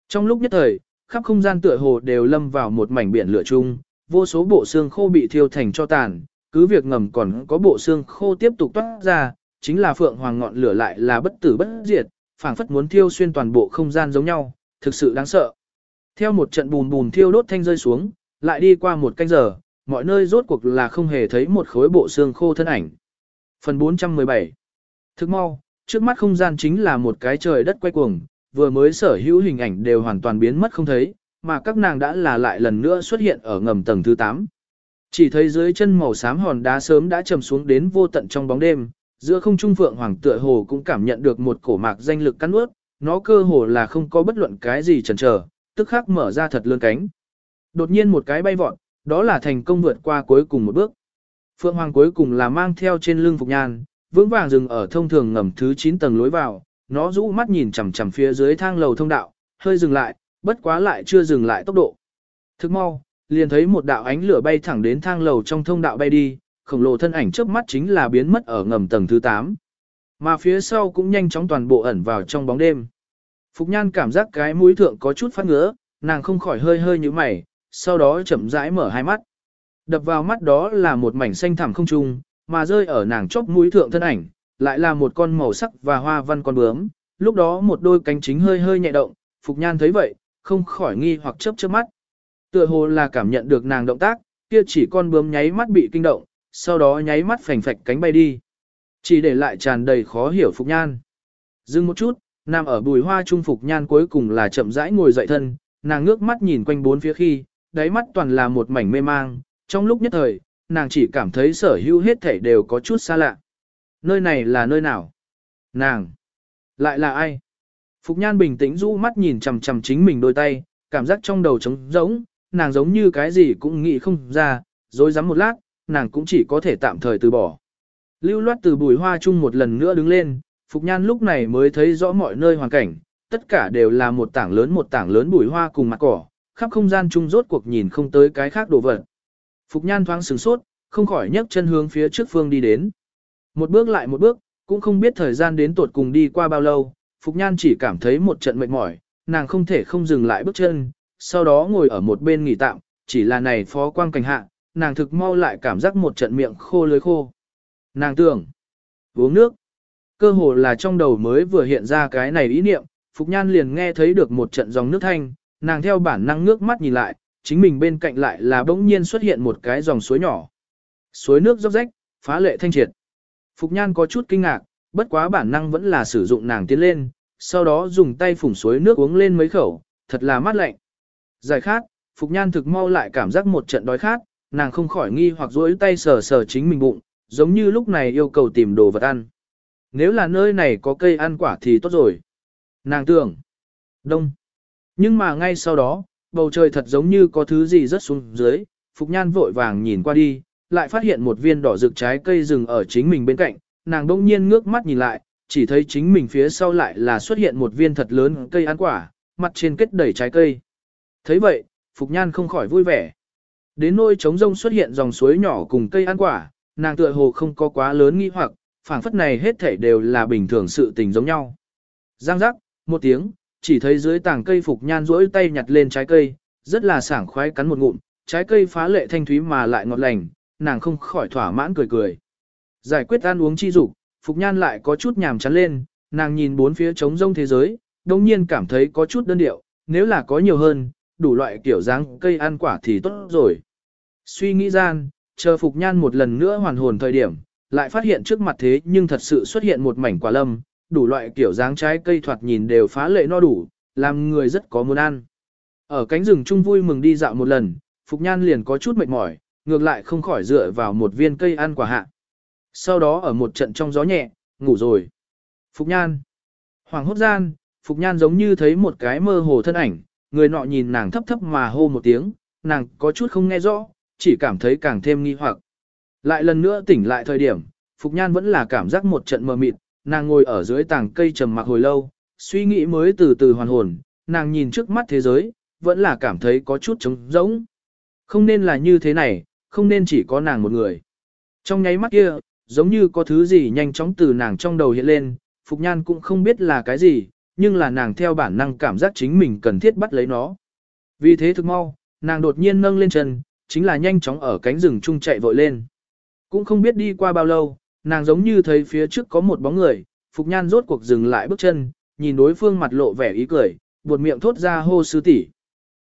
[SPEAKER 1] Trong lúc nhất thời, khắp không gian tựa hồ đều lâm vào một mảnh biển lửa chung, vô số bộ xương khô bị thiêu thành cho tàn, cứ việc ngầm còn có bộ xương khô tiếp tục toát ra, chính là phượng hoàng ngọn lửa lại là bất tử bất diệt, phảng phất muốn thiêu xuyên toàn bộ không gian giống nhau, thực sự đáng sợ. Theo một trận bùn bùn thiêu đốt thanh rơi xuống, lại đi qua một canh giờ, mọi nơi rốt cuộc là không hề thấy một khối bộ xương khô thân ảnh. Phần 417 Thức mau, trước mắt không gian chính là một cái trời đất quay cuồng, vừa mới sở hữu hình ảnh đều hoàn toàn biến mất không thấy, mà các nàng đã là lại lần nữa xuất hiện ở ngầm tầng thứ 8. Chỉ thấy dưới chân màu xám hòn đá sớm đã trầm xuống đến vô tận trong bóng đêm, giữa không trung phượng hoàng tựa hồ cũng cảm nhận được một cổ mạc danh lực cắn ướt, nó cơ hồ là không có bất luận cái gì chần chờ, tức khắc mở ra thật lớn cánh. Đột nhiên một cái bay vọt, đó là thành công vượt qua cuối cùng một bước. Phượng Hoàng cuối cùng là mang theo trên lưng Phục Nhan, vững vàng dừng ở thông thường ngầm thứ 9 tầng lối vào, nó rũ mắt nhìn chằm chằm phía dưới thang lầu thông đạo, hơi dừng lại, bất quá lại chưa dừng lại tốc độ. Thức mau, liền thấy một đạo ánh lửa bay thẳng đến thang lầu trong thông đạo bay đi, khổng lồ thân ảnh trước mắt chính là biến mất ở ngầm tầng thứ 8. Mà phía sau cũng nhanh chóng toàn bộ ẩn vào trong bóng đêm. Phục Nhan cảm giác cái mũi thượng có chút phát ngứa, nàng không khỏi hơi hơi như mày, sau đó chậm rãi mở hai mắt. Đập vào mắt đó là một mảnh xanh thẳm không trung, mà rơi ở nàng chóp mũi thượng thân ảnh, lại là một con màu sắc và hoa văn con bướm. Lúc đó một đôi cánh chính hơi hơi nhẹ động, Phục Nhan thấy vậy, không khỏi nghi hoặc chớp chớp mắt. Tựa hồ là cảm nhận được nàng động tác, kia chỉ con bướm nháy mắt bị kinh động, sau đó nháy mắt phành phạch cánh bay đi. Chỉ để lại tràn đầy khó hiểu Phục Nhan. Dừng một chút, nằm ở bùi hoa trung Phục Nhan cuối cùng là chậm rãi ngồi dậy thân, nàng ngước mắt nhìn quanh bốn phía khi, đáy mắt toàn là một mảnh mê mang, trong lúc nhất thời, nàng chỉ cảm thấy sở hữu hết thể đều có chút xa lạ. Nơi này là nơi nào? Nàng! Lại là ai? Phục Nhan bình tĩnh rũ mắt nhìn chằm chằm chính mình đôi tay, cảm giác trong đầu trống rỗng, nàng giống như cái gì cũng nghĩ không ra, rồi dám một lát, nàng cũng chỉ có thể tạm thời từ bỏ. Lưu loát từ bùi hoa chung một lần nữa đứng lên, Phục Nhan lúc này mới thấy rõ mọi nơi hoàn cảnh, tất cả đều là một tảng lớn một tảng lớn bùi hoa cùng mặt cỏ, khắp không gian chung rốt cuộc nhìn không tới cái khác đồ vật. Phục Nhan thoáng sửng sốt, không khỏi nhấc chân hướng phía trước phương đi đến. Một bước lại một bước, cũng không biết thời gian đến tột cùng đi qua bao lâu, Phục Nhan chỉ cảm thấy một trận mệt mỏi, nàng không thể không dừng lại bước chân, sau đó ngồi ở một bên nghỉ tạm, chỉ là này phó quang cảnh hạ, nàng thực mau lại cảm giác một trận miệng khô lưới khô. Nàng tưởng, uống nước. Cơ hồ là trong đầu mới vừa hiện ra cái này ý niệm, Phục Nhan liền nghe thấy được một trận dòng nước thanh, nàng theo bản năng ngước mắt nhìn lại, chính mình bên cạnh lại là bỗng nhiên xuất hiện một cái dòng suối nhỏ. Suối nước róc rách, phá lệ thanh triệt. Phục Nhan có chút kinh ngạc, bất quá bản năng vẫn là sử dụng nàng tiến lên, sau đó dùng tay phủng suối nước uống lên mấy khẩu, thật là mát lạnh. Giải khát, Phục Nhan thực mau lại cảm giác một trận đói khát, nàng không khỏi nghi hoặc duỗi tay sờ sờ chính mình bụng, giống như lúc này yêu cầu tìm đồ vật ăn. Nếu là nơi này có cây ăn quả thì tốt rồi. Nàng tưởng. Đông. Nhưng mà ngay sau đó, bầu trời thật giống như có thứ gì rớt xuống dưới, Phục Nhan vội vàng nhìn qua đi, lại phát hiện một viên đỏ rực trái cây rừng ở chính mình bên cạnh, nàng đông nhiên ngước mắt nhìn lại, chỉ thấy chính mình phía sau lại là xuất hiện một viên thật lớn cây ăn quả, mặt trên kết đầy trái cây. thấy vậy, Phục Nhan không khỏi vui vẻ. Đến nôi trống rông xuất hiện dòng suối nhỏ cùng cây ăn quả, nàng tựa hồ không có quá lớn nghi hoặc, phảng phất này hết thảy đều là bình thường sự tình giống nhau. Giang giác, một tiếng, chỉ thấy dưới tảng cây Phục Nhan rỗi tay nhặt lên trái cây, rất là sảng khoái cắn một ngụm, trái cây phá lệ thanh thúy mà lại ngọt lành, nàng không khỏi thỏa mãn cười cười. Giải quyết ăn uống chi dục, Phục Nhan lại có chút nhàm chán lên, nàng nhìn bốn phía trống rông thế giới, đồng nhiên cảm thấy có chút đơn điệu, nếu là có nhiều hơn, đủ loại kiểu dáng cây ăn quả thì tốt rồi. Suy nghĩ gian, chờ Phục Nhan một lần nữa hoàn hồn thời điểm, lại phát hiện trước mặt thế nhưng thật sự xuất hiện một mảnh quả lâm, đủ loại kiểu dáng trái cây thoạt nhìn đều phá lệ no đủ, làm người rất có muốn ăn. Ở cánh rừng chung vui mừng đi dạo một lần, Phục Nhan liền có chút mệt mỏi, ngược lại không khỏi dựa vào một viên cây ăn quả hạ. Sau đó ở một trận trong gió nhẹ, ngủ rồi. Phục Nhan. Hoàng hốt gian, Phục Nhan giống như thấy một cái mơ hồ thân ảnh, người nọ nhìn nàng thấp thấp mà hô một tiếng, nàng có chút không nghe rõ, chỉ cảm thấy càng thêm nghi hoặc. Lại lần nữa tỉnh lại thời điểm, Phục Nhan vẫn là cảm giác một trận mờ mịt, nàng ngồi ở dưới tàng cây trầm mặc hồi lâu, suy nghĩ mới từ từ hoàn hồn, nàng nhìn trước mắt thế giới, vẫn là cảm thấy có chút trống rỗng. Không nên là như thế này, không nên chỉ có nàng một người. Trong nháy mắt kia, giống như có thứ gì nhanh chóng từ nàng trong đầu hiện lên, Phục Nhan cũng không biết là cái gì, nhưng là nàng theo bản năng cảm giác chính mình cần thiết bắt lấy nó. Vì thế thực mau, nàng đột nhiên nâng lên chân, chính là nhanh chóng ở cánh rừng chung chạy vội lên. Cũng không biết đi qua bao lâu, nàng giống như thấy phía trước có một bóng người, Phục Nhan rốt cuộc dừng lại bước chân, nhìn đối phương mặt lộ vẻ ý cười, buột miệng thốt ra hô sư tỷ.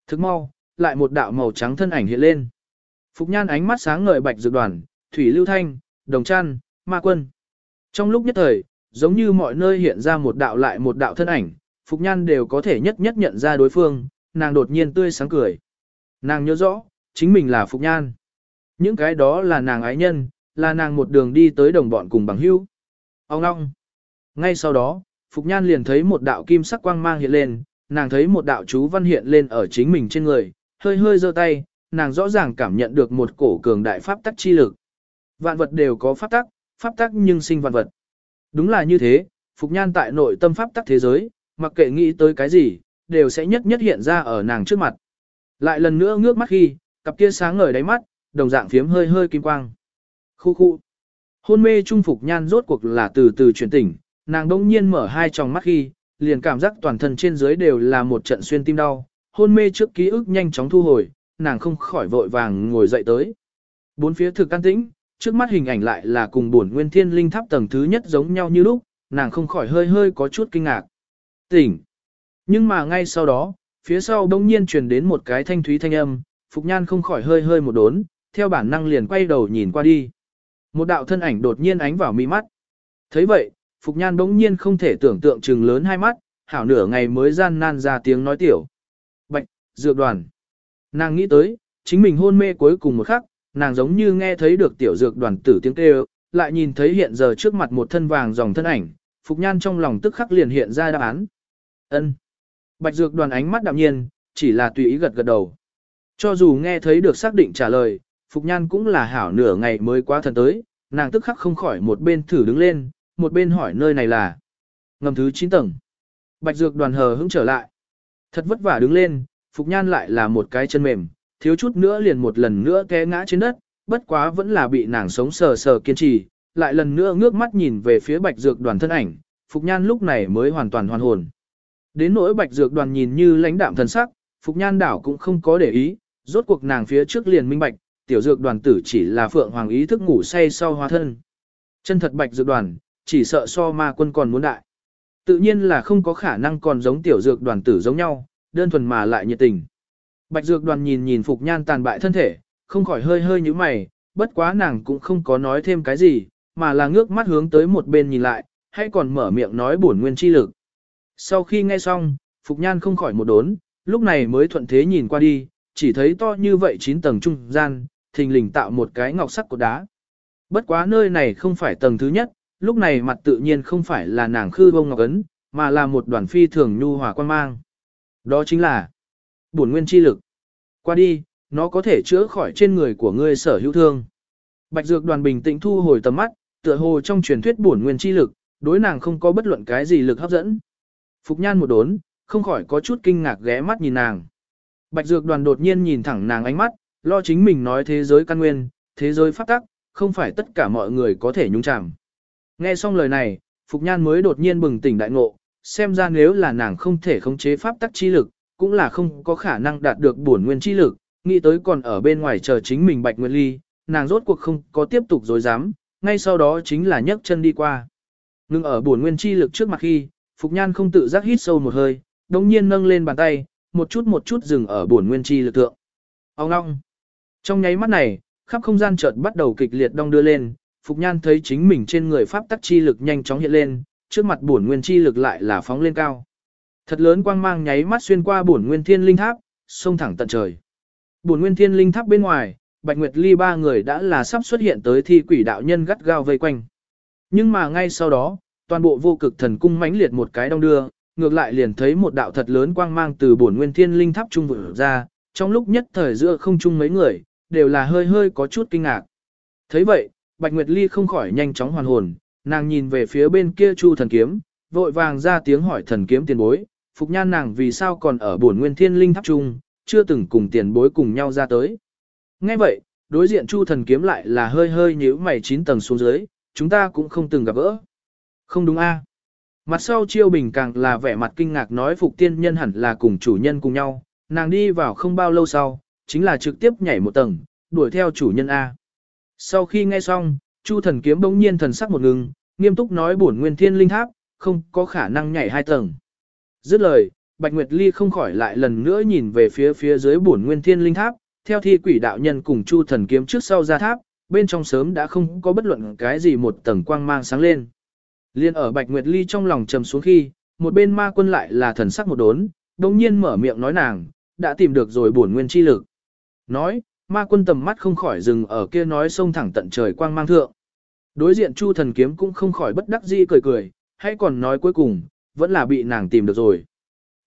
[SPEAKER 1] Thức mau, lại một đạo màu trắng thân ảnh hiện lên. Phục Nhan ánh mắt sáng ngời bạch dược đoàn, thủy lưu thanh, đồng trăn, ma quân. Trong lúc nhất thời, giống như mọi nơi hiện ra một đạo lại một đạo thân ảnh, Phục Nhan đều có thể nhất nhất nhận ra đối phương, nàng đột nhiên tươi sáng cười. Nàng nhớ rõ, chính mình là Phục Nhan. Những cái đó là nàng ái nhân, là nàng một đường đi tới đồng bọn cùng bằng hữu. Ông ngong. Ngay sau đó, Phục Nhan liền thấy một đạo kim sắc quang mang hiện lên, nàng thấy một đạo chú văn hiện lên ở chính mình trên người, hơi hơi giơ tay, nàng rõ ràng cảm nhận được một cổ cường đại pháp tắc chi lực. Vạn vật đều có pháp tắc, pháp tắc nhưng sinh vạn vật. Đúng là như thế, Phục Nhan tại nội tâm pháp tắc thế giới, mặc kệ nghĩ tới cái gì, đều sẽ nhất nhất hiện ra ở nàng trước mặt. Lại lần nữa ngước mắt khi, cặp kia sáng ngời đáy mắt, đồng dạng phiếm hơi hơi kim quang. Khu khu. Hôn mê trung Phục Nhan rốt cuộc là từ từ chuyển tỉnh, nàng đông nhiên mở hai tròng mắt khi, liền cảm giác toàn thân trên dưới đều là một trận xuyên tim đau, hôn mê trước ký ức nhanh chóng thu hồi, nàng không khỏi vội vàng ngồi dậy tới. Bốn phía thực an tĩnh, trước mắt hình ảnh lại là cùng buồn nguyên thiên linh tháp tầng thứ nhất giống nhau như lúc, nàng không khỏi hơi hơi có chút kinh ngạc. Tỉnh. Nhưng mà ngay sau đó, phía sau đông nhiên truyền đến một cái thanh thúy thanh âm, Phục Nhan không khỏi hơi hơi một đốn, theo bản năng liền quay đầu nhìn qua đi. Một đạo thân ảnh đột nhiên ánh vào mi mắt. thấy vậy, Phục Nhan đống nhiên không thể tưởng tượng trừng lớn hai mắt, hảo nửa ngày mới gian nan ra tiếng nói tiểu. Bạch, dược đoàn. Nàng nghĩ tới, chính mình hôn mê cuối cùng một khắc, nàng giống như nghe thấy được tiểu dược đoàn tử tiếng kêu, lại nhìn thấy hiện giờ trước mặt một thân vàng dòng thân ảnh, Phục Nhan trong lòng tức khắc liền hiện ra đáp án. ân Bạch dược đoàn ánh mắt đạm nhiên, chỉ là tùy ý gật gật đầu. Cho dù nghe thấy được xác định trả lời, Phục Nhan cũng là hảo nửa ngày mới qua thần tới, nàng tức khắc không khỏi một bên thử đứng lên, một bên hỏi nơi này là ngầm thứ 9 tầng. Bạch dược đoàn hờ hững trở lại. Thật vất vả đứng lên, Phục Nhan lại là một cái chân mềm, thiếu chút nữa liền một lần nữa té ngã trên đất, bất quá vẫn là bị nàng sống sờ sờ kiên trì, lại lần nữa ngước mắt nhìn về phía bạch dược đoàn thân ảnh, Phục Nhan lúc này mới hoàn toàn hoàn hồn. Đến nỗi bạch dược đoàn nhìn như lãnh đạm thần sắc, Phục Nhan đảo cũng không có để ý, rốt cuộc nàng phía trước liền minh bạch, tiểu dược đoàn tử chỉ là phượng hoàng ý thức ngủ say sau hóa thân. Chân thật bạch dược đoàn, chỉ sợ so ma quân còn muốn đại. Tự nhiên là không có khả năng còn giống tiểu dược đoàn tử giống nhau, đơn thuần mà lại nhiệt tình. Bạch dược đoàn nhìn nhìn Phục Nhan tàn bại thân thể, không khỏi hơi hơi như mày, bất quá nàng cũng không có nói thêm cái gì, mà là ngước mắt hướng tới một bên nhìn lại, hay còn mở miệng nói bổn nguyên chi lực. Sau khi nghe xong, Phục Nhan không khỏi một đốn, lúc này mới thuận thế nhìn qua đi, chỉ thấy to như vậy 9 tầng trung gian, thình lình tạo một cái ngọc sắc của đá. Bất quá nơi này không phải tầng thứ nhất, lúc này mặt tự nhiên không phải là nàng khư bông ngọc ấn, mà là một đoàn phi thường nhu hòa quan mang. Đó chính là bổn nguyên chi lực. Qua đi, nó có thể chữa khỏi trên người của ngươi sở hữu thương. Bạch Dược đoàn bình tĩnh thu hồi tầm mắt, tựa hồ trong truyền thuyết bổn nguyên chi lực, đối nàng không có bất luận cái gì lực hấp dẫn. Phục Nhan một đốn, không khỏi có chút kinh ngạc ghé mắt nhìn nàng. Bạch Dược đoàn đột nhiên nhìn thẳng nàng ánh mắt, lo chính mình nói thế giới căn nguyên, thế giới pháp tắc, không phải tất cả mọi người có thể nhúng chạm. Nghe xong lời này, Phục Nhan mới đột nhiên bừng tỉnh đại ngộ, xem ra nếu là nàng không thể khống chế pháp tắc chi lực, cũng là không có khả năng đạt được bổn nguyên chi lực, nghĩ tới còn ở bên ngoài chờ chính mình Bạch Nguyên Ly, nàng rốt cuộc không có tiếp tục dối dám, ngay sau đó chính là nhấc chân đi qua. Ngưng ở bổn nguyên chi lực trước mặt khi, Phục Nhan không tự giác hít sâu một hơi, đồng nhiên nâng lên bàn tay, một chút một chút dừng ở bổn nguyên chi lực tượng. Ông ngong. Trong nháy mắt này, khắp không gian chợt bắt đầu kịch liệt đong đưa lên, Phục Nhan thấy chính mình trên người pháp tắc chi lực nhanh chóng hiện lên, trước mặt bổn nguyên chi lực lại là phóng lên cao. Thật lớn quang mang nháy mắt xuyên qua bổn nguyên thiên linh tháp, xông thẳng tận trời. Bổn nguyên thiên linh tháp bên ngoài, Bạch Nguyệt Ly ba người đã là sắp xuất hiện tới thi quỷ đạo nhân gắt gao vây quanh. Nhưng mà ngay sau đó, toàn bộ vô cực thần cung mãnh liệt một cái đông đưa, ngược lại liền thấy một đạo thật lớn quang mang từ bổn nguyên thiên linh tháp trung vượt ra, trong lúc nhất thời giữa không chung mấy người, đều là hơi hơi có chút kinh ngạc. thấy vậy, Bạch Nguyệt Ly không khỏi nhanh chóng hoàn hồn, nàng nhìn về phía bên kia Chu thần kiếm, vội vàng ra tiếng hỏi thần kiếm tiền bối, Phục Nhan nàng vì sao còn ở bổn nguyên thiên linh tháp trung, chưa từng cùng tiền bối cùng nhau ra tới. Nghe vậy, đối diện Chu thần kiếm lại là hơi hơi nhíu mày chín tầng xuống dưới, chúng ta cũng không từng gặp gỡ. Không đúng a Mặt sau chiêu bình càng là vẻ mặt kinh ngạc nói Phục tiên nhân hẳn là cùng chủ nhân cùng nhau, nàng đi vào không bao lâu sau, chính là trực tiếp nhảy một tầng, đuổi theo chủ nhân A. Sau khi nghe xong, Chu thần kiếm bỗng nhiên thần sắc một ngừng, nghiêm túc nói bổn nguyên thiên linh tháp, không có khả năng nhảy hai tầng. Dứt lời, Bạch Nguyệt Ly không khỏi lại lần nữa nhìn về phía phía dưới bổn nguyên thiên linh tháp, theo thi quỷ đạo nhân cùng Chu thần kiếm trước sau ra tháp, bên trong sớm đã không có bất luận cái gì một tầng quang mang sáng lên. Liên ở Bạch Nguyệt Ly trong lòng trầm xuống khi, một bên ma quân lại là thần sắc một đốn, đồng nhiên mở miệng nói nàng, đã tìm được rồi bổn nguyên chi lực. Nói, ma quân tầm mắt không khỏi dừng ở kia nói sông thẳng tận trời quang mang thượng. Đối diện Chu thần kiếm cũng không khỏi bất đắc dĩ cười cười, hay còn nói cuối cùng, vẫn là bị nàng tìm được rồi.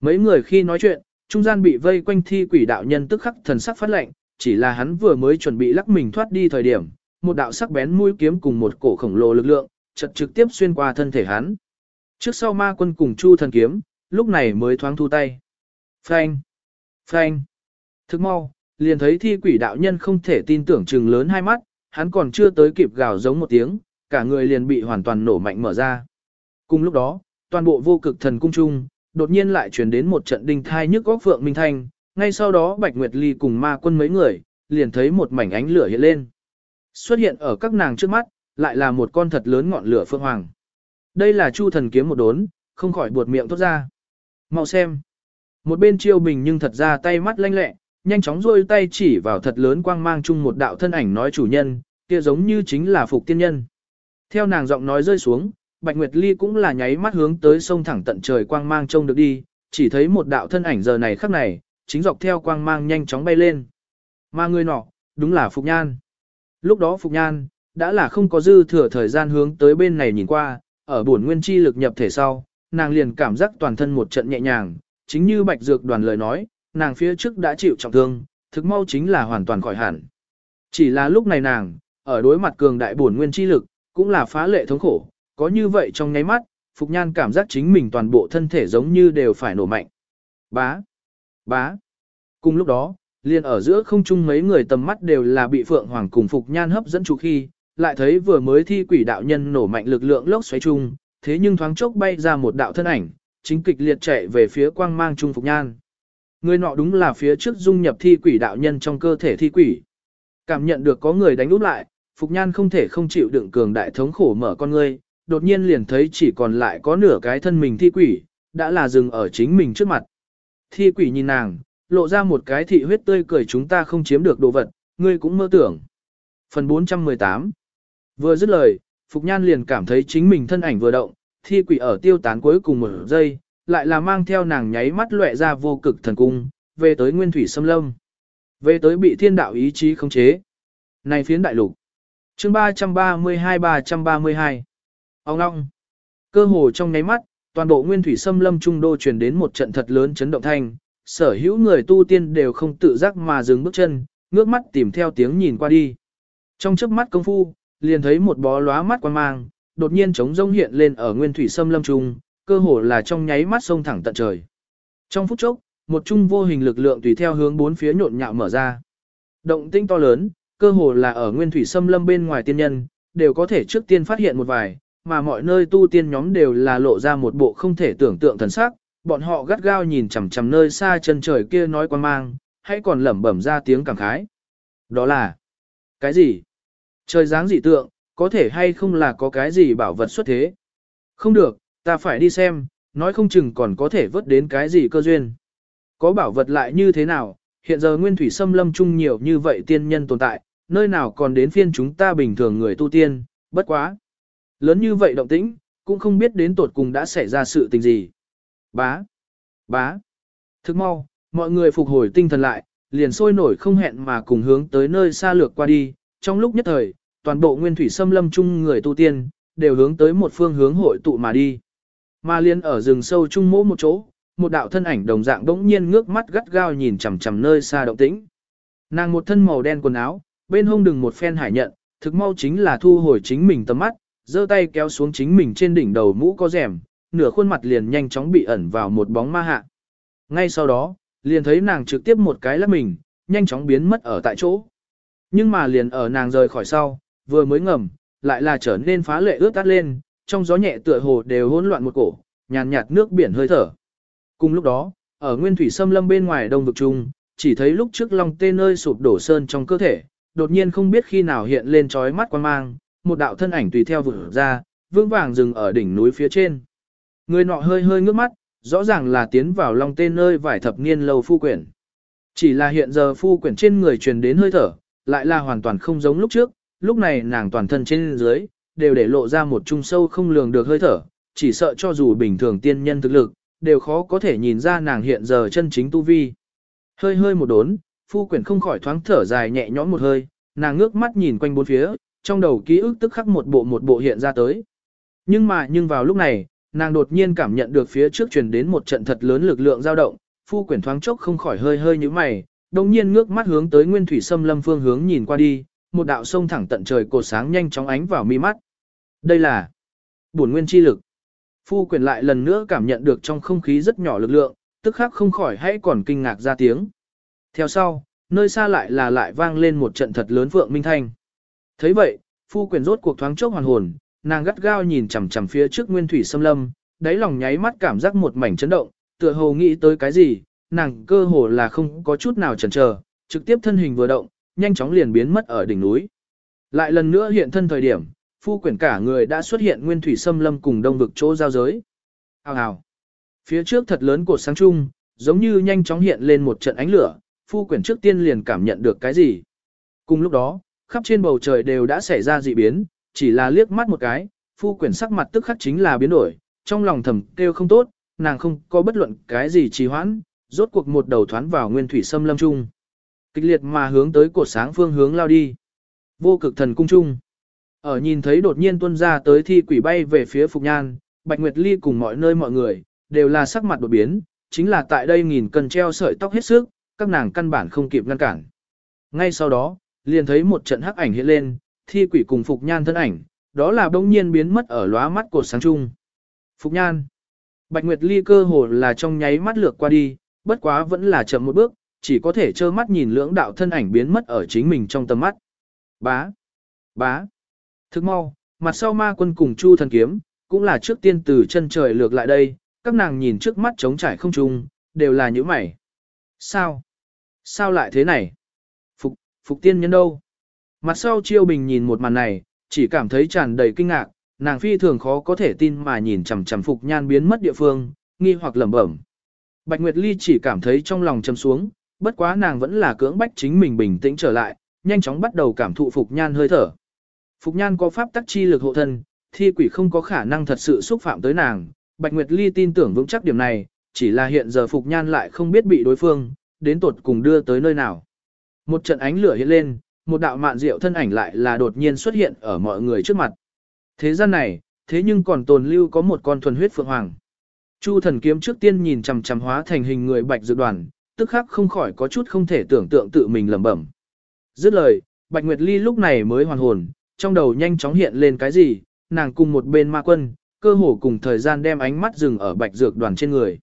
[SPEAKER 1] Mấy người khi nói chuyện, trung gian bị vây quanh thi quỷ đạo nhân tức khắc thần sắc phát lệnh, chỉ là hắn vừa mới chuẩn bị lắc mình thoát đi thời điểm, một đạo sắc bén mũi kiếm cùng một cổ khổng lồ lực lượng, chật trực tiếp xuyên qua thân thể hắn. Trước sau ma quân cùng chu thần kiếm, lúc này mới thoáng thu tay. Phanh! Phanh! Thức mau, liền thấy thi quỷ đạo nhân không thể tin tưởng chừng lớn hai mắt, hắn còn chưa tới kịp gào giống một tiếng, cả người liền bị hoàn toàn nổ mạnh mở ra. Cùng lúc đó, toàn bộ vô cực thần cung trung, đột nhiên lại truyền đến một trận đinh thai nhức góc phượng minh thanh, ngay sau đó Bạch Nguyệt Ly cùng ma quân mấy người, liền thấy một mảnh ánh lửa hiện lên. Xuất hiện ở các nàng trước mắt, lại là một con thật lớn ngọn lửa phượng hoàng. Đây là chu thần kiếm một đốn, không khỏi buột miệng tốt ra. Mau xem. Một bên chiêu bình nhưng thật ra tay mắt lanh lẹ, nhanh chóng rôi tay chỉ vào thật lớn quang mang chung một đạo thân ảnh nói chủ nhân, kia giống như chính là phục tiên nhân. Theo nàng giọng nói rơi xuống, Bạch Nguyệt Ly cũng là nháy mắt hướng tới sông thẳng tận trời quang mang trông được đi, chỉ thấy một đạo thân ảnh giờ này khắc này, chính dọc theo quang mang nhanh chóng bay lên. Mà người nọ, đúng là Phục Nhan. Lúc đó Phục Nhan, đã là không có dư thừa thời gian hướng tới bên này nhìn qua, ở buồn nguyên chi lực nhập thể sau, nàng liền cảm giác toàn thân một trận nhẹ nhàng, chính như Bạch Dược đoàn lời nói, nàng phía trước đã chịu trọng thương, thực mau chính là hoàn toàn khỏi hẳn. Chỉ là lúc này nàng, ở đối mặt cường đại bổn nguyên chi lực, cũng là phá lệ thống khổ, có như vậy trong nháy mắt, Phục Nhan cảm giác chính mình toàn bộ thân thể giống như đều phải nổ mạnh. Bá, bá. Cùng lúc đó, liền ở giữa không trung mấy người tầm mắt đều là bị Phượng Hoàng cùng Phục Nhan hấp dẫn chú khi, lại thấy vừa mới thi quỷ đạo nhân nổ mạnh lực lượng lốc xoáy chung, thế nhưng thoáng chốc bay ra một đạo thân ảnh, chính kịch liệt chạy về phía quang mang trung Phục Nhan. Người nọ đúng là phía trước dung nhập thi quỷ đạo nhân trong cơ thể thi quỷ. Cảm nhận được có người đánh úp lại, Phục Nhan không thể không chịu đựng cường đại thống khổ mở con ngươi, đột nhiên liền thấy chỉ còn lại có nửa cái thân mình thi quỷ, đã là dừng ở chính mình trước mặt. Thi quỷ nhìn nàng, lộ ra một cái thị huyết tươi cười chúng ta không chiếm được đồ vật, ngươi cũng mơ tưởng. Phần 418 Vừa dứt lời, Phục Nhan liền cảm thấy chính mình thân ảnh vừa động, thi quỷ ở tiêu tán cuối cùng một giây, lại là mang theo nàng nháy mắt lệ ra vô cực thần cung, về tới nguyên thủy xâm lâm. Về tới bị thiên đạo ý chí khống chế. Này phiến đại lục. chương 332-332. Ông long Cơ hồ trong nháy mắt, toàn bộ nguyên thủy xâm lâm trung đô truyền đến một trận thật lớn chấn động thanh, sở hữu người tu tiên đều không tự giác mà dừng bước chân, ngước mắt tìm theo tiếng nhìn qua đi. Trong chớp mắt công phu, liền thấy một bó lóa mắt quan mang, đột nhiên trống rông hiện lên ở nguyên thủy xâm lâm trung, cơ hồ là trong nháy mắt sông thẳng tận trời. Trong phút chốc, một chung vô hình lực lượng tùy theo hướng bốn phía nhộn nhạo mở ra. Động tinh to lớn, cơ hồ là ở nguyên thủy xâm lâm bên ngoài tiên nhân, đều có thể trước tiên phát hiện một vài, mà mọi nơi tu tiên nhóm đều là lộ ra một bộ không thể tưởng tượng thần sắc, bọn họ gắt gao nhìn chằm chằm nơi xa chân trời kia nói quan mang, hay còn lẩm bẩm ra tiếng cảm khái. Đó là, cái gì? Trời dáng dị tượng, có thể hay không là có cái gì bảo vật xuất thế? Không được, ta phải đi xem, nói không chừng còn có thể vớt đến cái gì cơ duyên. Có bảo vật lại như thế nào, hiện giờ nguyên thủy xâm lâm chung nhiều như vậy tiên nhân tồn tại, nơi nào còn đến phiên chúng ta bình thường người tu tiên, bất quá. Lớn như vậy động tĩnh, cũng không biết đến tột cùng đã xảy ra sự tình gì. Bá, bá, thức mau, mọi người phục hồi tinh thần lại, liền sôi nổi không hẹn mà cùng hướng tới nơi xa lược qua đi, trong lúc nhất thời, toàn bộ nguyên thủy xâm lâm chung người tu tiên, đều hướng tới một phương hướng hội tụ mà đi. Mà liên ở rừng sâu trung mỗ một chỗ, một đạo thân ảnh đồng dạng bỗng nhiên ngước mắt gắt gao nhìn chằm chằm nơi xa động tĩnh. Nàng một thân màu đen quần áo, bên hông đừng một phen hải nhận, thực mau chính là thu hồi chính mình tầm mắt, giơ tay kéo xuống chính mình trên đỉnh đầu mũ có rèm, nửa khuôn mặt liền nhanh chóng bị ẩn vào một bóng ma hạ. Ngay sau đó, liền thấy nàng trực tiếp một cái lắc mình, nhanh chóng biến mất ở tại chỗ. Nhưng mà liền ở nàng rời khỏi sau, vừa mới ngầm, lại là trở nên phá lệ ướt tắt lên, trong gió nhẹ tựa hồ đều hỗn loạn một cổ, nhàn nhạt nước biển hơi thở. Cùng lúc đó, ở nguyên thủy xâm lâm bên ngoài đông vực trung, chỉ thấy lúc trước long tê nơi sụp đổ sơn trong cơ thể, đột nhiên không biết khi nào hiện lên trói mắt quan mang, một đạo thân ảnh tùy theo vụt ra, vương vàng dừng ở đỉnh núi phía trên. Người nọ hơi hơi ngước mắt, rõ ràng là tiến vào long tê nơi vài thập niên lâu phu quyển. Chỉ là hiện giờ phu quyển trên người truyền đến hơi thở, lại là hoàn toàn không giống lúc trước, lúc này nàng toàn thân trên dưới, đều để lộ ra một trung sâu không lường được hơi thở, chỉ sợ cho dù bình thường tiên nhân thực lực, đều khó có thể nhìn ra nàng hiện giờ chân chính tu vi. Hơi hơi một đốn, phu quyển không khỏi thoáng thở dài nhẹ nhõm một hơi, nàng ngước mắt nhìn quanh bốn phía, trong đầu ký ức tức khắc một bộ một bộ hiện ra tới. Nhưng mà nhưng vào lúc này, nàng đột nhiên cảm nhận được phía trước truyền đến một trận thật lớn lực lượng dao động, phu quyển thoáng chốc không khỏi hơi hơi như mày, đồng nhiên ngước mắt hướng tới nguyên thủy xâm lâm phương hướng nhìn qua đi, một đạo sông thẳng tận trời cột sáng nhanh chóng ánh vào mi mắt. Đây là bổn nguyên chi lực. Phu quyền lại lần nữa cảm nhận được trong không khí rất nhỏ lực lượng, tức khắc không khỏi hãy còn kinh ngạc ra tiếng. Theo sau, nơi xa lại là lại vang lên một trận thật lớn vượng minh thanh. thấy vậy, phu quyền rốt cuộc thoáng chốc hoàn hồn, nàng gắt gao nhìn chằm chằm phía trước nguyên thủy xâm lâm, đáy lòng nháy mắt cảm giác một mảnh chấn động, tựa hồ nghĩ tới cái gì, nàng cơ hồ là không có chút nào chần chờ, trực tiếp thân hình vừa động, nhanh chóng liền biến mất ở đỉnh núi. Lại lần nữa hiện thân thời điểm, phu quyển cả người đã xuất hiện nguyên thủy xâm lâm cùng đông vực chỗ giao giới. Hào hào. Phía trước thật lớn của sáng trung, giống như nhanh chóng hiện lên một trận ánh lửa, phu quyển trước tiên liền cảm nhận được cái gì. Cùng lúc đó, khắp trên bầu trời đều đã xảy ra dị biến, chỉ là liếc mắt một cái, phu quyển sắc mặt tức khắc chính là biến đổi, trong lòng thầm kêu không tốt, nàng không có bất luận cái gì trì hoãn, rốt cuộc một đầu thoán vào nguyên thủy xâm lâm trung. Kịch liệt mà hướng tới cột sáng phương hướng lao đi. Vô cực thần cung trung. Ở nhìn thấy đột nhiên tuân ra tới thi quỷ bay về phía Phục Nhan, Bạch Nguyệt Ly cùng mọi nơi mọi người, đều là sắc mặt đột biến, chính là tại đây nghìn cần treo sợi tóc hết sức, các nàng căn bản không kịp ngăn cản. Ngay sau đó, liền thấy một trận hắc ảnh hiện lên, thi quỷ cùng Phục Nhan thân ảnh, đó là bỗng nhiên biến mất ở lóa mắt cột sáng trung. Phục Nhan. Bạch Nguyệt Ly cơ hồ là trong nháy mắt lược qua đi, bất quá vẫn là chậm một bước, chỉ có thể trơ mắt nhìn lưỡng đạo thân ảnh biến mất ở chính mình trong tầm mắt. Bá. Bá. Thức mau, mặt sau ma quân cùng Chu thần kiếm, cũng là trước tiên từ chân trời lược lại đây, các nàng nhìn trước mắt trống trải không trung, đều là những mảy. Sao? Sao lại thế này? Phục, Phục tiên nhân đâu? Mặt sau chiêu bình nhìn một màn này, chỉ cảm thấy tràn đầy kinh ngạc, nàng phi thường khó có thể tin mà nhìn chằm chằm Phục nhan biến mất địa phương, nghi hoặc lẩm bẩm. Bạch Nguyệt Ly chỉ cảm thấy trong lòng chầm xuống, bất quá nàng vẫn là cưỡng bách chính mình bình tĩnh trở lại, nhanh chóng bắt đầu cảm thụ Phục nhan hơi thở. Phục nhan có pháp tắc chi lực hộ thân, thi quỷ không có khả năng thật sự xúc phạm tới nàng, Bạch Nguyệt Ly tin tưởng vững chắc điểm này, chỉ là hiện giờ Phục nhan lại không biết bị đối phương, đến tột cùng đưa tới nơi nào. Một trận ánh lửa hiện lên, một đạo mạn diệu thân ảnh lại là đột nhiên xuất hiện ở mọi người trước mặt. Thế gian này, thế nhưng còn tồn lưu có một con thuần huyết phượng hoàng. Chu thần kiếm trước tiên nhìn chằm chằm hóa thành hình người bạch dự đoàn, tức khắc không khỏi có chút không thể tưởng tượng tự mình lẩm bẩm. Dứt lời, Bạch Nguyệt Ly lúc này mới hoàn hồn, trong đầu nhanh chóng hiện lên cái gì, nàng cùng một bên ma quân, cơ hồ cùng thời gian đem ánh mắt dừng ở bạch dược đoàn trên người.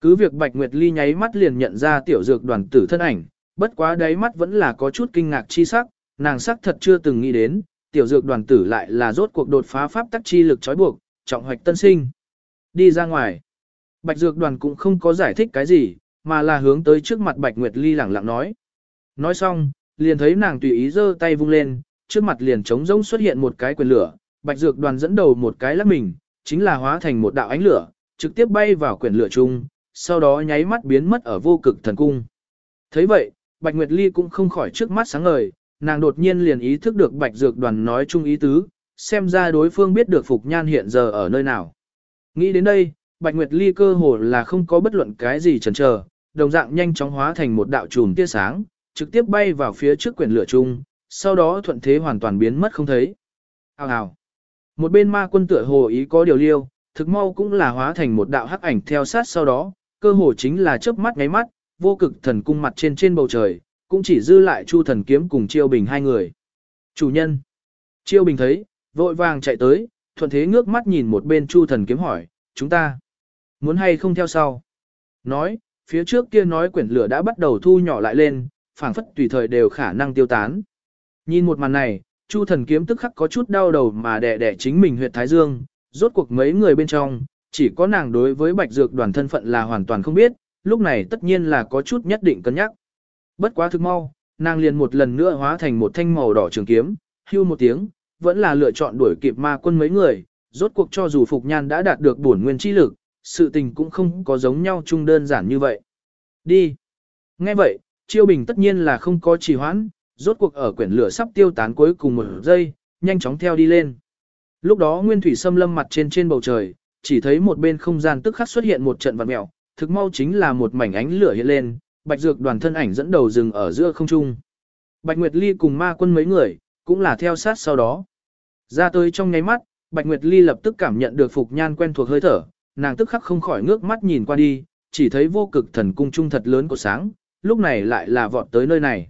[SPEAKER 1] Cứ việc Bạch Nguyệt Ly nháy mắt liền nhận ra tiểu dược đoàn tử thân ảnh, bất quá đáy mắt vẫn là có chút kinh ngạc chi sắc, nàng sắc thật chưa từng nghĩ đến, tiểu dược đoàn tử lại là rốt cuộc đột phá pháp tắc chi lực trói buộc, trọng hoạch tân sinh. Đi ra ngoài. Bạch dược đoàn cũng không có giải thích cái gì, mà là hướng tới trước mặt Bạch Nguyệt Ly lẳng lặng nói. Nói xong, liền thấy nàng tùy ý giơ tay vung lên, trước mặt liền trống rỗng xuất hiện một cái quyền lửa, Bạch dược đoàn dẫn đầu một cái lắc mình, chính là hóa thành một đạo ánh lửa, trực tiếp bay vào quyển lửa chung, sau đó nháy mắt biến mất ở vô cực thần cung. thấy vậy, Bạch Nguyệt Ly cũng không khỏi trước mắt sáng ngời, nàng đột nhiên liền ý thức được Bạch Dược đoàn nói chung ý tứ, xem ra đối phương biết được Phục Nhan hiện giờ ở nơi nào. Nghĩ đến đây, Bạch Nguyệt Ly cơ hồ là không có bất luận cái gì chần chờ, đồng dạng nhanh chóng hóa thành một đạo chùm tia sáng, trực tiếp bay vào phía trước quyển lửa chung, sau đó thuận thế hoàn toàn biến mất không thấy. Hào hào. Một bên ma quân tựa hồ ý có điều liêu, thực mau cũng là hóa thành một đạo hắc ảnh theo sát sau đó, cơ hồ chính là chớp mắt ngáy mắt, vô cực thần cung mặt trên trên bầu trời, cũng chỉ dư lại Chu thần kiếm cùng Chiêu Bình hai người. Chủ nhân. Chiêu Bình thấy, vội vàng chạy tới, thuận thế ngước mắt nhìn một bên Chu thần kiếm hỏi, chúng ta muốn hay không theo sau. Nói, phía trước kia nói quyển lửa đã bắt đầu thu nhỏ lại lên, phảng phất tùy thời đều khả năng tiêu tán. Nhìn một màn này, Chu thần kiếm tức khắc có chút đau đầu mà đẻ đẻ chính mình huyệt thái dương, rốt cuộc mấy người bên trong, chỉ có nàng đối với bạch dược đoàn thân phận là hoàn toàn không biết, lúc này tất nhiên là có chút nhất định cân nhắc. Bất quá thực mau, nàng liền một lần nữa hóa thành một thanh màu đỏ trường kiếm, hưu một tiếng, vẫn là lựa chọn đuổi kịp ma quân mấy người, rốt cuộc cho dù Phục Nhan đã đạt được bổn nguyên chi lực, sự tình cũng không có giống nhau chung đơn giản như vậy. Đi. Nghe vậy, Chiêu Bình tất nhiên là không có trì hoãn, rốt cuộc ở quyển lửa sắp tiêu tán cuối cùng một giây, nhanh chóng theo đi lên. Lúc đó Nguyên Thủy xâm lâm mặt trên trên bầu trời, chỉ thấy một bên không gian tức khắc xuất hiện một trận vặn mèo, thực mau chính là một mảnh ánh lửa hiện lên, Bạch Dược đoàn thân ảnh dẫn đầu dừng ở giữa không trung. Bạch Nguyệt Ly cùng ma quân mấy người, cũng là theo sát sau đó. Ra tới trong nháy mắt, Bạch Nguyệt Ly lập tức cảm nhận được Phục Nhan quen thuộc hơi thở, nàng tức khắc không khỏi ngước mắt nhìn qua đi, chỉ thấy vô cực thần cung trung thật lớn của sáng, lúc này lại là vọt tới nơi này.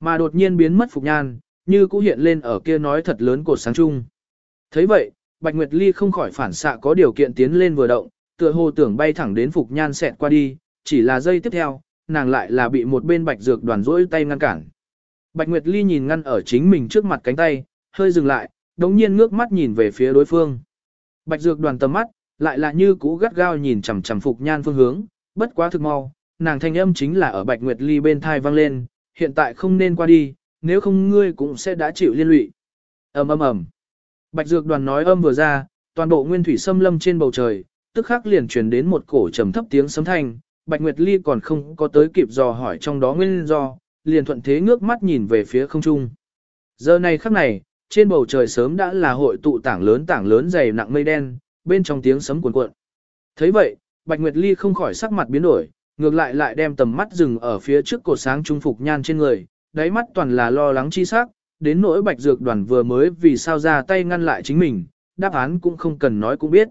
[SPEAKER 1] Mà đột nhiên biến mất Phục Nhan, như cũ hiện lên ở kia nói thật lớn cột sáng trung. thấy vậy, Bạch Nguyệt Ly không khỏi phản xạ có điều kiện tiến lên vừa động, tựa hồ tưởng bay thẳng đến Phục Nhan xẹt qua đi, chỉ là giây tiếp theo, nàng lại là bị một bên Bạch Dược đoàn rỗi tay ngăn cản. Bạch Nguyệt Ly nhìn ngăn ở chính mình trước mặt cánh tay, hơi dừng lại, đống nhiên ngước mắt nhìn về phía đối phương. Bạch Dược đoàn tầm mắt, lại là như cũ gắt gao nhìn chằm chằm Phục Nhan phương hướng, bất quá thực mau, nàng thanh âm chính là ở Bạch Nguyệt Ly bên thai vang lên, hiện tại không nên qua đi, nếu không ngươi cũng sẽ đã chịu liên lụy. ầm ầm ầm. Bạch Dược đoàn nói âm vừa ra, toàn bộ nguyên thủy xâm lâm trên bầu trời, tức khắc liền truyền đến một cổ trầm thấp tiếng sấm thanh, Bạch Nguyệt Ly còn không có tới kịp dò hỏi trong đó nguyên do, liền thuận thế ngước mắt nhìn về phía không trung. Giờ này khắc này, trên bầu trời sớm đã là hội tụ tảng lớn tảng lớn dày nặng mây đen, bên trong tiếng sấm cuồn cuộn. Thấy vậy, Bạch Nguyệt Ly không khỏi sắc mặt biến đổi, ngược lại lại đem tầm mắt dừng ở phía trước cột sáng trung phục nhan trên người, đáy mắt toàn là lo lắng chi sắc, đến nỗi Bạch Dược đoàn vừa mới vì sao ra tay ngăn lại chính mình, đáp án cũng không cần nói cũng biết.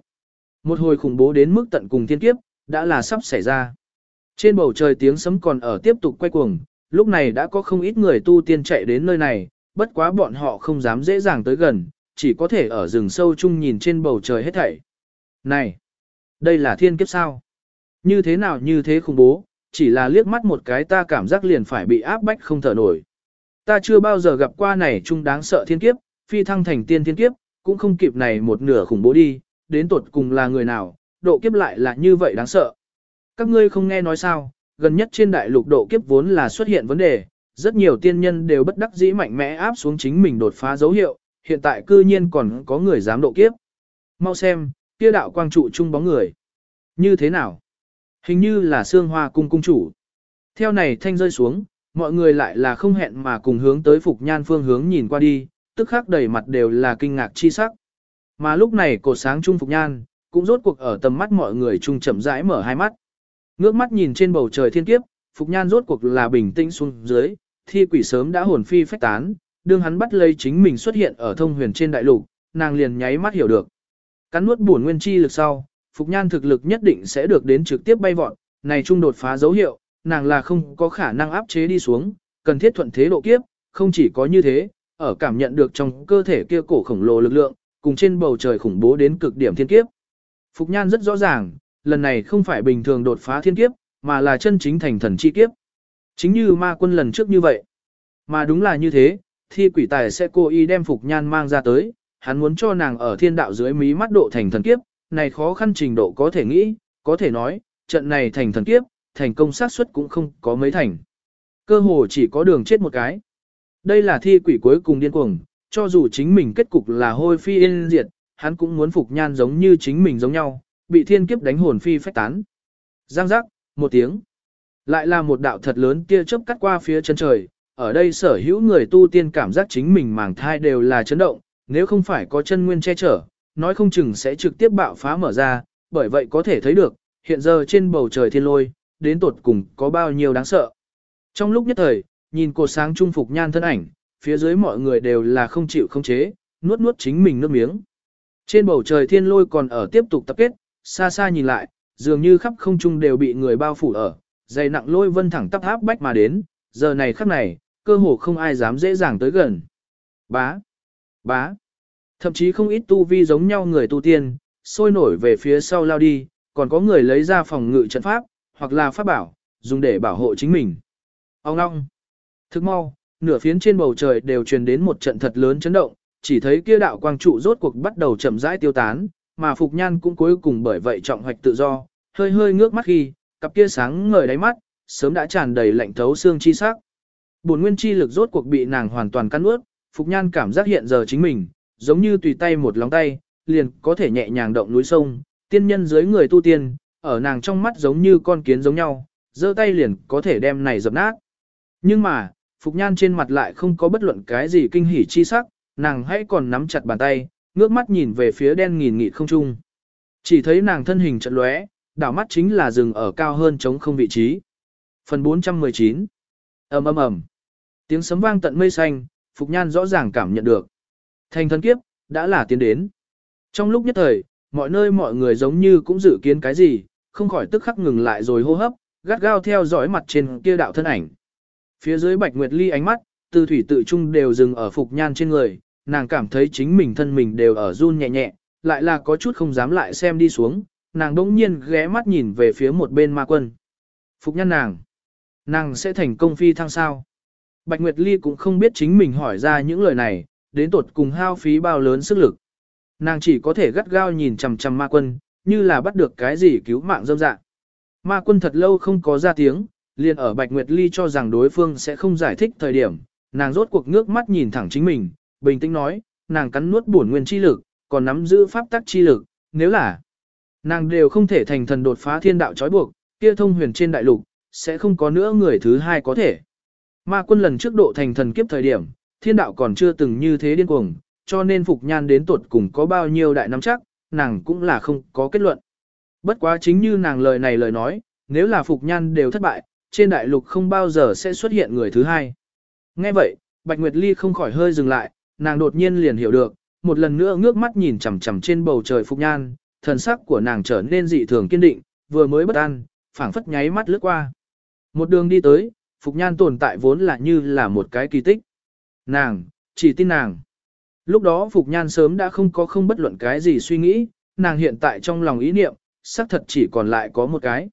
[SPEAKER 1] Một hồi khủng bố đến mức tận cùng thiên kiếp, đã là sắp xảy ra. Trên bầu trời tiếng sấm còn ở tiếp tục quay cuồng, lúc này đã có không ít người tu tiên chạy đến nơi này, bất quá bọn họ không dám dễ dàng tới gần, chỉ có thể ở rừng sâu chung nhìn trên bầu trời hết thảy. Này, đây là thiên kiếp sao? Như thế nào như thế khủng bố, chỉ là liếc mắt một cái ta cảm giác liền phải bị áp bách không thở nổi. Ta chưa bao giờ gặp qua này chung đáng sợ thiên kiếp, phi thăng thành tiên thiên kiếp, cũng không kịp này một nửa khủng bố đi, đến tột cùng là người nào, độ kiếp lại là như vậy đáng sợ. Các ngươi không nghe nói sao, gần nhất trên đại lục độ kiếp vốn là xuất hiện vấn đề, rất nhiều tiên nhân đều bất đắc dĩ mạnh mẽ áp xuống chính mình đột phá dấu hiệu, hiện tại cư nhiên còn có người dám độ kiếp. Mau xem, kia đạo quang trụ chung bóng người. Như thế nào? Hình như là xương hoa cung cung chủ. Theo này thanh rơi xuống, mọi người lại là không hẹn mà cùng hướng tới Phục Nhan phương hướng nhìn qua đi, tức khắc đầy mặt đều là kinh ngạc chi sắc. Mà lúc này cột sáng trung Phục Nhan, cũng rốt cuộc ở tầm mắt mọi người chung chậm rãi mở hai mắt. Ngước mắt nhìn trên bầu trời thiên kiếp, Phục Nhan rốt cuộc là bình tĩnh xuống dưới, thi quỷ sớm đã hồn phi phách tán, đương hắn bắt lấy chính mình xuất hiện ở thông huyền trên đại lục, nàng liền nháy mắt hiểu được. Cắn nuốt bổn nguyên chi lực sau, Phục Nhan thực lực nhất định sẽ được đến trực tiếp bay vọt, này trung đột phá dấu hiệu, nàng là không có khả năng áp chế đi xuống, cần thiết thuận thế độ kiếp, không chỉ có như thế, ở cảm nhận được trong cơ thể kia cổ khổng lồ lực lượng, cùng trên bầu trời khủng bố đến cực điểm thiên kiếp. Phục Nhan rất rõ ràng, lần này không phải bình thường đột phá thiên kiếp, mà là chân chính thành thần chi kiếp. Chính như ma quân lần trước như vậy. Mà đúng là như thế, thi quỷ tài sẽ cố ý đem Phục Nhan mang ra tới, hắn muốn cho nàng ở thiên đạo dưới mí mắt độ thành thần kiếp, này khó khăn trình độ có thể nghĩ, có thể nói, trận này thành thần kiếp, thành công xác suất cũng không có mấy thành. Cơ hồ chỉ có đường chết một cái. Đây là thi quỷ cuối cùng điên cuồng, cho dù chính mình kết cục là hôi phi yên diệt, hắn cũng muốn phục nhan giống như chính mình giống nhau, bị thiên kiếp đánh hồn phi phách tán. Giang giác, một tiếng. Lại là một đạo thật lớn tia chớp cắt qua phía chân trời, ở đây sở hữu người tu tiên cảm giác chính mình màng thai đều là chấn động, nếu không phải có chân nguyên che chở, nói không chừng sẽ trực tiếp bạo phá mở ra, bởi vậy có thể thấy được, hiện giờ trên bầu trời thiên lôi, đến tột cùng có bao nhiêu đáng sợ. Trong lúc nhất thời, nhìn cột sáng trung phục nhan thân ảnh, phía dưới mọi người đều là không chịu không chế, nuốt nuốt chính mình nước miếng. Trên bầu trời thiên lôi còn ở tiếp tục tập kết, xa xa nhìn lại, dường như khắp không trung đều bị người bao phủ ở, dày nặng lôi vân thẳng tắp áp bách mà đến, giờ này khắc này, cơ hồ không ai dám dễ dàng tới gần. Bá, bá, thậm chí không ít tu vi giống nhau người tu tiên, sôi nổi về phía sau lao đi, còn có người lấy ra phòng ngự trận pháp, hoặc là pháp bảo, dùng để bảo hộ chính mình. Ông ngong, thức mau, nửa phiến trên bầu trời đều truyền đến một trận thật lớn chấn động, chỉ thấy kia đạo quang trụ rốt cuộc bắt đầu chậm rãi tiêu tán, mà Phục Nhan cũng cuối cùng bởi vậy trọng hoạch tự do, hơi hơi ngước mắt khi, cặp kia sáng ngời đáy mắt, sớm đã tràn đầy lạnh thấu xương chi sắc. Bổn nguyên chi lực rốt cuộc bị nàng hoàn toàn cắn nuốt, Phục Nhan cảm giác hiện giờ chính mình, giống như tùy tay một lòng tay, liền có thể nhẹ nhàng động núi sông, tiên nhân dưới người tu tiên, ở nàng trong mắt giống như con kiến giống nhau, giơ tay liền có thể đem này dập nát. Nhưng mà, Phục Nhan trên mặt lại không có bất luận cái gì kinh hỉ chi sắc, nàng hãy còn nắm chặt bàn tay, ngước mắt nhìn về phía đen nghìn nghịt không trung. Chỉ thấy nàng thân hình chợt lóe, đảo mắt chính là dừng ở cao hơn chống không vị trí. Phần 419 ầm ầm ầm Tiếng sấm vang tận mây xanh, Phục Nhan rõ ràng cảm nhận được. Thành thân kiếp, đã là tiến đến. Trong lúc nhất thời, mọi nơi mọi người giống như cũng dự kiến cái gì, không khỏi tức khắc ngừng lại rồi hô hấp, gắt gao theo dõi mặt trên kia đạo thân ảnh. Phía dưới Bạch Nguyệt Ly ánh mắt, từ thủy tự trung đều dừng ở Phục Nhan trên người, nàng cảm thấy chính mình thân mình đều ở run nhẹ nhẹ, lại là có chút không dám lại xem đi xuống, nàng đỗng nhiên ghé mắt nhìn về phía một bên ma quân. Phục Nhan nàng, nàng sẽ thành công phi thăng sao? Bạch Nguyệt Ly cũng không biết chính mình hỏi ra những lời này, đến tột cùng hao phí bao lớn sức lực. Nàng chỉ có thể gắt gao nhìn chằm chằm ma quân, như là bắt được cái gì cứu mạng dâm dạng. Ma quân thật lâu không có ra tiếng, liền ở Bạch Nguyệt Ly cho rằng đối phương sẽ không giải thích thời điểm, nàng rốt cuộc ngước mắt nhìn thẳng chính mình, bình tĩnh nói, nàng cắn nuốt bổn nguyên chi lực, còn nắm giữ pháp tắc chi lực, nếu là nàng đều không thể thành thần đột phá thiên đạo trói buộc, kia thông huyền trên đại lục, sẽ không có nữa người thứ hai có thể. Ma quân lần trước độ thành thần kiếp thời điểm, thiên đạo còn chưa từng như thế điên cuồng, cho nên Phục Nhan đến tuột cùng có bao nhiêu đại nắm chắc, nàng cũng là không có kết luận. Bất quá chính như nàng lời này lời nói, nếu là Phục Nhan đều thất bại, trên đại lục không bao giờ sẽ xuất hiện người thứ hai. Nghe vậy, Bạch Nguyệt Ly không khỏi hơi dừng lại, nàng đột nhiên liền hiểu được, một lần nữa ngước mắt nhìn chằm chằm trên bầu trời Phục Nhan, thần sắc của nàng trở nên dị thường kiên định, vừa mới bất an, phảng phất nháy mắt lướt qua. Một đường đi tới, Phục Nhan tồn tại vốn là như là một cái kỳ tích. Nàng, chỉ tin nàng. Lúc đó Phục Nhan sớm đã không có không bất luận cái gì suy nghĩ, nàng hiện tại trong lòng ý niệm, xác thật chỉ còn lại có một cái.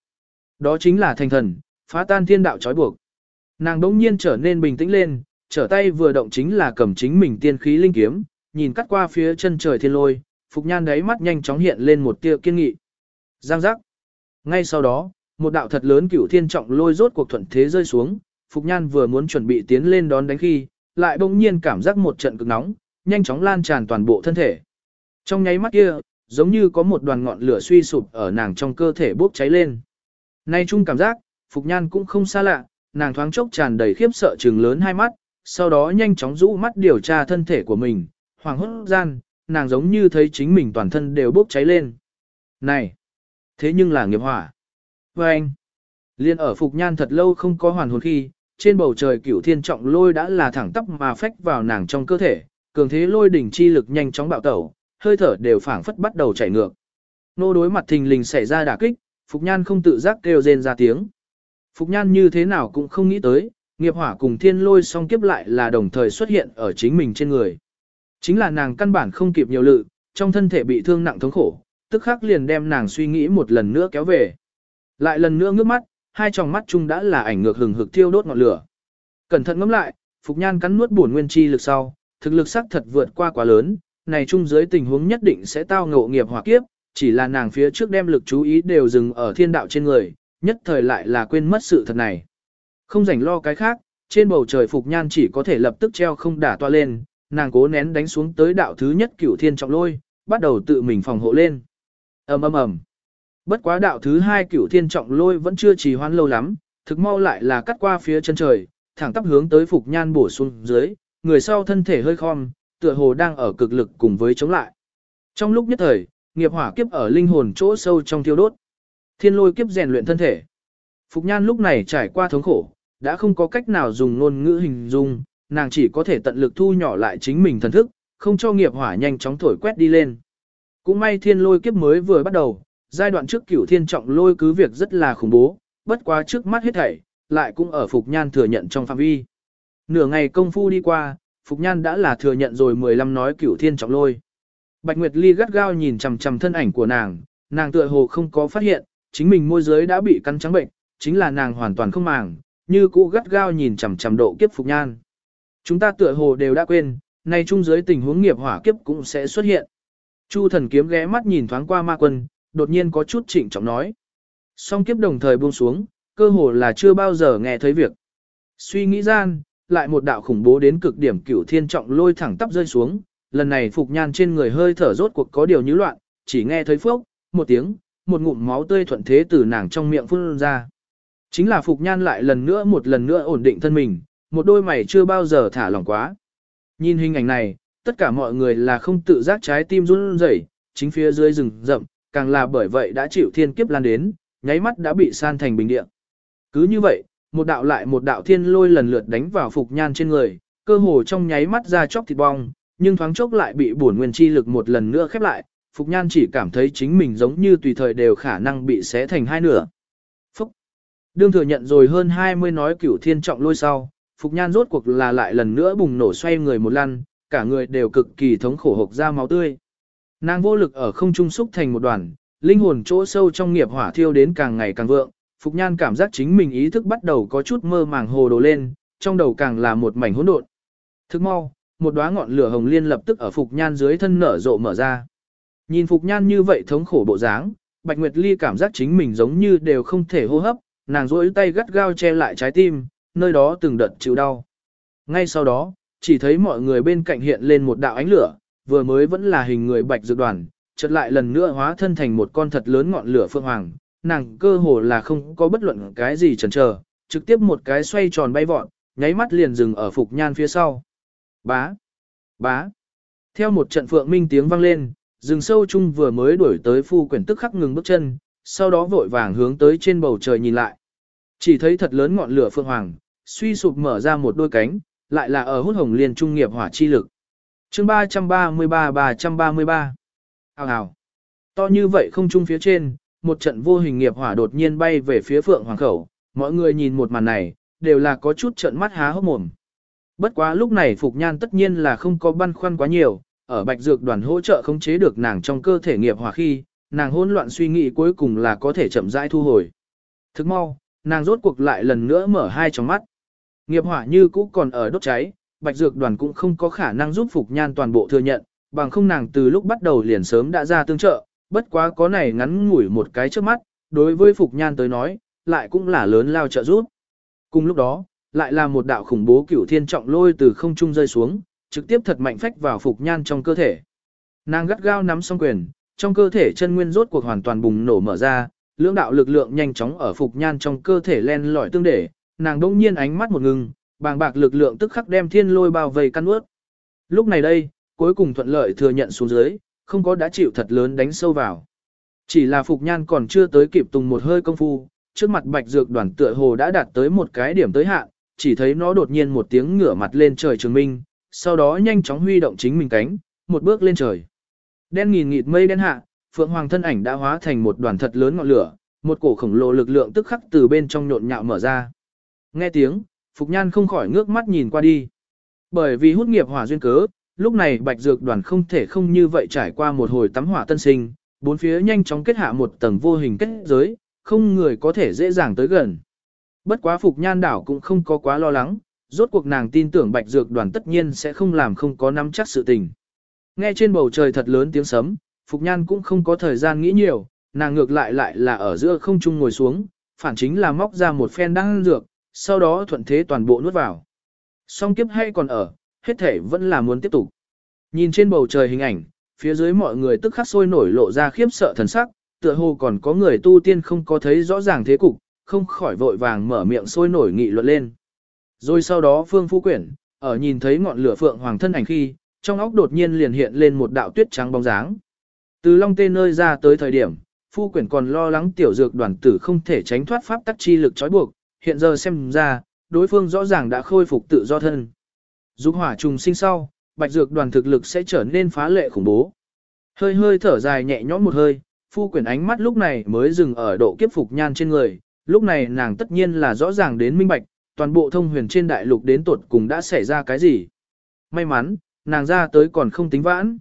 [SPEAKER 1] Đó chính là thành thần, phá tan thiên đạo trói buộc. Nàng đống nhiên trở nên bình tĩnh lên, trở tay vừa động chính là cầm chính mình tiên khí linh kiếm, nhìn cắt qua phía chân trời thiên lôi, Phục Nhan đáy mắt nhanh chóng hiện lên một tia kiên nghị. Giang giác. Ngay sau đó, một đạo thật lớn cửu thiên trọng lôi rốt cuộc thuận thế rơi xuống, Phục Nhan vừa muốn chuẩn bị tiến lên đón đánh khi, lại bỗng nhiên cảm giác một trận cực nóng, nhanh chóng lan tràn toàn bộ thân thể. Trong nháy mắt kia, giống như có một đoàn ngọn lửa suy sụp ở nàng trong cơ thể bốc cháy lên. Nay chung cảm giác, Phục Nhan cũng không xa lạ, nàng thoáng chốc tràn đầy khiếp sợ trừng lớn hai mắt, sau đó nhanh chóng rũ mắt điều tra thân thể của mình, hoàng hốt gian, nàng giống như thấy chính mình toàn thân đều bốc cháy lên. Này! Thế nhưng là nghiệp hỏa. Và anh! Liên ở Phục Nhan thật lâu không có hoàn hồn khi, trên bầu trời cửu thiên trọng lôi đã là thẳng tắp mà phách vào nàng trong cơ thể, cường thế lôi đỉnh chi lực nhanh chóng bạo tẩu, hơi thở đều phảng phất bắt đầu chảy ngược. Nô đối mặt thình lình xảy ra đả kích, Phục Nhan không tự giác kêu rên ra tiếng. Phục Nhan như thế nào cũng không nghĩ tới, nghiệp hỏa cùng thiên lôi song kiếp lại là đồng thời xuất hiện ở chính mình trên người. Chính là nàng căn bản không kịp nhiều lự, trong thân thể bị thương nặng thống khổ, tức khắc liền đem nàng suy nghĩ một lần nữa kéo về. Lại lần nữa ngước mắt, hai tròng mắt chung đã là ảnh ngược hừng hực thiêu đốt ngọn lửa. Cẩn thận ngẫm lại, Phục Nhan cắn nuốt bổn nguyên chi lực sau, thực lực sắc thật vượt qua quá lớn, này chung dưới tình huống nhất định sẽ tao ngộ nghiệp hỏa kiếp, chỉ là nàng phía trước đem lực chú ý đều dừng ở thiên đạo trên người, nhất thời lại là quên mất sự thật này. Không rảnh lo cái khác, trên bầu trời Phục Nhan chỉ có thể lập tức treo không đả toa lên, nàng cố nén đánh xuống tới đạo thứ nhất cửu thiên trọng lôi, bắt đầu tự mình phòng hộ lên. ầm ầm ầm Bất quá đạo thứ hai cửu thiên trọng lôi vẫn chưa trì hoãn lâu lắm, thực mau lại là cắt qua phía chân trời, thẳng tắp hướng tới Phục Nhan bổ xuống dưới, người sau thân thể hơi khom, tựa hồ đang ở cực lực cùng với chống lại. Trong lúc nhất thời, nghiệp hỏa kiếp ở linh hồn chỗ sâu trong thiêu đốt. Thiên lôi kiếp rèn luyện thân thể. Phục Nhan lúc này trải qua thống khổ, đã không có cách nào dùng ngôn ngữ hình dung, nàng chỉ có thể tận lực thu nhỏ lại chính mình thần thức, không cho nghiệp hỏa nhanh chóng thổi quét đi lên. Cũng may thiên lôi kiếp mới vừa bắt đầu, giai đoạn trước cửu thiên trọng lôi cứ việc rất là khủng bố, bất quá trước mắt hết thảy, lại cũng ở Phục Nhan thừa nhận trong phạm vi. Nửa ngày công phu đi qua, Phục Nhan đã là thừa nhận rồi 15 nói cửu thiên trọng lôi. Bạch Nguyệt Ly gắt gao nhìn chằm chằm thân ảnh của nàng, nàng tựa hồ không có phát hiện, chính mình môi giới đã bị cắn trắng bệnh, chính là nàng hoàn toàn không màng, như cũ gắt gao nhìn chằm chằm độ kiếp Phục Nhan. Chúng ta tựa hồ đều đã quên, nay chung giới tình huống nghiệp hỏa kiếp cũng sẽ xuất hiện. Chu thần kiếm ghé mắt nhìn thoáng qua ma quân, đột nhiên có chút trịnh trọng nói. Song kiếp đồng thời buông xuống, cơ hồ là chưa bao giờ nghe thấy việc. Suy nghĩ gian, lại một đạo khủng bố đến cực điểm cửu thiên trọng lôi thẳng tắp rơi xuống, lần này Phục Nhan trên người hơi thở rốt cuộc có điều như loạn, chỉ nghe thấy phốc, một tiếng, một ngụm máu tươi thuận thế từ nàng trong miệng phun ra. Chính là Phục Nhan lại lần nữa một lần nữa ổn định thân mình, một đôi mày chưa bao giờ thả lỏng quá. Nhìn hình ảnh này, tất cả mọi người là không tự giác trái tim run rẩy, chính phía dưới rừng rậm, càng là bởi vậy đã chịu thiên kiếp lan đến, nháy mắt đã bị san thành bình địa. Cứ như vậy, một đạo lại một đạo thiên lôi lần lượt đánh vào Phục Nhan trên người, cơ hồ trong nháy mắt ra chóc thịt bong, nhưng thoáng chốc lại bị bổn nguyên chi lực một lần nữa khép lại, Phục Nhan chỉ cảm thấy chính mình giống như tùy thời đều khả năng bị xé thành hai nửa. Phúc! Đương thừa nhận rồi hơn 20 nói cửu thiên trọng lôi sau, Phục Nhan rốt cuộc là lại lần nữa bùng nổ xoay người một lăn, cả người đều cực kỳ thống khổ hộc ra máu tươi. Nàng vô lực ở không trung xúc thành một đoàn, linh hồn chỗ sâu trong nghiệp hỏa thiêu đến càng ngày càng vượng, Phục Nhan cảm giác chính mình ý thức bắt đầu có chút mơ màng hồ đồ lên, trong đầu càng là một mảnh hỗn độn. Thức mau, một đóa ngọn lửa hồng liên lập tức ở Phục Nhan dưới thân nở rộ mở ra. Nhìn Phục Nhan như vậy thống khổ bộ dáng, Bạch Nguyệt Ly cảm giác chính mình giống như đều không thể hô hấp, nàng duỗi tay gắt gao che lại trái tim, nơi đó từng đợt chịu đau. Ngay sau đó, chỉ thấy mọi người bên cạnh hiện lên một đạo ánh lửa, vừa mới vẫn là hình người Bạch Dược Đoàn, chợt lại lần nữa hóa thân thành một con thật lớn ngọn lửa phượng hoàng, nàng cơ hồ là không có bất luận cái gì chần chờ, trực tiếp một cái xoay tròn bay vọt, nháy mắt liền dừng ở Phục Nhan phía sau. Bá! Bá! Theo một trận phượng minh tiếng vang lên, rừng sâu chung vừa mới đuổi tới phu quyển tức khắc ngừng bước chân, sau đó vội vàng hướng tới trên bầu trời nhìn lại. Chỉ thấy thật lớn ngọn lửa phượng hoàng, suy sụp mở ra một đôi cánh, lại là ở hút hồng liên trung nghiệp hỏa chi lực chương 333-333 Hào hào. To như vậy không chung phía trên, một trận vô hình nghiệp hỏa đột nhiên bay về phía phượng hoàng khẩu, mọi người nhìn một màn này, đều là có chút trận mắt há hốc mồm. Bất quá lúc này Phục Nhan tất nhiên là không có băn khoăn quá nhiều, ở bạch dược đoàn hỗ trợ khống chế được nàng trong cơ thể nghiệp hỏa khi, nàng hỗn loạn suy nghĩ cuối cùng là có thể chậm rãi thu hồi. Thức mau, nàng rốt cuộc lại lần nữa mở hai tròng mắt. Nghiệp hỏa như cũ còn ở đốt cháy, bạch dược đoàn cũng không có khả năng giúp Phục Nhan toàn bộ thừa nhận, bằng không nàng từ lúc bắt đầu liền sớm đã ra tương trợ, bất quá có này ngắn ngủi một cái trước mắt, đối với Phục Nhan tới nói, lại cũng là lớn lao trợ giúp. Cùng lúc đó, lại là một đạo khủng bố cửu thiên trọng lôi từ không trung rơi xuống, trực tiếp thật mạnh phách vào Phục Nhan trong cơ thể. Nàng gắt gao nắm song quyền, trong cơ thể chân nguyên rốt cuộc hoàn toàn bùng nổ mở ra, lưỡng đạo lực lượng nhanh chóng ở Phục Nhan trong cơ thể len lỏi tương để, nàng đông nhiên ánh mắt một ngừng, bàng bạc lực lượng tức khắc đem thiên lôi bao vây căn ướt. Lúc này đây, cuối cùng thuận lợi thừa nhận xuống dưới, không có đã chịu thật lớn đánh sâu vào. Chỉ là Phục Nhan còn chưa tới kịp tùng một hơi công phu, trước mặt bạch dược đoàn tựa hồ đã đạt tới một cái điểm tới hạn, chỉ thấy nó đột nhiên một tiếng ngửa mặt lên trời trường minh, sau đó nhanh chóng huy động chính mình cánh, một bước lên trời. Đen nghìn nghịt mây đen hạ, Phượng Hoàng thân ảnh đã hóa thành một đoàn thật lớn ngọn lửa, một cổ khổng lồ lực lượng tức khắc từ bên trong nhộn nhạo mở ra. Nghe tiếng, Phục Nhan không khỏi ngước mắt nhìn qua đi. Bởi vì hút nghiệp hỏa duyên cớ, lúc này bạch dược đoàn không thể không như vậy trải qua một hồi tắm hỏa tân sinh, bốn phía nhanh chóng kết hạ một tầng vô hình kết giới, không người có thể dễ dàng tới gần. Bất quá Phục Nhan đảo cũng không có quá lo lắng, rốt cuộc nàng tin tưởng bạch dược đoàn tất nhiên sẽ không làm không có nắm chắc sự tình. Nghe trên bầu trời thật lớn tiếng sấm, Phục Nhan cũng không có thời gian nghĩ nhiều, nàng ngược lại lại là ở giữa không trung ngồi xuống, phản chính là móc ra một phen đăng dược, sau đó thuận thế toàn bộ nuốt vào. Song kiếp hay còn ở, hết thể vẫn là muốn tiếp tục. Nhìn trên bầu trời hình ảnh, phía dưới mọi người tức khắc sôi nổi lộ ra khiếp sợ thần sắc, tựa hồ còn có người tu tiên không có thấy rõ ràng thế cục, không khỏi vội vàng mở miệng sôi nổi nghị luận lên. Rồi sau đó Phương Phu Quyển, ở nhìn thấy ngọn lửa phượng hoàng thân ảnh khi, trong óc đột nhiên liền hiện lên một đạo tuyết trắng bóng dáng. Từ Long Tê nơi ra tới thời điểm, Phu Quyển còn lo lắng tiểu dược đoàn tử không thể tránh thoát pháp tắc chi lực trói buộc, hiện giờ xem ra, đối phương rõ ràng đã khôi phục tự do thân. Dục hỏa trùng sinh sau, bạch dược đoàn thực lực sẽ trở nên phá lệ khủng bố. Hơi hơi thở dài nhẹ nhõm một hơi, phu quyển ánh mắt lúc này mới dừng ở độ kiếp phục nhan trên người, lúc này nàng tất nhiên là rõ ràng đến minh bạch, toàn bộ thông huyền trên đại lục đến tuột cùng đã xảy ra cái gì. May mắn, nàng ra tới còn không tính vãn.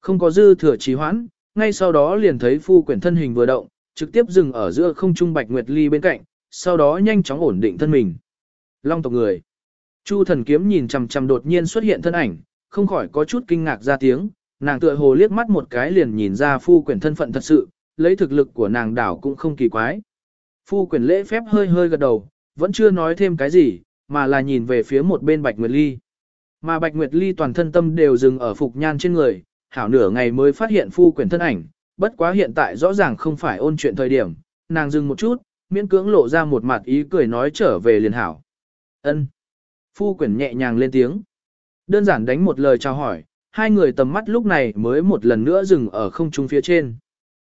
[SPEAKER 1] Không có dư thừa trì hoãn, ngay sau đó liền thấy phu quyển thân hình vừa động, trực tiếp dừng ở giữa không trung bạch nguyệt ly bên cạnh, sau đó nhanh chóng ổn định thân mình. Long tộc người. Chu thần kiếm nhìn chằm chằm đột nhiên xuất hiện thân ảnh, không khỏi có chút kinh ngạc ra tiếng, nàng tựa hồ liếc mắt một cái liền nhìn ra phu quyển thân phận thật sự, lấy thực lực của nàng đảo cũng không kỳ quái. Phu quyển lễ phép hơi hơi gật đầu, vẫn chưa nói thêm cái gì, mà là nhìn về phía một bên Bạch Nguyệt Ly. Mà Bạch Nguyệt Ly toàn thân tâm đều dừng ở Phục Nhan trên người, hảo nửa ngày mới phát hiện phu quyển thân ảnh, bất quá hiện tại rõ ràng không phải ôn chuyện thời điểm, nàng dừng một chút, miễn cưỡng lộ ra một mặt ý cười nói trở về liền hảo. Ân. Phu quyển nhẹ nhàng lên tiếng. Đơn giản đánh một lời chào hỏi, hai người tầm mắt lúc này mới một lần nữa dừng ở không trung phía trên.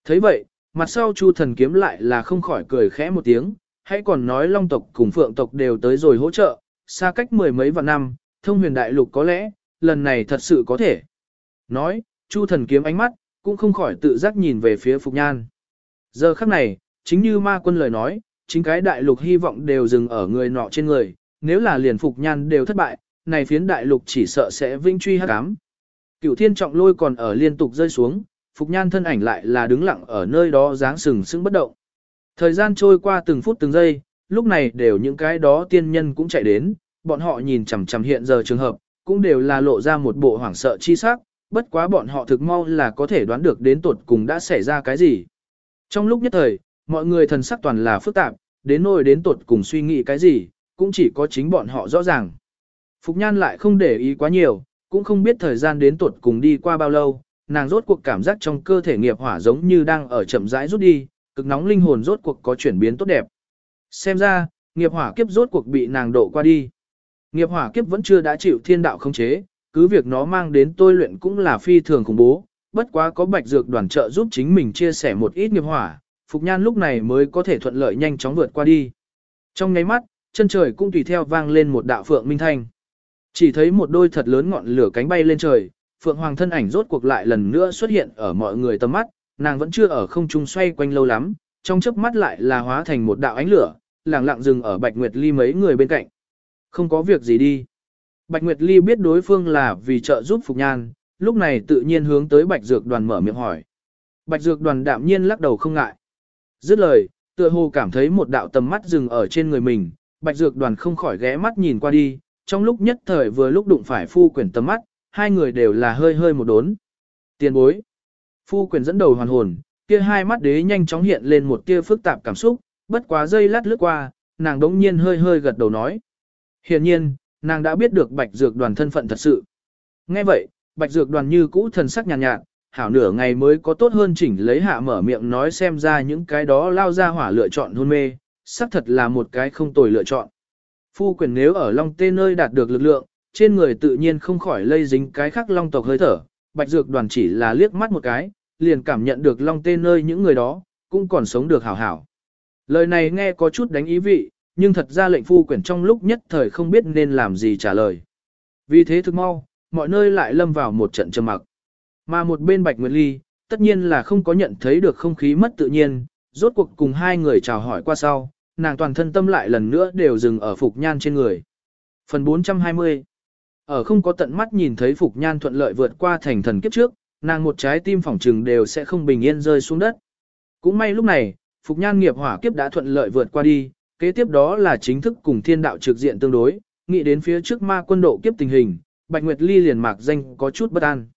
[SPEAKER 1] thấy vậy, mặt sau Chu thần kiếm lại là không khỏi cười khẽ một tiếng, hãy còn nói long tộc cùng phượng tộc đều tới rồi hỗ trợ, xa cách mười mấy vạn năm, thông huyền đại lục có lẽ, lần này thật sự có thể. Nói, Chu thần kiếm ánh mắt, cũng không khỏi tự giác nhìn về phía Phục Nhan. Giờ khắc này, chính như ma quân lời nói, chính cái đại lục hy vọng đều dừng ở người nọ trên người, nếu là liền Phục Nhan đều thất bại, này phiến đại lục chỉ sợ sẽ vinh truy hắc ám. Cửu thiên trọng lôi còn ở liên tục rơi xuống, Phục Nhan thân ảnh lại là đứng lặng ở nơi đó dáng sừng sững bất động. Thời gian trôi qua từng phút từng giây, lúc này đều những cái đó tiên nhân cũng chạy đến, bọn họ nhìn chằm chằm hiện giờ trường hợp, cũng đều là lộ ra một bộ hoảng sợ chi sắc, bất quá bọn họ thực mau là có thể đoán được đến tuột cùng đã xảy ra cái gì. Trong lúc nhất thời, mọi người thần sắc toàn là phức tạp, đến nỗi đến tuột cùng suy nghĩ cái gì, cũng chỉ có chính bọn họ rõ ràng. Phục Nhan lại không để ý quá nhiều, cũng không biết thời gian đến tuột cùng đi qua bao lâu, nàng rốt cuộc cảm giác trong cơ thể nghiệp hỏa giống như đang ở chậm rãi rút đi, cực nóng linh hồn rốt cuộc có chuyển biến tốt đẹp. Xem ra, nghiệp hỏa kiếp rốt cuộc bị nàng độ qua đi. Nghiệp hỏa kiếp vẫn chưa đã chịu thiên đạo không chế, cứ việc nó mang đến tôi luyện cũng là phi thường khủng bố, bất quá có bạch dược đoàn trợ giúp chính mình chia sẻ một ít nghiệp hỏa, Phục Nhan lúc này mới có thể thuận lợi nhanh chóng vượt qua đi. Trong nháy mắt, chân trời cũng tùy theo vang lên một đạo phượng minh thanh. Chỉ thấy một đôi thật lớn ngọn lửa cánh bay lên trời, phượng hoàng thân ảnh rốt cuộc lại lần nữa xuất hiện ở mọi người tầm mắt, nàng vẫn chưa ở không trung xoay quanh lâu lắm, trong chớp mắt lại là hóa thành một đạo ánh lửa, lặng lặng dừng ở Bạch Nguyệt Ly mấy người bên cạnh. Không có việc gì đi. Bạch Nguyệt Ly biết đối phương là vì trợ giúp Phục Nhan, lúc này tự nhiên hướng tới Bạch Dược đoàn mở miệng hỏi. Bạch Dược đoàn đạm nhiên lắc đầu không ngại. Dứt lời, tựa hồ cảm thấy một đạo tầm mắt dừng ở trên người mình, Bạch Dược đoàn không khỏi ghé mắt nhìn qua đi, trong lúc nhất thời vừa lúc đụng phải phu quyển tầm mắt, hai người đều là hơi hơi một đốn. Tiền bối. Phu quyển dẫn đầu hoàn hồn, kia hai mắt đế nhanh chóng hiện lên một tia phức tạp cảm xúc, bất quá giây lát lướt qua, nàng đống nhiên hơi hơi gật đầu nói. Hiển nhiên, nàng đã biết được bạch dược đoàn thân phận thật sự. Nghe vậy, bạch dược đoàn như cũ thần sắc nhàn nhạt, nhạt, hảo nửa ngày mới có tốt hơn chỉnh lấy hạ mở miệng nói xem ra những cái đó lao ra hỏa lựa chọn hôn mê, xác thật là một cái không tồi lựa chọn. Phu quyền nếu ở Long Tê nơi đạt được lực lượng, trên người tự nhiên không khỏi lây dính cái khác Long tộc hơi thở, bạch dược đoàn chỉ là liếc mắt một cái, liền cảm nhận được Long Tê nơi những người đó, cũng còn sống được hảo hảo. Lời này nghe có chút đánh ý vị, nhưng thật ra lệnh phu quyển trong lúc nhất thời không biết nên làm gì trả lời. Vì thế thực mau, mọi nơi lại lâm vào một trận trầm mặc. Mà một bên Bạch Nguyệt Ly, tất nhiên là không có nhận thấy được không khí mất tự nhiên, rốt cuộc cùng hai người chào hỏi qua sau, nàng toàn thân tâm lại lần nữa đều dừng ở Phục Nhan trên người. Phần 420 Ở không có tận mắt nhìn thấy Phục Nhan thuận lợi vượt qua thành thần kiếp trước, nàng một trái tim phỏng trừng đều sẽ không bình yên rơi xuống đất. Cũng may lúc này, Phục Nhan nghiệp hỏa kiếp đã thuận lợi vượt qua đi, kế tiếp đó là chính thức cùng thiên đạo trực diện tương đối, nghĩ đến phía trước ma quân độ kiếp tình hình, Bạch Nguyệt Ly liền mạc danh có chút bất an.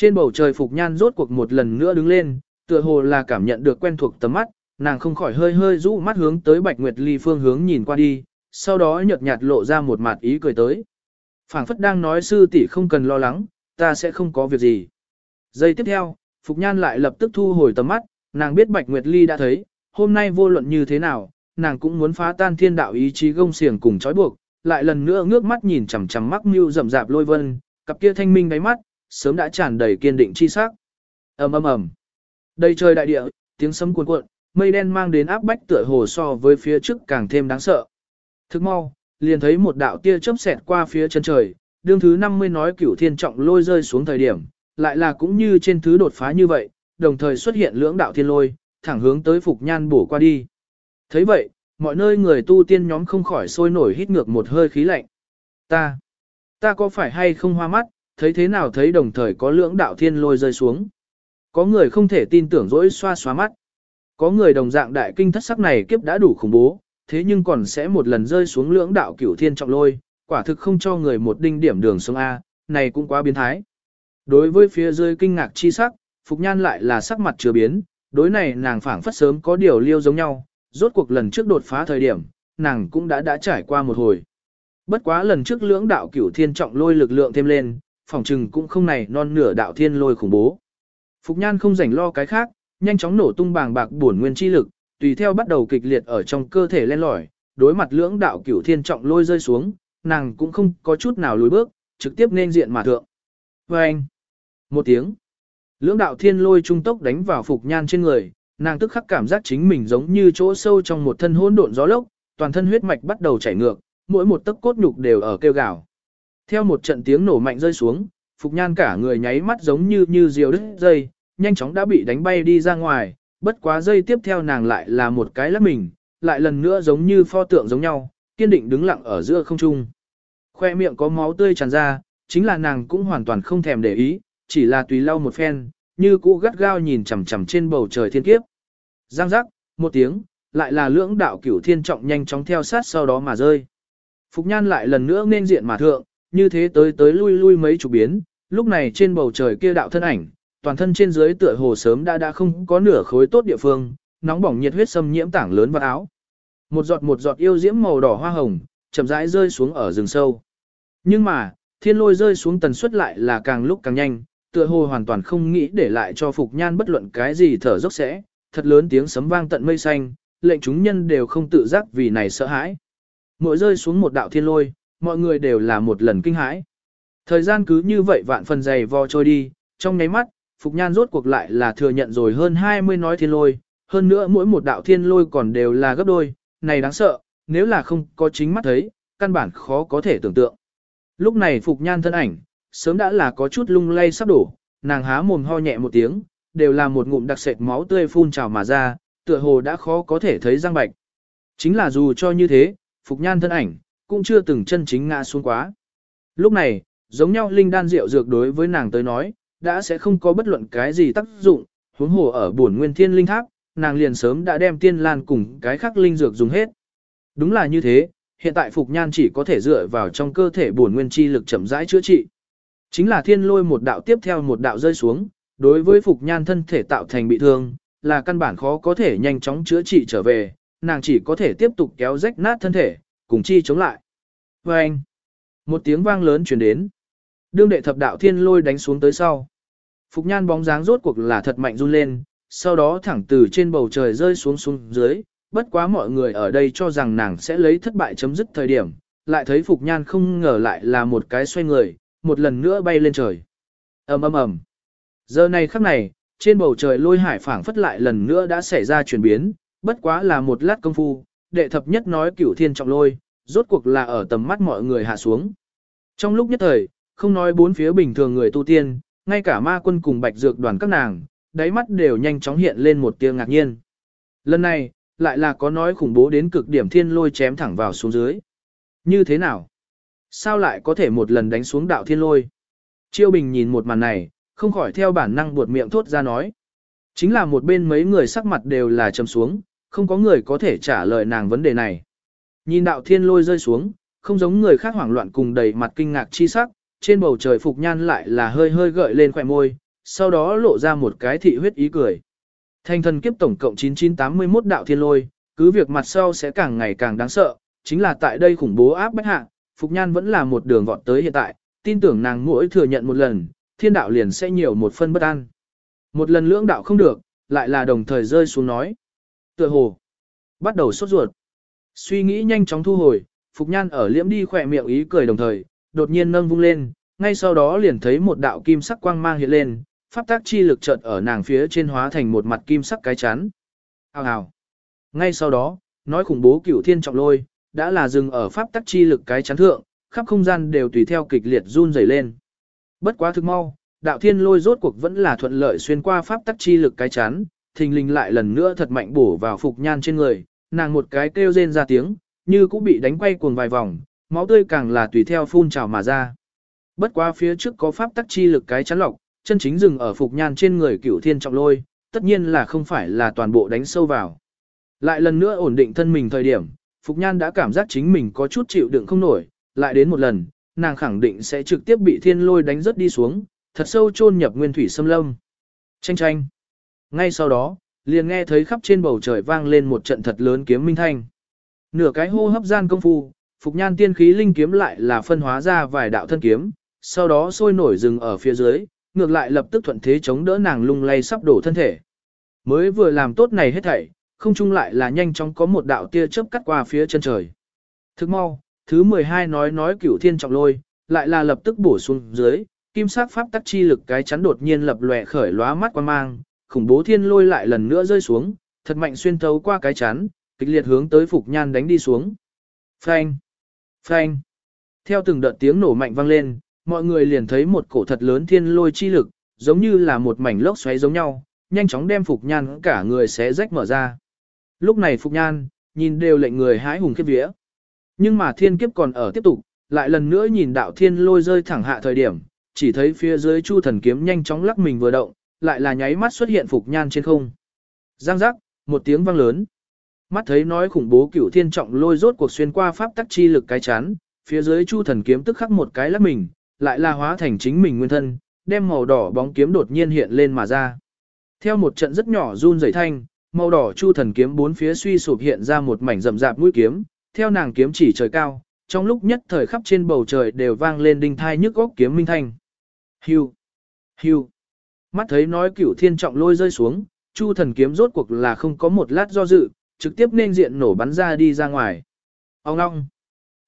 [SPEAKER 1] Trên bầu trời Phục Nhan rốt cuộc một lần nữa đứng lên, tựa hồ là cảm nhận được quen thuộc tầm mắt, nàng không khỏi hơi hơi rũ mắt hướng tới Bạch Nguyệt Ly phương hướng nhìn qua đi, sau đó nhợt nhạt lộ ra một mặt ý cười tới. Phảng phất đang nói sư tỷ không cần lo lắng, ta sẽ không có việc gì. Giây tiếp theo, Phục Nhan lại lập tức thu hồi tầm mắt, nàng biết Bạch Nguyệt Ly đã thấy, hôm nay vô luận như thế nào, nàng cũng muốn phá tan thiên đạo ý chí gông xiềng cùng trói buộc, lại lần nữa ngước mắt nhìn chằm chằm mắc mưu rậm rạp lôi vân, cặp kia thanh minh đáy mắt, sớm đã tràn đầy kiên định chi sắc. Ầm ầm ầm. Đây trời đại địa, tiếng sấm cuồn cuộn, mây đen mang đến áp bách tựa hồ so với phía trước càng thêm đáng sợ. Thức mau, liền thấy một đạo tia chớp xẹt qua phía chân trời, đương thứ 50 nói cửu thiên trọng lôi rơi xuống thời điểm, lại là cũng như trên thứ đột phá như vậy, đồng thời xuất hiện lưỡng đạo thiên lôi, thẳng hướng tới Phục Nhan bổ qua đi thấy vậy, mọi nơi người tu tiên nhóm không khỏi sôi nổi hít ngược một hơi khí lạnh. Ta, ta có phải hay không hoa mắt, thấy thế nào thấy đồng thời có lưỡng đạo thiên lôi rơi xuống. Có người không thể tin tưởng dỗi xoa xóa mắt. Có người đồng dạng đại kinh thất sắc này kiếp đã đủ khủng bố, thế nhưng còn sẽ một lần rơi xuống lưỡng đạo cửu thiên trọng lôi, quả thực không cho người một đinh điểm đường sông A, này cũng quá biến thái. Đối với phía dưới kinh ngạc chi sắc, Phục Nhan lại là sắc mặt chưa biến, đối này nàng phản phất sớm có điều liêu giống nhau, rốt cuộc lần trước đột phá thời điểm, nàng cũng đã đã trải qua một hồi. Bất quá lần trước lưỡng đạo cửu thiên trọng lôi lực lượng thêm lên, phòng trừng cũng không này non nửa đạo thiên lôi khủng bố. Phục nhan không rảnh lo cái khác, nhanh chóng nổ tung bàng bạc bổn nguyên chi lực, tùy theo bắt đầu kịch liệt ở trong cơ thể len lỏi, đối mặt lưỡng đạo cửu thiên trọng lôi rơi xuống, nàng cũng không có chút nào lùi bước, trực tiếp nên diện mà thượng. Và anh, một tiếng, lưỡng đạo thiên lôi trung tốc đánh vào Phục nhan trên người, nàng tức khắc cảm giác chính mình giống như chỗ sâu trong một thân hỗn độn gió lốc, toàn thân huyết mạch bắt đầu chảy ngược, mỗi một tấc cốt nhục đều ở kêu gào. Theo một trận tiếng nổ mạnh rơi xuống, Phục Nhan cả người nháy mắt giống như như diều đứt dây, nhanh chóng đã bị đánh bay đi ra ngoài, bất quá dây tiếp theo nàng lại là một cái lắc mình, lại lần nữa giống như pho tượng giống nhau, kiên định đứng lặng ở giữa không trung. Khoe miệng có máu tươi tràn ra, chính là nàng cũng hoàn toàn không thèm để ý, chỉ là tùy lau một phen, như cũ gắt gao nhìn chằm chằm trên bầu trời thiên kiếp. Giang giác, một tiếng, lại là lưỡng đạo cửu thiên trọng nhanh chóng theo sát sau đó mà rơi. Phục nhan lại lần nữa nên diện mà thượng, như thế tới tới lui lui mấy chục biến, lúc này trên bầu trời kia đạo thân ảnh, toàn thân trên dưới tựa hồ sớm đã đã không có nửa khối tốt địa phương, nóng bỏng nhiệt huyết xâm nhiễm tảng lớn vào áo. Một giọt một giọt yêu diễm màu đỏ hoa hồng, chậm rãi rơi xuống ở rừng sâu. Nhưng mà, thiên lôi rơi xuống tần suất lại là càng lúc càng nhanh, tựa hồ hoàn toàn không nghĩ để lại cho Phục Nhan bất luận cái gì thở dốc sẽ, thật lớn tiếng sấm vang tận mây xanh, lệnh chúng nhân đều không tự giác vì này sợ hãi. Mỗi rơi xuống một đạo thiên lôi, mọi người đều là một lần kinh hãi. Thời gian cứ như vậy vạn phần dày vò trôi đi, trong nháy mắt, Phục Nhan rốt cuộc lại là thừa nhận rồi hơn 20 nói thiên lôi, hơn nữa mỗi một đạo thiên lôi còn đều là gấp đôi, này đáng sợ, nếu là không có chính mắt thấy, căn bản khó có thể tưởng tượng. Lúc này Phục Nhan thân ảnh, sớm đã là có chút lung lay sắp đổ, nàng há mồm ho nhẹ một tiếng, đều là một ngụm đặc sệt máu tươi phun trào mà ra, tựa hồ đã khó có thể thấy răng bạch. Chính là dù cho như thế, Phục Nhan thân ảnh, cũng chưa từng chân chính ngã xuống quá. Lúc này, giống nhau linh đan rượu dược đối với nàng tới nói, đã sẽ không có bất luận cái gì tác dụng, huống hồ ở buồn nguyên thiên linh tháp, nàng liền sớm đã đem tiên lan cùng cái khác linh dược dùng hết. Đúng là như thế, hiện tại Phục Nhan chỉ có thể dựa vào trong cơ thể buồn nguyên chi lực chậm rãi chữa trị. Chính là thiên lôi một đạo tiếp theo một đạo rơi xuống, đối với Phục Nhan thân thể tạo thành bị thương, là căn bản khó có thể nhanh chóng chữa trị trở về, nàng chỉ có thể tiếp tục kéo rách nát thân thể, cùng chi chống lại. Và anh, một tiếng vang lớn truyền đến. Đương đệ thập đạo thiên lôi đánh xuống tới sau. Phục nhan bóng dáng rốt cuộc là thật mạnh run lên, sau đó thẳng từ trên bầu trời rơi xuống xuống dưới, bất quá mọi người ở đây cho rằng nàng sẽ lấy thất bại chấm dứt thời điểm, lại thấy Phục Nhan không ngờ lại là một cái xoay người, một lần nữa bay lên trời. ầm ầm ầm. Giờ này khắc này, trên bầu trời lôi hải phảng phất lại lần nữa đã xảy ra chuyển biến, bất quá là một lát công phu, đệ thập nhất nói cửu thiên trọng lôi, rốt cuộc là ở tầm mắt mọi người hạ xuống. Trong lúc nhất thời, không nói bốn phía bình thường người tu tiên, ngay cả ma quân cùng bạch dược đoàn các nàng, đáy mắt đều nhanh chóng hiện lên một tia ngạc nhiên. Lần này, lại là có nói khủng bố đến cực điểm thiên lôi chém thẳng vào xuống dưới. Như thế nào? Sao lại có thể một lần đánh xuống đạo thiên lôi? Chiêu Bình nhìn một màn này, không khỏi theo bản năng buột miệng thốt ra nói. Chính là một bên mấy người sắc mặt đều là trầm xuống, không có người có thể trả lời nàng vấn đề này. Nhìn đạo thiên lôi rơi xuống, không giống người khác hoảng loạn cùng đầy mặt kinh ngạc chi sắc, trên bầu trời Phục Nhan lại là hơi hơi gợi lên khỏe môi, sau đó lộ ra một cái thị huyết ý cười. Thanh thần kiếp tổng cộng 9981 đạo thiên lôi, cứ việc mặt sau sẽ càng ngày càng đáng sợ, chính là tại đây khủng bố áp bách hạ, Phục Nhan vẫn là một đường vọt tới hiện tại, tin tưởng nàng mỗi thừa nhận một lần, thiên đạo liền sẽ nhiều một phân bất an. Một lần lưỡng đạo không được, lại là đồng thời rơi xuống nói. Tựa hồ, bắt đầu sốt ruột. Suy nghĩ nhanh chóng thu hồi, Phục Nhan ở liễm đi khỏe miệng ý cười đồng thời, đột nhiên nâng vung lên, ngay sau đó liền thấy một đạo kim sắc quang mang hiện lên, pháp tác chi lực chợt ở nàng phía trên hóa thành một mặt kim sắc cái chắn. Hào hào. Ngay sau đó, nói khủng bố cửu thiên trọng lôi, đã là dừng ở pháp tác chi lực cái chắn thượng, khắp không gian đều tùy theo kịch liệt run rẩy lên. Bất quá thực mau, đạo thiên lôi rốt cuộc vẫn là thuận lợi xuyên qua pháp tắc chi lực cái chắn, thình lình lại lần nữa thật mạnh bổ vào phục nhan trên người, nàng một cái kêu rên ra tiếng, như cũng bị đánh quay cuồng vài vòng, máu tươi càng là tùy theo phun trào mà ra. Bất quá phía trước có pháp tắc chi lực cái chắn lọc, chân chính dừng ở phục nhan trên người cửu thiên trọng lôi, tất nhiên là không phải là toàn bộ đánh sâu vào. Lại lần nữa ổn định thân mình thời điểm, Phục Nhan đã cảm giác chính mình có chút chịu đựng không nổi, lại đến một lần, nàng khẳng định sẽ trực tiếp bị thiên lôi đánh rớt đi xuống, thật sâu chôn nhập nguyên thủy xâm lâm. Tranh tranh. Ngay sau đó, liền nghe thấy khắp trên bầu trời vang lên một trận thật lớn kiếm minh thanh. Nửa cái hô hấp gian công phu, Phục Nhan tiên khí linh kiếm lại là phân hóa ra vài đạo thân kiếm, sau đó sôi nổi rừng ở phía dưới, ngược lại lập tức thuận thế chống đỡ nàng lung lay sắp đổ thân thể. Mới vừa làm tốt này hết thảy, không chung lại là nhanh chóng có một đạo tia chớp cắt qua phía chân trời. Thức mau, thứ 12 nói nói cửu thiên trọng lôi, lại là lập tức bổ xuống dưới, kim sắc pháp tắc chi lực cái chắn đột nhiên lập lòe khởi lóa mắt quan mang, khủng bố thiên lôi lại lần nữa rơi xuống, thật mạnh xuyên thấu qua cái chắn, kịch liệt hướng tới Phục Nhan đánh đi xuống. Phanh! Phanh! Theo từng đợt tiếng nổ mạnh vang lên, mọi người liền thấy một cổ thật lớn thiên lôi chi lực, giống như là một mảnh lốc xoáy giống nhau, nhanh chóng đem Phục Nhan cả người xé rách mở ra. Lúc này Phục Nhan, nhìn đều lệnh người hái hùng khiếp vía. Nhưng mà thiên kiếp còn ở tiếp tục, lại lần nữa nhìn đạo thiên lôi rơi thẳng hạ thời điểm, chỉ thấy phía dưới chu thần kiếm nhanh chóng lắc mình vừa động, lại là nháy mắt xuất hiện Phục Nhan trên không. Giang giác, một tiếng vang lớn. Mắt thấy nói khủng bố cửu thiên trọng lôi rốt cuộc xuyên qua pháp tắc chi lực cái chán, phía dưới chu thần kiếm tức khắc một cái lắc mình, lại là hóa thành chính mình nguyên thân, đem màu đỏ bóng kiếm đột nhiên hiện lên mà ra. Theo một trận rất nhỏ run rẩy thanh, màu đỏ chu thần kiếm bốn phía suy sụp hiện ra một mảnh rậm rạp mũi kiếm, theo nàng kiếm chỉ trời cao, trong lúc nhất thời khắp trên bầu trời đều vang lên đinh thai nhức góc kiếm minh thanh. Hưu, hưu. Mắt thấy nói cửu thiên trọng lôi rơi xuống, chu thần kiếm rốt cuộc là không có một lát do dự, trực tiếp nên diện nổ bắn ra đi ra ngoài. Ông ngong.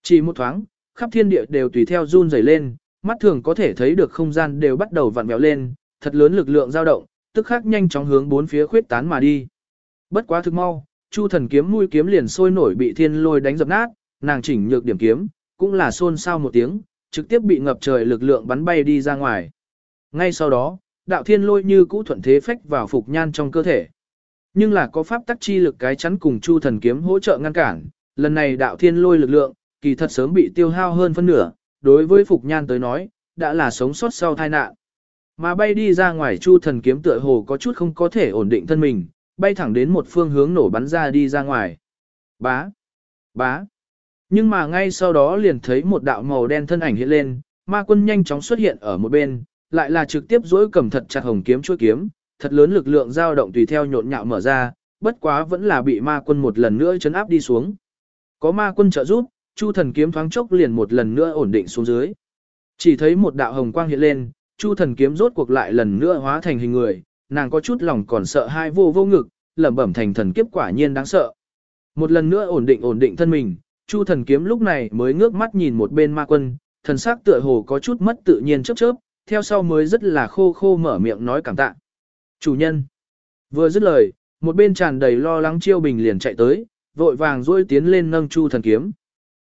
[SPEAKER 1] Chỉ một thoáng, khắp thiên địa đều tùy theo run rẩy lên, mắt thường có thể thấy được không gian đều bắt đầu vặn vẹo lên, thật lớn lực lượng dao động, tức khắc nhanh chóng hướng bốn phía khuyết tán mà đi. Bất quá thực mau, Chu thần kiếm mũi kiếm liền sôi nổi bị thiên lôi đánh dập nát, nàng chỉnh nhược điểm kiếm, cũng là xôn xao một tiếng, trực tiếp bị ngập trời lực lượng bắn bay đi ra ngoài. Ngay sau đó, đạo thiên lôi như cũ thuận thế phách vào phục nhan trong cơ thể. Nhưng là có pháp tắc chi lực cái chắn cùng Chu thần kiếm hỗ trợ ngăn cản, lần này đạo thiên lôi lực lượng, kỳ thật sớm bị tiêu hao hơn phân nửa, đối với Phục Nhan tới nói, đã là sống sót sau tai nạn. Mà bay đi ra ngoài Chu thần kiếm tựa hồ có chút không có thể ổn định thân mình, bay thẳng đến một phương hướng nổ bắn ra đi ra ngoài. Bá! Bá! Nhưng mà ngay sau đó liền thấy một đạo màu đen thân ảnh hiện lên, ma quân nhanh chóng xuất hiện ở một bên, lại là trực tiếp dối cầm thật chặt hồng kiếm chuôi kiếm, thật lớn lực lượng dao động tùy theo nhộn nhạo mở ra, bất quá vẫn là bị ma quân một lần nữa chấn áp đi xuống. Có ma quân trợ giúp, Chu thần kiếm thoáng chốc liền một lần nữa ổn định xuống dưới. Chỉ thấy một đạo hồng quang hiện lên, Chu thần kiếm rốt cuộc lại lần nữa hóa thành hình người, nàng có chút lòng còn sợ hai vô vô ngực, lẩm bẩm thành thần kiếp quả nhiên đáng sợ. Một lần nữa ổn định ổn định thân mình, Chu thần kiếm lúc này mới ngước mắt nhìn một bên ma quân, thần sắc tựa hồ có chút mất tự nhiên chớp chớp, theo sau mới rất là khô khô mở miệng nói cảm tạ. Chủ nhân. Vừa dứt lời, một bên tràn đầy lo lắng chiêu bình liền chạy tới, vội vàng duỗi tiến lên nâng Chu thần kiếm.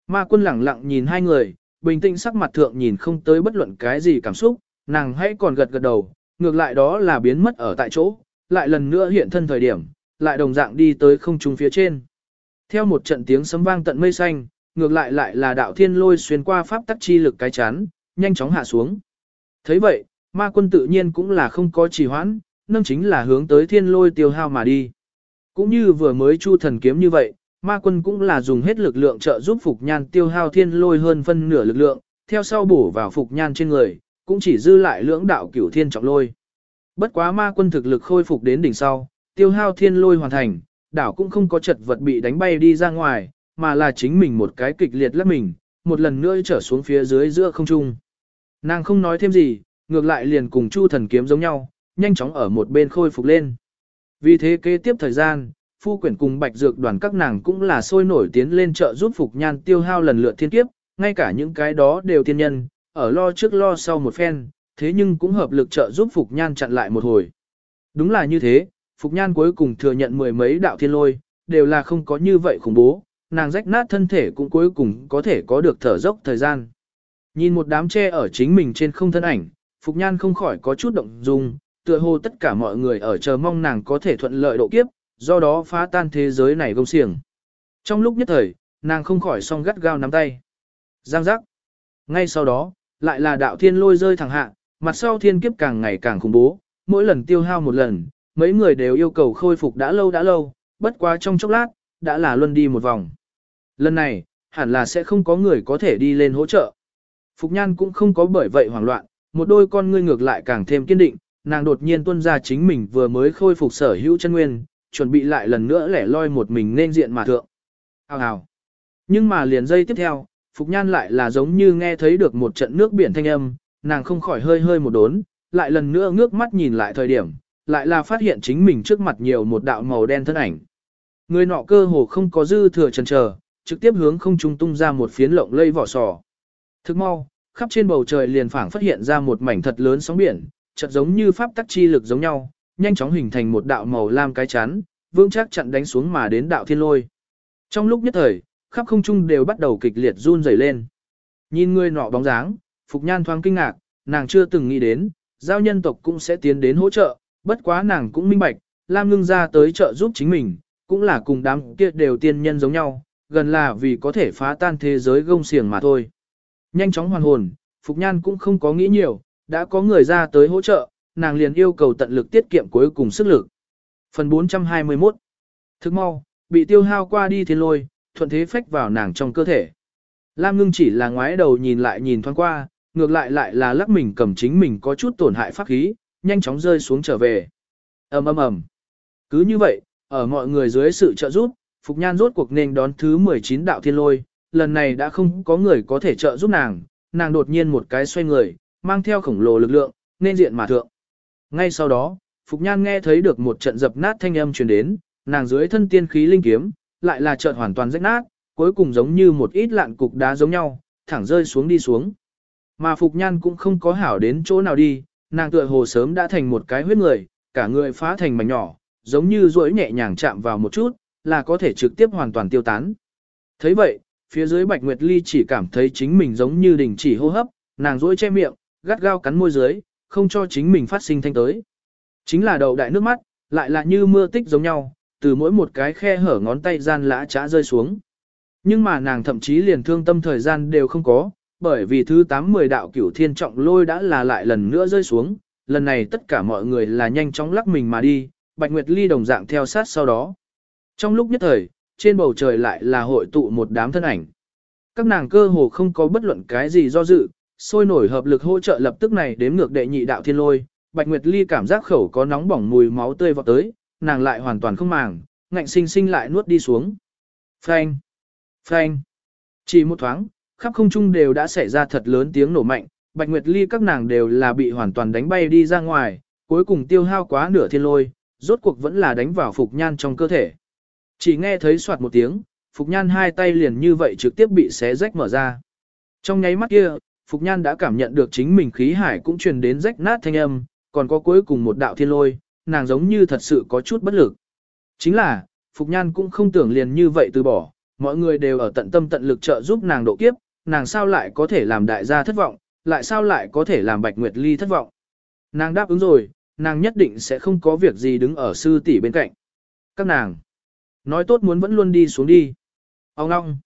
[SPEAKER 1] Ma quân lẳng lặng nhìn hai người, bình tĩnh sắc mặt thượng nhìn không tới bất luận cái gì cảm xúc, nàng hãy còn gật gật đầu, ngược lại đó là biến mất ở tại chỗ, lại lần nữa hiện thân thời điểm, lại đồng dạng đi tới không trung phía trên. Theo một trận tiếng sấm vang tận mây xanh, ngược lại lại là đạo thiên lôi xuyên qua pháp tắc chi lực cái chán, nhanh chóng hạ xuống thấy vậy, ma quân tự nhiên cũng là không có trì hoãn, nâng chính là hướng tới thiên lôi tiêu hao mà đi. Cũng như vừa mới chu thần kiếm như vậy, ma quân cũng là dùng hết lực lượng trợ giúp Phục Nhan tiêu hao thiên lôi hơn phân nửa lực lượng, theo sau bổ vào Phục Nhan trên người, cũng chỉ dư lại lưỡng đạo cửu thiên trọng lôi. Bất quá ma quân thực lực khôi phục đến đỉnh sau, tiêu hao thiên lôi hoàn thành, đảo cũng không có chật vật bị đánh bay đi ra ngoài, mà là chính mình một cái kịch liệt lắc mình, một lần nữa trở xuống phía dưới giữa không trung. Nàng không nói thêm gì, ngược lại liền cùng Chu thần kiếm giống nhau, nhanh chóng ở một bên khôi phục lên. Vì thế kế tiếp thời gian, phu quyển cùng bạch dược đoàn các nàng cũng là sôi nổi tiến lên trợ giúp Phục Nhan tiêu hao lần lượt thiên kiếp, ngay cả những cái đó đều tiên nhân, ở lo trước lo sau một phen, thế nhưng cũng hợp lực trợ giúp Phục Nhan chặn lại một hồi. Đúng là như thế, Phục Nhan cuối cùng thừa nhận mười mấy đạo thiên lôi, đều là không có như vậy khủng bố, nàng rách nát thân thể cũng cuối cùng có thể có được thở dốc thời gian. Nhìn một đám tre ở chính mình trên không thân ảnh, Phục Nhan không khỏi có chút động dung, tựa hồ tất cả mọi người ở chờ mong nàng có thể thuận lợi độ kiếp, do đó phá tan thế giới này gông xiềng. Trong lúc nhất thời, nàng không khỏi song gắt gao nắm tay. Giang giác. Ngay sau đó, lại là đạo thiên lôi rơi thẳng hạ, mặt sau thiên kiếp càng ngày càng khủng bố, mỗi lần tiêu hao một lần, mấy người đều yêu cầu khôi phục đã lâu đã lâu, bất quá trong chốc lát, đã là luân đi một vòng. Lần này, hẳn là sẽ không có người có thể đi lên hỗ trợ. Phục Nhan cũng không có bởi vậy hoảng loạn, một đôi con ngươi ngược lại càng thêm kiên định, nàng đột nhiên tuân ra chính mình vừa mới khôi phục sở hữu chân nguyên, chuẩn bị lại lần nữa lẻ loi một mình nên diện mà thượng. Hào hào. Nhưng mà liền giây tiếp theo, Phục Nhan lại là giống như nghe thấy được một trận nước biển thanh âm, nàng không khỏi hơi hơi một đốn, lại lần nữa ngước mắt nhìn lại thời điểm, lại là phát hiện chính mình trước mặt nhiều một đạo màu đen thân ảnh. Người nọ cơ hồ không có dư thừa chần chờ, trực tiếp hướng không trung tung ra một phiến lộng lây vỏ sò. Thức mau, khắp trên bầu trời liền phảng phát hiện ra một mảnh thật lớn sóng biển, chợt giống như pháp tắc chi lực giống nhau, nhanh chóng hình thành một đạo màu lam cái chắn, vững chắc chặn đánh xuống mà đến đạo thiên lôi. Trong lúc nhất thời, khắp không trung đều bắt đầu kịch liệt run rẩy lên. Nhìn người nọ bóng dáng, Phục Nhan thoáng kinh ngạc, nàng chưa từng nghĩ đến, giao nhân tộc cũng sẽ tiến đến hỗ trợ, bất quá nàng cũng minh bạch, Lam ngưng ra tới trợ giúp chính mình, cũng là cùng đám kia đều tiên nhân giống nhau, gần là vì có thể phá tan thế giới gông xiềng mà thôi. Nhanh chóng hoàn hồn, Phục Nhan cũng không có nghĩ nhiều, đã có người ra tới hỗ trợ, nàng liền yêu cầu tận lực tiết kiệm cuối cùng sức lực. Phần 421 Thức mau, bị tiêu hao qua đi thiên lôi, thuận thế phách vào nàng trong cơ thể. Lam ngưng chỉ là ngoái đầu nhìn lại nhìn thoáng qua, ngược lại lại là lắc mình cầm chính mình có chút tổn hại pháp khí, nhanh chóng rơi xuống trở về. ầm ầm ầm. Cứ như vậy, ở mọi người dưới sự trợ giúp, Phục Nhan rốt cuộc nên đón thứ 19 đạo thiên lôi, lần này đã không có người có thể trợ giúp nàng, nàng đột nhiên một cái xoay người, mang theo khổng lồ lực lượng, nên diện mà thượng. Ngay sau đó, Phục Nhan nghe thấy được một trận dập nát thanh âm truyền đến, nàng dưới thân tiên khí linh kiếm, lại là trận hoàn toàn rách nát, cuối cùng giống như một ít lạn cục đá giống nhau, thẳng rơi xuống đi xuống. Mà Phục Nhan cũng không có hảo đến chỗ nào đi, nàng tựa hồ sớm đã thành một cái huyết người, cả người phá thành mảnh nhỏ, giống như rỗi nhẹ nhàng chạm vào một chút, là có thể trực tiếp hoàn toàn tiêu tán. thấy vậy, phía dưới Bạch Nguyệt Ly chỉ cảm thấy chính mình giống như đình chỉ hô hấp, nàng rỗi che miệng, gắt gao cắn môi dưới, không cho chính mình phát sinh thanh tới. Chính là đầu đại nước mắt, lại là như mưa tích giống nhau, từ mỗi một cái khe hở ngón tay gian lã trá rơi xuống. Nhưng mà nàng thậm chí liền thương tâm thời gian đều không có, bởi vì thứ 8-10 đạo cửu thiên trọng lôi đã là lại lần nữa rơi xuống, lần này tất cả mọi người là nhanh chóng lắc mình mà đi, Bạch Nguyệt Ly đồng dạng theo sát sau đó. Trong lúc nhất thời, trên bầu trời lại là hội tụ một đám thân ảnh. Các nàng cơ hồ không có bất luận cái gì do dự, sôi nổi hợp lực hỗ trợ lập tức này đếm ngược đệ nhị đạo thiên lôi, Bạch Nguyệt Ly cảm giác khẩu có nóng bỏng mùi máu tươi vọt tới, nàng lại hoàn toàn không màng, ngạnh sinh sinh lại nuốt đi xuống. Phanh! Phanh! Chỉ một thoáng, khắp không trung đều đã xảy ra thật lớn tiếng nổ mạnh, Bạch Nguyệt Ly các nàng đều là bị hoàn toàn đánh bay đi ra ngoài, cuối cùng tiêu hao quá nửa thiên lôi, rốt cuộc vẫn là đánh vào Phục Nhan trong cơ thể. Chỉ nghe thấy soạt một tiếng, Phục Nhan hai tay liền như vậy trực tiếp bị xé rách mở ra. Trong nháy mắt kia, Phục Nhan đã cảm nhận được chính mình khí hải cũng truyền đến rách nát thanh âm, còn có cuối cùng một đạo thiên lôi, nàng giống như thật sự có chút bất lực. Chính là, Phục Nhan cũng không tưởng liền như vậy từ bỏ, mọi người đều ở tận tâm tận lực trợ giúp nàng độ kiếp, nàng sao lại có thể làm đại gia thất vọng, lại sao lại có thể làm Bạch Nguyệt Ly thất vọng. Nàng đáp ứng rồi, nàng nhất định sẽ không có việc gì đứng ở sư tỷ bên cạnh. Các nàng, nói tốt muốn vẫn luôn đi xuống đi. Ông ngong.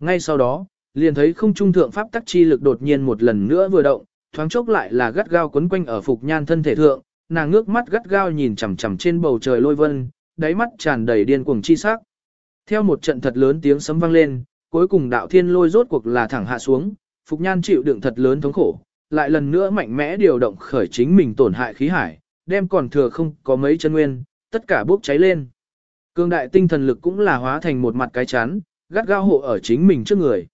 [SPEAKER 1] Ngay sau đó, liền thấy không trung thượng pháp tắc chi lực đột nhiên một lần nữa vừa động, thoáng chốc lại là gắt gao quấn quanh ở phục nhan thân thể thượng, nàng ngước mắt gắt gao nhìn chằm chằm trên bầu trời lôi vân, đáy mắt tràn đầy điên cuồng chi sắc. Theo một trận thật lớn tiếng sấm vang lên, cuối cùng đạo thiên lôi rốt cuộc là thẳng hạ xuống, Phục Nhan chịu đựng thật lớn thống khổ, lại lần nữa mạnh mẽ điều động khởi chính mình tổn hại khí hải, đem còn thừa không có mấy chân nguyên, tất cả bốc cháy lên. Cương đại tinh thần lực cũng là hóa thành một mặt cái chán, gắt gao hộ ở chính mình trước người.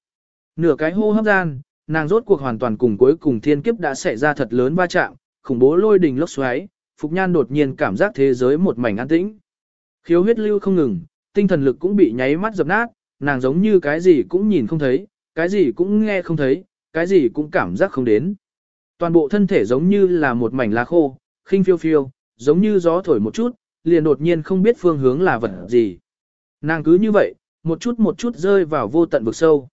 [SPEAKER 1] Nửa cái hô hấp gian, nàng rốt cuộc hoàn toàn cùng cuối cùng thiên kiếp đã xảy ra thật lớn va chạm, khủng bố lôi đình lốc xoáy, Phục Nhan đột nhiên cảm giác thế giới một mảnh an tĩnh. Khiếu huyết lưu không ngừng, tinh thần lực cũng bị nháy mắt dập nát, nàng giống như cái gì cũng nhìn không thấy, cái gì cũng nghe không thấy, cái gì cũng cảm giác không đến. Toàn bộ thân thể giống như là một mảnh lá khô, khinh phiêu phiêu, giống như gió thổi một chút, liền đột nhiên không biết phương hướng là vật gì. Nàng cứ như vậy, một chút một chút rơi vào vô tận vực sâu.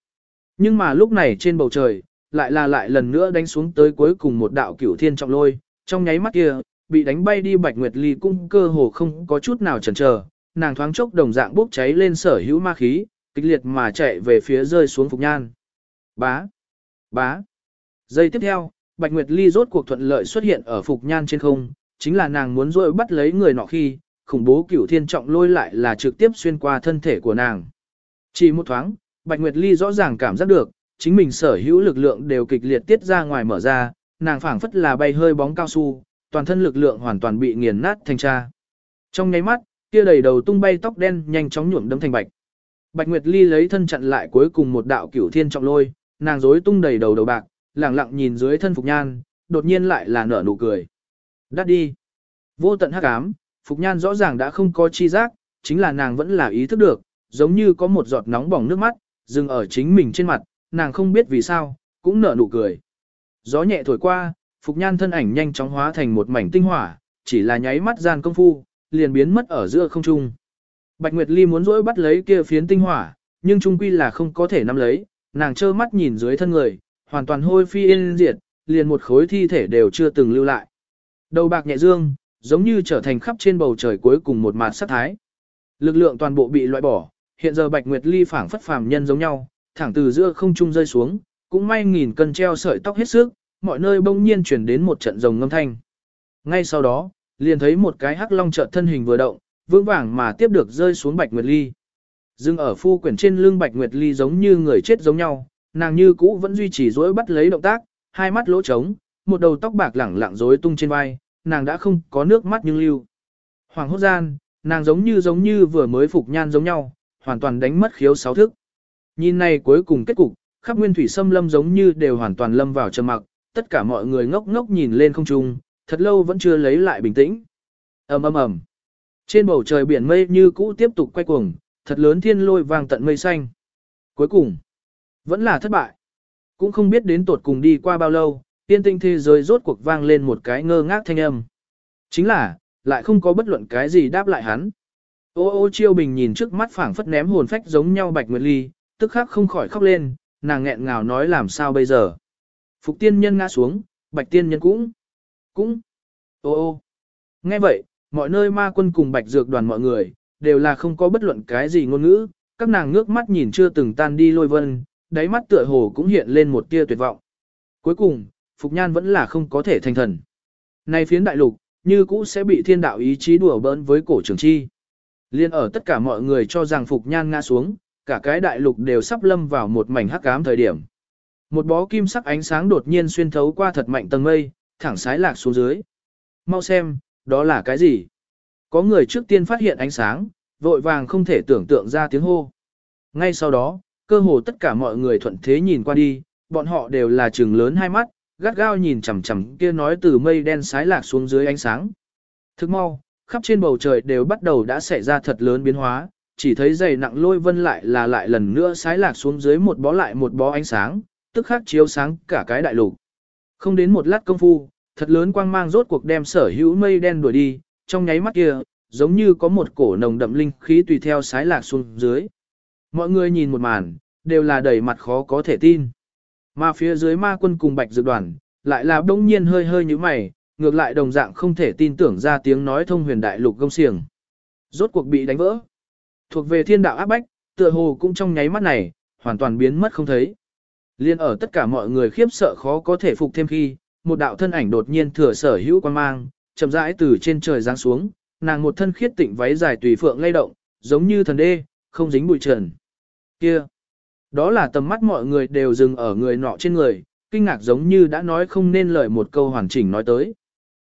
[SPEAKER 1] Nhưng mà lúc này trên bầu trời, lại là lại lần nữa đánh xuống tới cuối cùng một đạo cửu thiên trọng lôi, trong nháy mắt kia, bị đánh bay đi Bạch Nguyệt Ly cung cơ hồ không có chút nào chần chờ, nàng thoáng chốc đồng dạng bốc cháy lên sở hữu ma khí, kịch liệt mà chạy về phía rơi xuống Phục Nhan. Bá! Bá! Giây tiếp theo, Bạch Nguyệt Ly rốt cuộc thuận lợi xuất hiện ở Phục Nhan trên không, chính là nàng muốn rôi bắt lấy người nọ khi, khủng bố cửu thiên trọng lôi lại là trực tiếp xuyên qua thân thể của nàng. Chỉ một thoáng, Bạch Nguyệt Ly rõ ràng cảm giác được, chính mình sở hữu lực lượng đều kịch liệt tiết ra ngoài mở ra, nàng phảng phất là bay hơi bóng cao su, toàn thân lực lượng hoàn toàn bị nghiền nát thành cha. Trong nháy mắt, kia đầy đầu tung bay tóc đen nhanh chóng nhuộm đấm thành bạch. Bạch Nguyệt Ly lấy thân chặn lại cuối cùng một đạo cửu thiên trọng lôi, nàng rối tung đầy đầu đầu bạc, lẳng lặng nhìn dưới thân Phục Nhan, đột nhiên lại là nở nụ cười. Đắt đi. Vô tận hắc ám, Phục Nhan rõ ràng đã không có chi giác, chính là nàng vẫn là ý thức được, giống như có một giọt nóng bỏng nước mắt, dừng ở chính mình trên mặt, nàng không biết vì sao, cũng nở nụ cười. Gió nhẹ thổi qua, Phục Nhan thân ảnh nhanh chóng hóa thành một mảnh tinh hỏa, chỉ là nháy mắt gian công phu, liền biến mất ở giữa không trung. Bạch Nguyệt Ly muốn rỗi bắt lấy kia phiến tinh hỏa, nhưng trung quy là không có thể nắm lấy, nàng trơ mắt nhìn dưới thân người, hoàn toàn hôi phi yên diệt, liền một khối thi thể đều chưa từng lưu lại. Đầu bạc nhẹ dương, giống như trở thành khắp trên bầu trời cuối cùng một mạt sát thái. Lực lượng toàn bộ bị loại bỏ, hiện giờ Bạch Nguyệt Ly phảng phất phàm nhân giống nhau, thẳng từ giữa không trung rơi xuống, cũng may nghìn cân treo sợi tóc hết sức, mọi nơi bỗng nhiên chuyển đến một trận rồng ngâm thanh. Ngay sau đó, liền thấy một cái hắc long chợt thân hình vừa động, vững vàng mà tiếp được rơi xuống Bạch Nguyệt Ly. Dưng ở phu quyển trên lưng Bạch Nguyệt Ly giống như người chết giống nhau, nàng như cũ vẫn duy trì duỗi bắt lấy động tác, hai mắt lỗ trống, một đầu tóc bạc lẳng lặng rối tung trên vai, nàng đã không có nước mắt nhưng lưu. Hoàng hốt gian, nàng giống như giống như vừa mới phục nhan giống nhau, hoàn toàn đánh mất khiếu sáu thức. Nhìn này cuối cùng kết cục, khắp nguyên thủy xâm lâm giống như đều hoàn toàn lâm vào trầm mặc, tất cả mọi người ngốc ngốc nhìn lên không trung, thật lâu vẫn chưa lấy lại bình tĩnh. ầm ầm ầm. Trên bầu trời biển mây như cũ tiếp tục quay cuồng, thật lớn thiên lôi vang tận mây xanh. Cuối cùng, vẫn là thất bại. Cũng không biết đến tột cùng đi qua bao lâu, tiên tinh thế giới rốt cuộc vang lên một cái ngơ ngác thanh âm. Chính là, lại không có bất luận cái gì đáp lại hắn. Ô ô chiêu bình nhìn trước mắt phảng phất ném hồn phách giống nhau bạch nguyệt ly, tức khắc không khỏi khóc lên, nàng nghẹn ngào nói làm sao bây giờ. Phục tiên nhân ngã xuống, bạch tiên nhân cũng, cũng, ô ô. Nghe vậy, mọi nơi ma quân cùng bạch dược đoàn mọi người, đều là không có bất luận cái gì ngôn ngữ, các nàng ngước mắt nhìn chưa từng tan đi lôi vân, đáy mắt tựa hồ cũng hiện lên một tia tuyệt vọng. Cuối cùng, Phục Nhan vẫn là không có thể thành thần. Này phiến đại lục, như cũ sẽ bị thiên đạo ý chí đùa bỡn với cổ trường chi. Liên ở tất cả mọi người cho rằng Phục Nhan ngã xuống, cả cái đại lục đều sắp lâm vào một mảnh hắc ám thời điểm. Một bó kim sắc ánh sáng đột nhiên xuyên thấu qua thật mạnh tầng mây, thẳng sái lạc xuống dưới. Mau xem, đó là cái gì? Có người trước tiên phát hiện ánh sáng, vội vàng không thể tưởng tượng ra tiếng hô. Ngay sau đó, cơ hồ tất cả mọi người thuận thế nhìn qua đi, bọn họ đều là trừng lớn hai mắt, gắt gao nhìn chằm chằm kia nói từ mây đen sái lạc xuống dưới ánh sáng. Thức mau, khắp trên bầu trời đều bắt đầu đã xảy ra thật lớn biến hóa, chỉ thấy dày nặng lôi vân lại là lại lần nữa sái lạc xuống dưới một bó lại một bó ánh sáng, tức khắc chiếu sáng cả cái đại lục. Không đến một lát công phu, thật lớn quang mang rốt cuộc đem sở hữu mây đen đuổi đi, trong nháy mắt kia, giống như có một cổ nồng đậm linh khí tùy theo sái lạc xuống dưới. Mọi người nhìn một màn, đều là đầy mặt khó có thể tin. Mà phía dưới ma quân cùng bạch dược đoàn, lại là đông nhiên hơi hơi như mày, ngược lại đồng dạng không thể tin tưởng ra tiếng nói thông huyền đại lục gông xiềng. Rốt cuộc bị đánh vỡ. Thuộc về thiên đạo áp bách, tựa hồ cũng trong nháy mắt này, hoàn toàn biến mất không thấy. Liên ở tất cả mọi người khiếp sợ khó có thể phục thêm khi, một đạo thân ảnh đột nhiên thừa sở hữu quan mang, chậm rãi từ trên trời giáng xuống, nàng một thân khiết tịnh váy dài tùy phượng lay động, giống như thần đê, không dính bụi trần. Kia, đó là tầm mắt mọi người đều dừng ở người nọ trên người, kinh ngạc giống như đã nói không nên lời một câu hoàn chỉnh nói tới.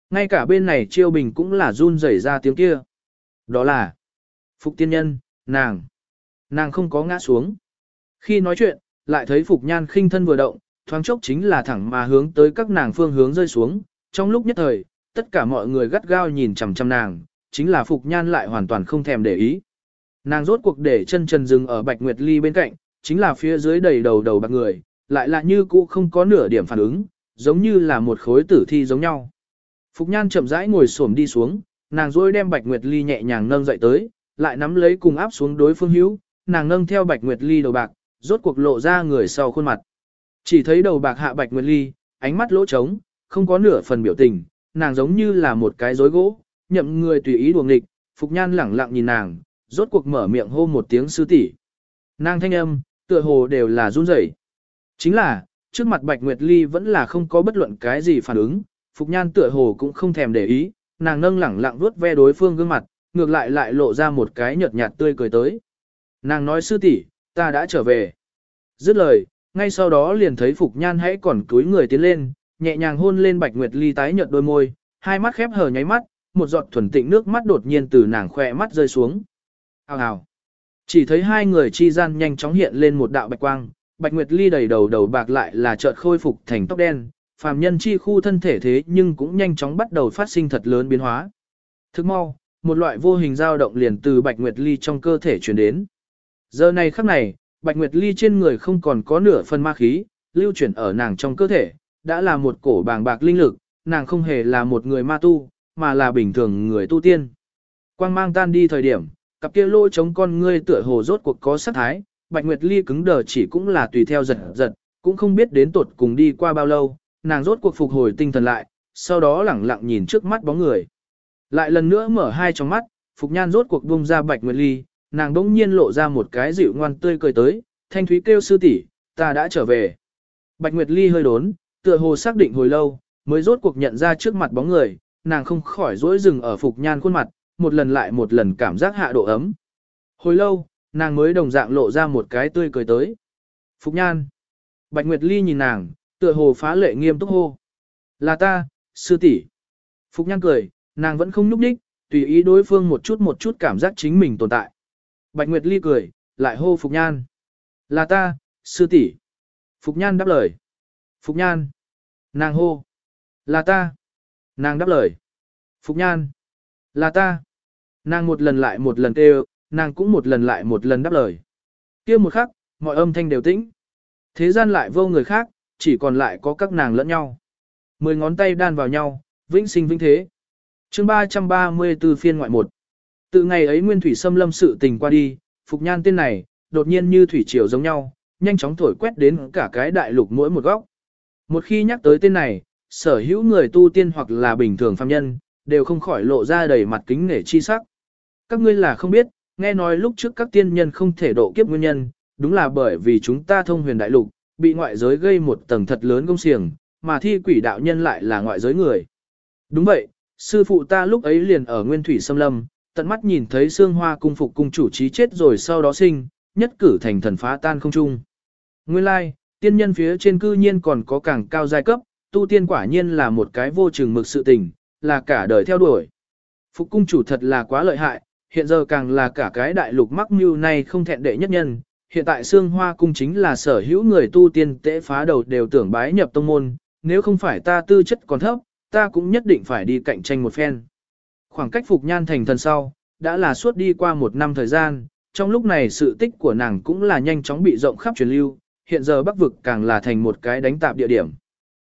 [SPEAKER 1] Ngay cả bên này chiêu bình cũng là run rẩy ra tiếng kia. Đó là Phục tiên nhân, nàng. Nàng không có ngã xuống. Khi nói chuyện, lại thấy Phục nhan khinh thân vừa động, thoáng chốc chính là thẳng mà hướng tới các nàng phương hướng rơi xuống. Trong lúc nhất thời, tất cả mọi người gắt gao nhìn chằm chằm nàng, chính là Phục nhan lại hoàn toàn không thèm để ý. Nàng rốt cuộc để chân trần dừng ở Bạch Nguyệt Ly bên cạnh, chính là phía dưới đầy đầu đầu bạc người, lại là như cũ không có nửa điểm phản ứng, giống như là một khối tử thi giống nhau. Phục Nhan chậm rãi ngồi xổm đi xuống, nàng rồi đem Bạch Nguyệt Ly nhẹ nhàng nâng dậy tới, lại nắm lấy cùng áp xuống đối phương hữu, nàng nâng theo Bạch Nguyệt Ly đầu bạc, rốt cuộc lộ ra người sau khuôn mặt. Chỉ thấy đầu bạc hạ Bạch Nguyệt Ly, ánh mắt lỗ trống, không có nửa phần biểu tình, nàng giống như là một cái rối gỗ, nhậm người tùy ý đuồng nghịch, Phục Nhan lẳng lặng nhìn nàng, rốt cuộc mở miệng hô một tiếng sư tỷ. Nàng thanh âm, tựa hồ đều là run rẩy. Chính là, trước mặt Bạch Nguyệt Ly vẫn là không có bất luận cái gì phản ứng, Phục Nhan tựa hồ cũng không thèm để ý, nàng nâng lẳng lặng vuốt ve đối phương gương mặt, ngược lại lại lộ ra một cái nhợt nhạt tươi cười tới. Nàng nói sư tỷ, ta đã trở về. Dứt lời, ngay sau đó liền thấy Phục Nhan hãy còn cúi người tiến lên, nhẹ nhàng hôn lên Bạch Nguyệt Ly tái nhợt đôi môi, hai mắt khép hờ nháy mắt, một giọt thuần tịnh nước mắt đột nhiên từ nàng khỏe mắt rơi xuống. Hào hào. Chỉ thấy hai người chi gian nhanh chóng hiện lên một đạo bạch quang, Bạch Nguyệt Ly đầy đầu đầu bạc lại là chợt khôi phục thành tóc đen, phàm nhân chi khu thân thể thế nhưng cũng nhanh chóng bắt đầu phát sinh thật lớn biến hóa. Thức mau, một loại vô hình dao động liền từ Bạch Nguyệt Ly trong cơ thể truyền đến. Giờ này khắc này, Bạch Nguyệt Ly trên người không còn có nửa phần ma khí, lưu chuyển ở nàng trong cơ thể, đã là một cổ bàng bạc linh lực, nàng không hề là một người ma tu, mà là bình thường người tu tiên. Quang mang tan đi thời điểm, cặp kia lôi chống con ngươi tựa hồ rốt cuộc có sát thái, Bạch Nguyệt Ly cứng đờ chỉ cũng là tùy theo giật giật, cũng không biết đến tuột cùng đi qua bao lâu, nàng rốt cuộc phục hồi tinh thần lại, sau đó lẳng lặng nhìn trước mắt bóng người. Lại lần nữa mở hai trong mắt, Phục Nhan rốt cuộc buông ra Bạch Nguyệt Ly, nàng đỗng nhiên lộ ra một cái dịu ngoan tươi cười tới, thanh thúy kêu sư tỷ, ta đã trở về. Bạch Nguyệt Ly hơi đốn, tựa hồ xác định hồi lâu, mới rốt cuộc nhận ra trước mặt bóng người, nàng không khỏi rỗi rừng ở Phục Nhan khuôn mặt, một lần lại một lần cảm giác hạ độ ấm. Hồi lâu, nàng mới đồng dạng lộ ra một cái tươi cười tới. Phục Nhan. Bạch Nguyệt Ly nhìn nàng, tựa hồ phá lệ nghiêm túc hô. Là ta, sư tỷ. Phục Nhan cười, nàng vẫn không núp đích, tùy ý đối phương một chút một chút cảm giác chính mình tồn tại. Bạch Nguyệt Ly cười, lại hô Phục Nhan. Là ta, sư tỷ. Phục Nhan đáp lời. Phục Nhan. Nàng hô. Là ta. Nàng đáp lời. Phục Nhan. Là ta. Nàng một lần lại một lần kêu, nàng cũng một lần lại một lần đáp lời. kia một khắc, mọi âm thanh đều tĩnh. Thế gian lại vô người khác, chỉ còn lại có các nàng lẫn nhau. Mười ngón tay đan vào nhau, vĩnh sinh vĩnh thế. chương 334 phiên ngoại một. Từ ngày ấy nguyên thủy xâm lâm sự tình qua đi, Phục Nhan tên này, đột nhiên như thủy triều giống nhau, nhanh chóng thổi quét đến cả cái đại lục mỗi một góc. Một khi nhắc tới tên này, sở hữu người tu tiên hoặc là bình thường phàm nhân, đều không khỏi lộ ra đầy mặt kính nể chi sắc. Các ngươi là không biết, nghe nói lúc trước các tiên nhân không thể độ kiếp nguyên nhân, đúng là bởi vì chúng ta thông huyền đại lục, bị ngoại giới gây một tầng thật lớn công xiềng, mà thi quỷ đạo nhân lại là ngoại giới người. Đúng vậy, sư phụ ta lúc ấy liền ở nguyên thủy xâm lâm, tận mắt nhìn thấy xương hoa cung phục cung chủ trí chết rồi sau đó sinh, nhất cử thành thần phá tan không trung. Nguyên lai, like, tiên nhân phía trên cư nhiên còn có càng cao giai cấp, tu tiên quả nhiên là một cái vô chừng mực sự tình, là cả đời theo đuổi. Phục cung chủ thật là quá lợi hại, hiện giờ càng là cả cái đại lục mắc mưu này không thẹn đệ nhất nhân. Hiện tại xương hoa cung chính là sở hữu người tu tiên tế phá đầu đều tưởng bái nhập tông môn, nếu không phải ta tư chất còn thấp, ta cũng nhất định phải đi cạnh tranh một phen. Khoảng cách phục nhan thành thần sau, đã là suốt đi qua một năm thời gian, trong lúc này sự tích của nàng cũng là nhanh chóng bị rộng khắp truyền lưu, hiện giờ bắc vực càng là thành một cái đánh tạp địa điểm.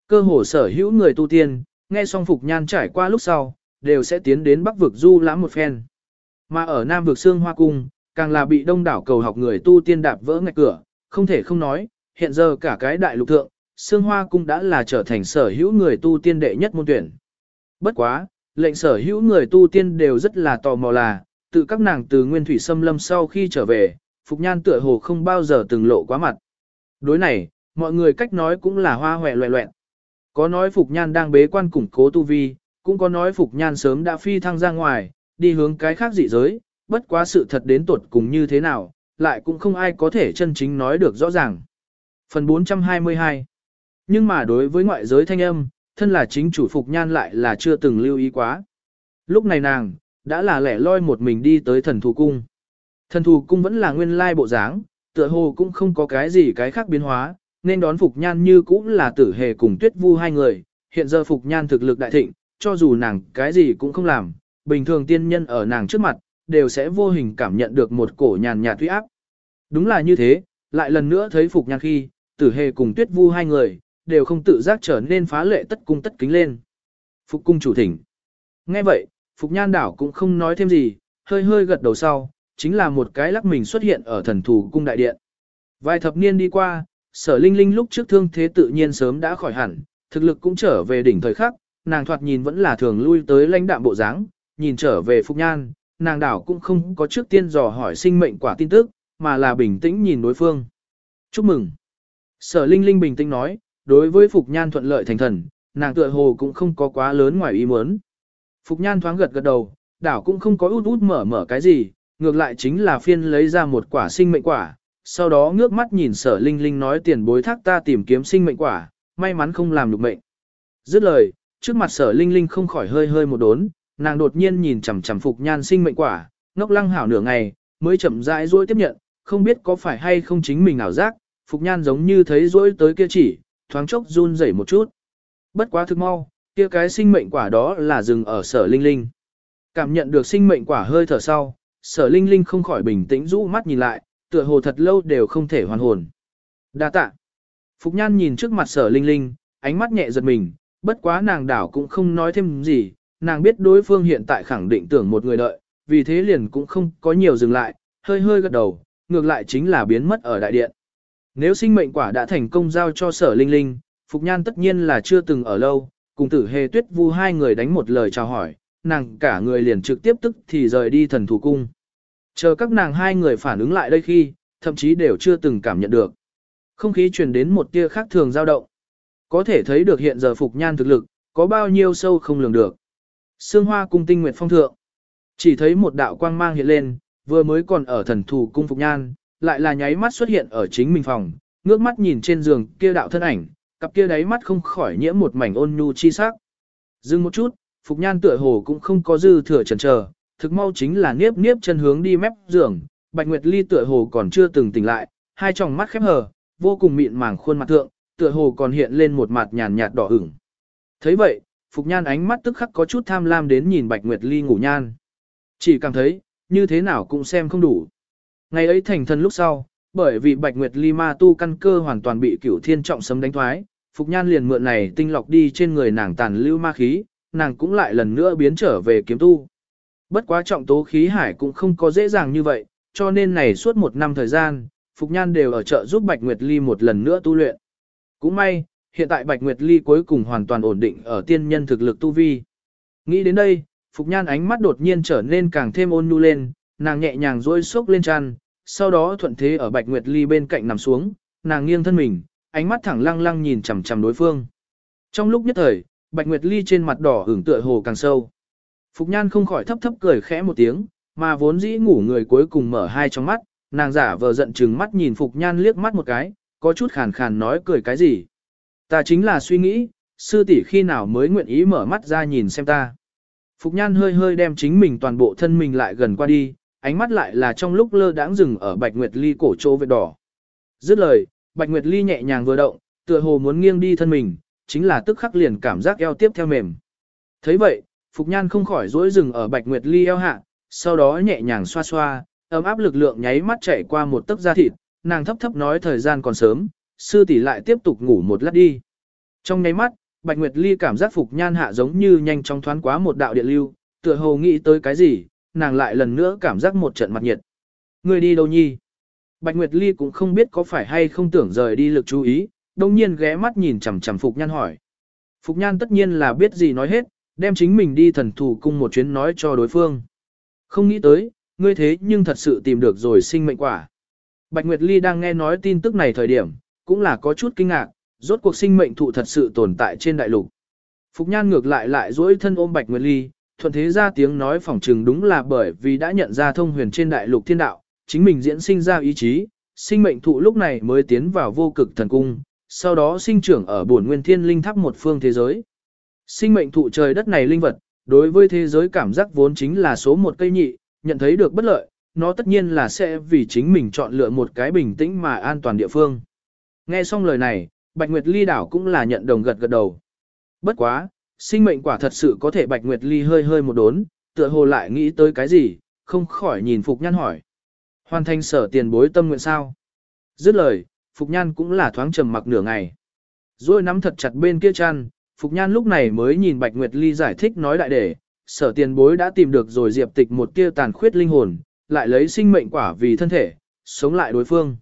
[SPEAKER 1] Cơ hồ sở hữu người tu tiên, nghe xong phục nhan trải qua lúc sau, đều sẽ tiến đến bắc vực du lãm một phen. Mà ở nam vực xương hoa cung, càng là bị đông đảo cầu học người tu tiên đạp vỡ ngạch cửa, không thể không nói, hiện giờ cả cái đại lục thượng, xương hoa cung đã là trở thành sở hữu người tu tiên đệ nhất môn tuyển. Bất quá, lệnh sở hữu người tu tiên đều rất là tò mò là, tự các nàng từ nguyên thủy xâm lâm sau khi trở về, Phục Nhan tựa hồ không bao giờ từng lộ quá mặt. Đối này, mọi người cách nói cũng là hoa hoẹ loẹ loẹn. Có nói Phục Nhan đang bế quan củng cố tu vi, cũng có nói Phục Nhan sớm đã phi thăng ra ngoài, đi hướng cái khác dị giới, bất quá sự thật đến tuột cùng như thế nào, lại cũng không ai có thể chân chính nói được rõ ràng. Phần 422 Nhưng mà đối với ngoại giới thanh âm, thân là chính chủ Phục Nhan lại là chưa từng lưu ý quá. Lúc này nàng, đã là lẻ loi một mình đi tới thần thù cung. Thần thù cung vẫn là nguyên lai bộ dáng, tựa hồ cũng không có cái gì cái khác biến hóa, nên đón Phục Nhan như cũng là tử hề cùng tuyết vu hai người, hiện giờ Phục Nhan thực lực đại thịnh, cho dù nàng cái gì cũng không làm, bình thường tiên nhân ở nàng trước mặt, đều sẽ vô hình cảm nhận được một cổ nhàn nhạt tuy áp. Đúng là như thế, lại lần nữa thấy Phục Nhan khi, tử hề cùng tuyết vu hai người, đều không tự giác trở nên phá lệ tất cung tất kính lên. Phục cung chủ thỉnh. Nghe vậy, Phục Nhan đảo cũng không nói thêm gì, hơi hơi gật đầu sau, chính là một cái lắc mình xuất hiện ở thần thủ cung đại điện. Vài thập niên đi qua, sở linh linh lúc trước thương thế tự nhiên sớm đã khỏi hẳn, thực lực cũng trở về đỉnh thời khắc, nàng thoạt nhìn vẫn là thường lui tới lãnh đạm bộ dáng, nhìn trở về Phục Nhan, nàng đảo cũng không có trước tiên dò hỏi sinh mệnh quả tin tức, mà là bình tĩnh nhìn đối phương. Chúc mừng. Sở Linh Linh bình tĩnh nói, đối với Phục Nhan thuận lợi thành thần, nàng tựa hồ cũng không có quá lớn ngoài ý muốn. Phục Nhan thoáng gật gật đầu, đảo cũng không có út út mở mở cái gì, ngược lại chính là phiên lấy ra một quả sinh mệnh quả, sau đó ngước mắt nhìn sở Linh Linh nói tiền bối thác ta tìm kiếm sinh mệnh quả, may mắn không làm được mệnh. Dứt lời, trước mặt sở Linh Linh không khỏi hơi hơi một đốn, nàng đột nhiên nhìn chằm chằm Phục Nhan sinh mệnh quả, ngốc lăng hảo nửa ngày, mới chậm rãi rỗi tiếp nhận, không biết có phải hay không chính mình ảo giác, Phục Nhan giống như thấy rỗi tới kia chỉ, thoáng chốc run rẩy một chút. Bất quá thực mau, kia cái sinh mệnh quả đó là dừng ở sở linh linh. Cảm nhận được sinh mệnh quả hơi thở sau, sở linh linh không khỏi bình tĩnh rũ mắt nhìn lại, tựa hồ thật lâu đều không thể hoàn hồn. Đa tạ. Phục Nhan nhìn trước mặt sở linh linh, ánh mắt nhẹ giật mình, bất quá nàng đảo cũng không nói thêm gì, nàng biết đối phương hiện tại khẳng định tưởng một người đợi, vì thế liền cũng không có nhiều dừng lại, hơi hơi gật đầu, ngược lại chính là biến mất ở đại điện. Nếu sinh mệnh quả đã thành công giao cho sở linh linh, Phục Nhan tất nhiên là chưa từng ở lâu, cùng tử hề tuyết vu hai người đánh một lời chào hỏi, nàng cả người liền trực tiếp tức thì rời đi thần thủ cung. Chờ các nàng hai người phản ứng lại đây khi, thậm chí đều chưa từng cảm nhận được. Không khí truyền đến một tia khác thường dao động. Có thể thấy được hiện giờ Phục Nhan thực lực, có bao nhiêu sâu không lường được. Sương hoa cung tinh nguyệt phong thượng. Chỉ thấy một đạo quang mang hiện lên, vừa mới còn ở thần thủ cung Phục Nhan, lại là nháy mắt xuất hiện ở chính mình phòng, ngước mắt nhìn trên giường kia đạo thân ảnh, cặp kia đáy mắt không khỏi nhiễm một mảnh ôn nhu chi sắc. Dừng một chút, Phục Nhan tựa hồ cũng không có dư thừa chần chờ, thực mau chính là niếp niếp chân hướng đi mép giường, Bạch Nguyệt Ly tựa hồ còn chưa từng tỉnh lại, hai tròng mắt khép hờ, vô cùng mịn màng khuôn mặt thượng, tựa hồ còn hiện lên một mặt nhàn nhạt đỏ ửng. Thấy vậy, Phục Nhan ánh mắt tức khắc có chút tham lam đến nhìn Bạch Nguyệt Ly ngủ nhan. Chỉ cảm thấy, như thế nào cũng xem không đủ. Ngày ấy thành thân lúc sau, bởi vì Bạch Nguyệt Ly ma tu căn cơ hoàn toàn bị cửu thiên trọng sấm đánh thoái, Phục Nhan liền mượn này tinh lọc đi trên người nàng tàn lưu ma khí, nàng cũng lại lần nữa biến trở về kiếm tu. Bất quá trọng tố khí hải cũng không có dễ dàng như vậy, cho nên này suốt một năm thời gian, Phục Nhan đều ở chợ giúp Bạch Nguyệt Ly một lần nữa tu luyện. Cũng may, hiện tại Bạch Nguyệt Ly cuối cùng hoàn toàn ổn định ở tiên nhân thực lực tu vi. Nghĩ đến đây, Phục Nhan ánh mắt đột nhiên trở nên càng thêm ôn nhu lên, nàng nhẹ nhàng rôi sốc lên chăn, sau đó thuận thế ở Bạch Nguyệt Ly bên cạnh nằm xuống, nàng nghiêng thân mình, ánh mắt thẳng lăng lăng nhìn chằm chằm đối phương. Trong lúc nhất thời, Bạch Nguyệt Ly trên mặt đỏ hưởng tựa hồ càng sâu. Phục Nhan không khỏi thấp thấp cười khẽ một tiếng, mà vốn dĩ ngủ người cuối cùng mở hai trong mắt, nàng giả vờ giận chừng mắt nhìn Phục Nhan liếc mắt một cái, có chút khàn khàn nói cười cái gì. Ta chính là suy nghĩ, sư tỷ khi nào mới nguyện ý mở mắt ra nhìn xem ta. Phục Nhan hơi hơi đem chính mình toàn bộ thân mình lại gần qua đi, ánh mắt lại là trong lúc lơ đãng dừng ở Bạch Nguyệt Ly cổ chỗ vết đỏ. Dứt lời, Bạch Nguyệt Ly nhẹ nhàng vừa động, tựa hồ muốn nghiêng đi thân mình, chính là tức khắc liền cảm giác eo tiếp theo mềm. thấy vậy, Phục Nhan không khỏi dối dừng ở Bạch Nguyệt Ly eo hạ, sau đó nhẹ nhàng xoa xoa, ấm áp lực lượng nháy mắt chạy qua một tấc da thịt, nàng thấp thấp nói thời gian còn sớm, sư tỷ lại tiếp tục ngủ một lát đi. Trong nháy mắt, Bạch Nguyệt Ly cảm giác Phục Nhan hạ giống như nhanh chóng thoáng quá một đạo điện lưu, tựa hồ nghĩ tới cái gì, nàng lại lần nữa cảm giác một trận mặt nhiệt. Người đi đâu nhi? Bạch Nguyệt Ly cũng không biết có phải hay không tưởng rời đi lực chú ý, đồng nhiên ghé mắt nhìn chằm chằm Phục Nhan hỏi. Phục Nhan tất nhiên là biết gì nói hết, đem chính mình đi thần thủ cung một chuyến nói cho đối phương. Không nghĩ tới, ngươi thế nhưng thật sự tìm được rồi sinh mệnh quả. Bạch Nguyệt Ly đang nghe nói tin tức này thời điểm, cũng là có chút kinh ngạc, rốt cuộc sinh mệnh thụ thật sự tồn tại trên đại lục. Phục Nhan ngược lại lại duỗi thân ôm Bạch Nguyệt Ly, thuận thế ra tiếng nói phỏng trừng đúng là bởi vì đã nhận ra thông huyền trên đại lục thiên đạo, chính mình diễn sinh ra ý chí, sinh mệnh thụ lúc này mới tiến vào vô cực thần cung, sau đó sinh trưởng ở bổn nguyên thiên linh tháp một phương thế giới. Sinh mệnh thụ trời đất này linh vật, đối với thế giới cảm giác vốn chính là số một cây nhị, nhận thấy được bất lợi, nó tất nhiên là sẽ vì chính mình chọn lựa một cái bình tĩnh mà an toàn địa phương. Nghe xong lời này, Bạch Nguyệt Ly đảo cũng là nhận đồng gật gật đầu. Bất quá, sinh mệnh quả thật sự có thể Bạch Nguyệt Ly hơi hơi một đốn, tựa hồ lại nghĩ tới cái gì, không khỏi nhìn Phục Nhan hỏi. Hoàn thành sở tiền bối tâm nguyện sao? Dứt lời, Phục Nhan cũng là thoáng trầm mặc nửa ngày. Rồi nắm thật chặt bên kia chăn, Phục Nhan lúc này mới nhìn Bạch Nguyệt Ly giải thích nói đại để, sở tiền bối đã tìm được rồi diệp tịch một tia tàn khuyết linh hồn, lại lấy sinh mệnh quả vì thân thể, sống lại đối phương.